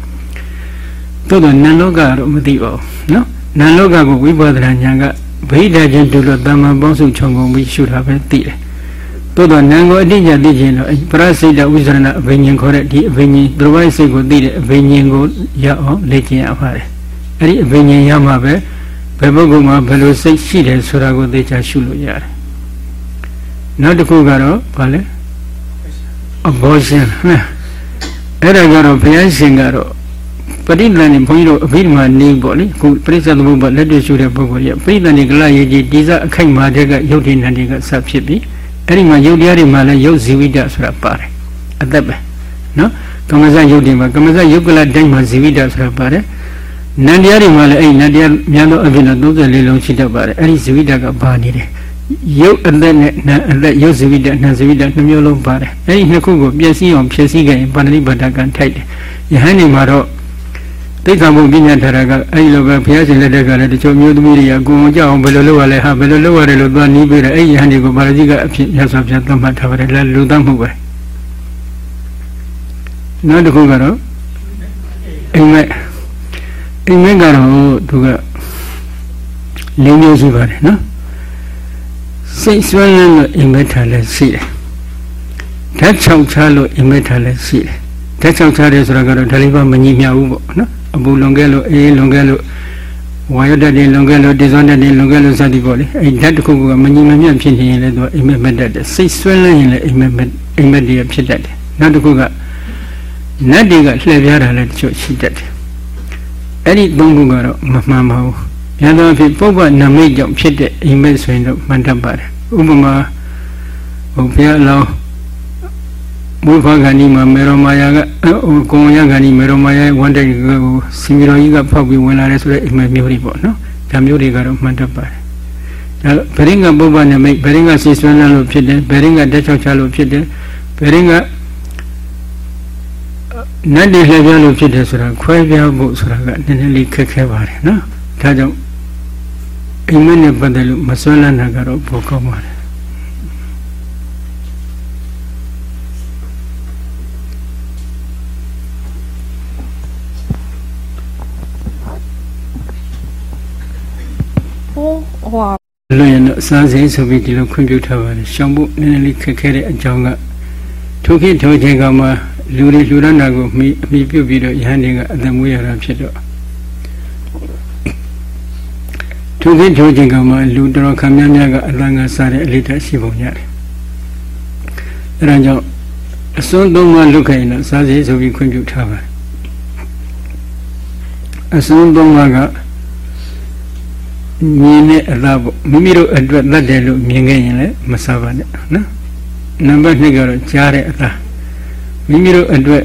သို့တော့နံလောကကတော့မသိပါဘူးနော်နံလောကကိုဝိပဿနာဉာဏ်က ဗိဓာချင်းတူလို့တမန်ပေါင်းစုခြုံကုန်ပြီးရှုတာပဲသိတယ်သို့တော့နံကိုအတိအကျသိခြင်းတော့ပရစိတ်တဝိဇရဏအဘိညာဉ်ခေါ်တဲ့ဒီအဘိညာဉ်သူတော်ဘာစိတ်ကိုသိတဲ့အဘိညာဉ်ကိုရအောင်လေ့ကျင့်ရပါတယ်အဲ့ဒီအဘိညာဉ်ရမှာပဲဘယ်ပုဂ္ဂိုလ်မှာဘယ်လိုစိတ်ရှိတယ်ဆိုတာကိုသိချာရှုလို့ရတယ်နောက်တစ်ခုကတော့ဗာလဲ abortion ဟဲ့အဲ့ဒါကတော့ဘုရားရှင်ကတော့ ပရိသတ်နေဘုန်းကြီးတို့အဘိဓမ္မာနေပေါ့လေခုပရိစ္ဆေသမုပ္ပါလက်တွေ့ရှုတဲ့ပုဂ္ဂိုလ်ကြီးပရိသတ်နေကလရေးကြီးဒီစားအခိုက်မာတဲ့ကယုတ်တိနန္ဒီကစဖြစ်ပြီးအဲ့ဒီမှာယုတ်တရားတွေမှာလည်းယုတ်ဇီဝိတဆိုတာပါတယ်အသက်ပဲနော်ကမ္မဇယုတ်တွေမှာကမ္မဇယုတ်ကလတိုင်းမှာဇီဝိတဆိုတာပါတယ်နန္တရားတွေမှာလည်းအဲ့ဒီနန္တရားများသောအဖြစ်နဲ့34လုံးရှိတတ်ပါတယ်အဲ့ဒီဇီဝိတကပါနေတယ်ရုပ်အသက်နဲ့နာအသက်ရုပ်ဇီဝိတနာဇီဝိတနှမျိုးလုံးပါတယ်အဲ့ဒီနှစ်ခုကိုပြည့်စည်အောင်ဖြည့်ဆည်းခဲ့ရင်ပါဏိပါဒကံထိုက်တယ်ယဟန်နေမှာတော့ သိက္ခာပုပညာထာရကအဲ့ဒီလိုပဲဘုရားရှင်လက်ထက်ကလည်းတချို့မျိုးသမီးတွေကကိုယ်ကြောက်အောင်ဘယ်လိုလုပ်ရလဲဟာဘယ်လိုလုပ်ရတယ်လို့သွားနီးပြီးတော့အဲ့ဒီယဟန်တွေကိုပါရဇိကအဖြစ်မြတ်စွာဘုရားသတ်မှတ်ထားပါတယ်လဲလူသတ်မှုပဲနောက်တစ်ခုကတော့အိမ်မက်အိမ်မက်ကတော့သူကလေးမျိုးရှိပါတယ်နော်စိတ်ဆွဲလန်းလို့အိမ်မက်ထားလဲရှိတယ်ဓာတ်ချောက်ချလို့အိမ်မက်ထားလဲရှိတယ်ဓာတ်ချောက်ချတယ်ဆိုတာကတော့ဒါလေးပါမညီမျှဘူးပေါ့နော် အပူလွန်ခဲ့လို့အေးလွန်ခဲ့လို့ဝါရတတ်တယ်လွန်ခဲ့လို့ဒေဇွန်တတ်တယ်လွန်ခဲ့လို့စသည်ပေါ့လေအဲ့ဓာတ်တစ်ခုကမညီမမျှဖြစ်နေရင်လည်းသူကအိမ်မက်မက်တတ်တယ်စိတ်ဆွဲလန်းရင်လည်းအိမ်မက်အိမ်မက်တည်းဖြစ်တတ်တယ်နောက်တစ်ခုကနတ်တွေကလှည့်ပြားတာလည်းတချို့ရှိတတ်တယ်အဲ့ဒီသုံးခုကတော့မမှန်ပါဘူးများသောအားဖြင့်ပုပ္ပနမိတ်ကြောင့်ဖြစ်တဲ့အိမ်မက်ဆိုရင်တော့မှန်တတ်ပါတယ်ဥပမာဟိုဘုရားအလောင်း ဘုရားခန္ဒီမှာမေရောမာယာကဟိုကုံရခန္ဒီမေရောမာယာဝန်တိုင်ကိုစီမီတော်ကြီးကဖောက်ပြီးဝင်လာတယ်ဆိုတဲ့အိမ်မက်မျိုးတွေပေါ့နော်ဒါမျိုးတွေကတော့မှန်တတ်ပါတယ်ဒါဗရင်ကပုပ္ပနမိတ်ဗရင်ကစီဆွမ်းလို့ဖြစ်တယ်ဗရင်ကတက်ချောက်ချလို့ဖြစ်တယ်ဗရင်ကနတ်တွေလှည့်ပြလို့ဖြစ်တယ်ဆိုတာခွဲပြဖို့ဆိုတာကနည်းနည်းလေးခက်ခဲပါတယ်နော်ဒါကြောင့်အိမ်မက်နဲ့ပတ်သက်လို့မဆွမ်းလန်းတာကတော့ပိုကောင်းပါတယ် ဟိုလွန်ရင်တော့အစားစိဆိုပြီးဒီလိုခွင့်ပြုထားပါတယ်ရှောင်းဖို့နည်းနည်းလေးခက်ခဲတဲ့အကြောင်းကထိုခေတ်ထိုချိန်ကမှလူတွေလူရဏကိုမိအမိပြုတ်ပြီးတော့ယဟန်တွေကအသက်မွေးရတာဖြစ်တော့ထိုခေတ်ထိုချိန်ကမှလူတော်ခံများများကအလံငါစားတဲ့အလေးထားရှိပုံရတယ်အဲဒါကြောင့်အစွန်းသုံးပါးလုတ်ခိုင်တော့စားစိဆိုပြီးခွင့်ပြုထားပါတယ်အစွန်းသုံးပါးက မြင်တဲ့အလားပေါ့မိမိတို့အတွက်တတ်တယ်လို့မြင်ခဲ့ရင်လည်းမစားပါနဲ့နော်နံပါတ်2ကတော့ကြားတဲ့အလားမိမိတို့အတွက်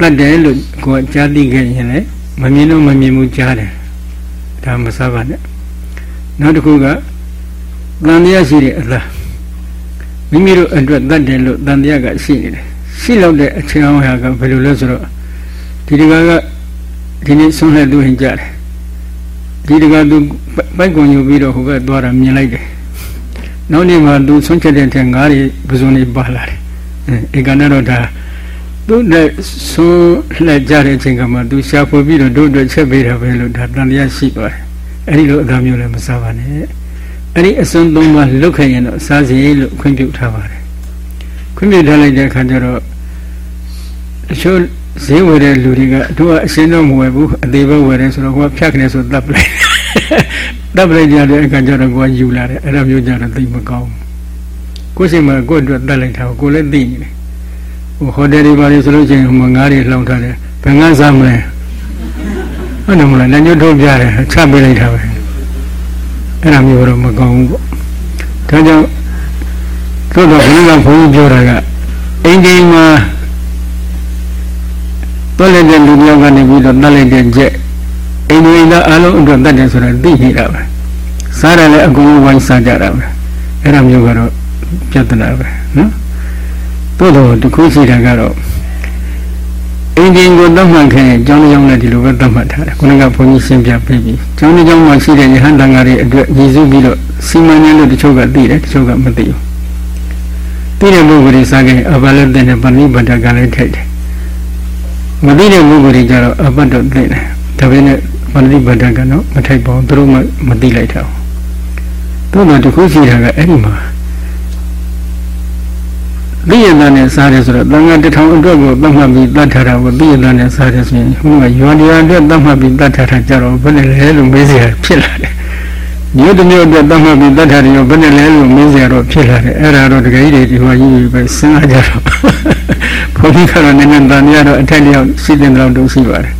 တတ်တယ်လို့ကိုယ်ကြားသိခဲ့ရင်လည်းမမြင်တော့မမြင်ဘူးကြားတယ်ဒါမစားပါနဲ့နောက်တစ်ခုကတန်တရားရှိတဲ့အလားမိမိတို့အတွက်တတ်တယ်လို့တန်တရားကရှိနေတယ်ရှိလောက်တဲ့အချိန်အောင်ဟာကဘယ်လိုလဲဆိုတော့ဒီတကားကဒီနေ့ဆုံးလက်သူဟင်ကြတယ် ဒီတကသူပိုက်ကွန်ယူပြီးတော့ဟိုဘက်သွားတာမြင်လိုက်တယ်နောက်နေ့မှာသူဆုံးချက်တဲ့ထက်ငါးတွေပဇွန်တွေပါလာတယ်အဲကနေ့တော့ဒါသူနဲ့ဆုံးလက်ကြတဲ့အချိန်ကမှသူရှာဖွေပြီးတော့တို့အတွက်ချက်ပေးတာပဲလို့ဒါတန်တရားရှိပါတယ်အဲ့ဒီလိုအသားမျိုးလည်းမစားပါနဲ့အဲ့ဒီအစွန်းသုံးပါလုတ်ခဲ့ရင်တော့စားစီလို့ခွင့်ပြုထားပါတယ်ခွင့်ပြုထားလိုက်တဲ့အခါကျတော့အချို့ဈေးဝယ်တဲ့လူတွေကတို့ကအရှင်းတော့မဝယ်ဘူးအသေးပဲဝယ်တယ်ဆိုတော့ကိုကဖြတ်ခနဲ့ဆိုတပ်ပလိုက် တပ်ပလိုက်ကြတဲ့အခါကျတော့ကိုကယူလာတယ်အဲ့ဒါမျိုးကြတော့သိမကောင်းဘူးကိုယ်စိတ်မှာကိုယ့်အတွက်တတ်လိုက်တာကိုလည်းသိနေတယ်ဟိုဟိုတယ်တွေပါလေဆိုလို့ချင်းဟိုမှာငါးတွေလှောင်ထားတယ်ဘယ်ငါးစားမလဲဟုတ်တယ်မလားလက်ညှိုးထုတ်ပြတယ်ချပေးလိုက်တာပဲအဲ့ဒါမျိုးတော့မကောင်းဘူးပေါ့ဒါကြောင့်သို့တော့ဘုရားကဘုန်းကြီးပြောတာကအိမ်ကြီးမှာတွက်လိုက်တဲ့လူမျိုးကနေပြီးတော့တတ်လိုက်တဲ့ကြက် အိမ်တွေသားအလုံးအတွက်တတ်တယ်ဆိုတာသိနေတာပဲစားတယ်လည်းအကုန်ဝိုင်းစားကြတာပဲအဲ့ဒါမျိုးကတော့ပြဿနာပဲနော်သို့တော့တခုရှိတာကတော့အိမ်ကြီးကိုတတ်မှတ်ခဲ့ရင်ကျောင်းကျောင်းနဲ့ဒီလိုပဲတတ်မှတ်ထားတယ်ခုနကဘုန်းကြီးရှင်းပြပေးပြီကျောင်းကျောင်းမှာရှိတဲ့ယဟန်တန်ဃာတွေအတွက်ရည်စူးပြီးတော့စီမံနေလို့တချို့ကသိတယ်တချို့ကမသိဘူးသိတဲ့ပုဂ္ဂိုလ်တွေစားခဲ့အဘလည်းတဲ့နဲ့ပဏိပဒကလည်းထိုက်တယ်မသိတဲ့ပုဂ္ဂိုလ်တွေကြတော့အပတ်တော့သိတယ်ဒါပေမဲ့ မန္တိဗဒ္ဒကတော့မထိုက်ပါဘူးသူတို့မှမသိလိုက်တာတို့တော့တခုရှိတာကအဲ့ဒီမှာသိရတဲ့နဲ့စားတယ်ဆိုတော့တန်ခါတထောင်အတွက်ကိုသတ်မှတ်ပြီးတတ်ထားတာကိုသိရတဲ့နဲ့စားတယ်ဆိုရင်ဟိုကရွာတရားအတွက်သတ်မှတ်ပြီးတတ်ထားတာကြတော့ဘယ်နဲ့လဲလို့မေးစရာဖြစ်လာတယ်မြို့တစ်မြို့အတွက်တတ်မှတ်ပြီးတတ်တာတွေရောဘယ်နဲ့လဲလို့မင်းစရာတော့ဖြစ်လာတယ်အဲ့ဒါတော့တကယ်ကြီးတွေဒီဟောကြီးပဲစဉ်းစားကြတော့ဘုန်းကြီးကတော့နည်းနည်းတန်ရတော့အထက်လျောက်ရှိတဲ့လောက်တော့ရှိပါတယ်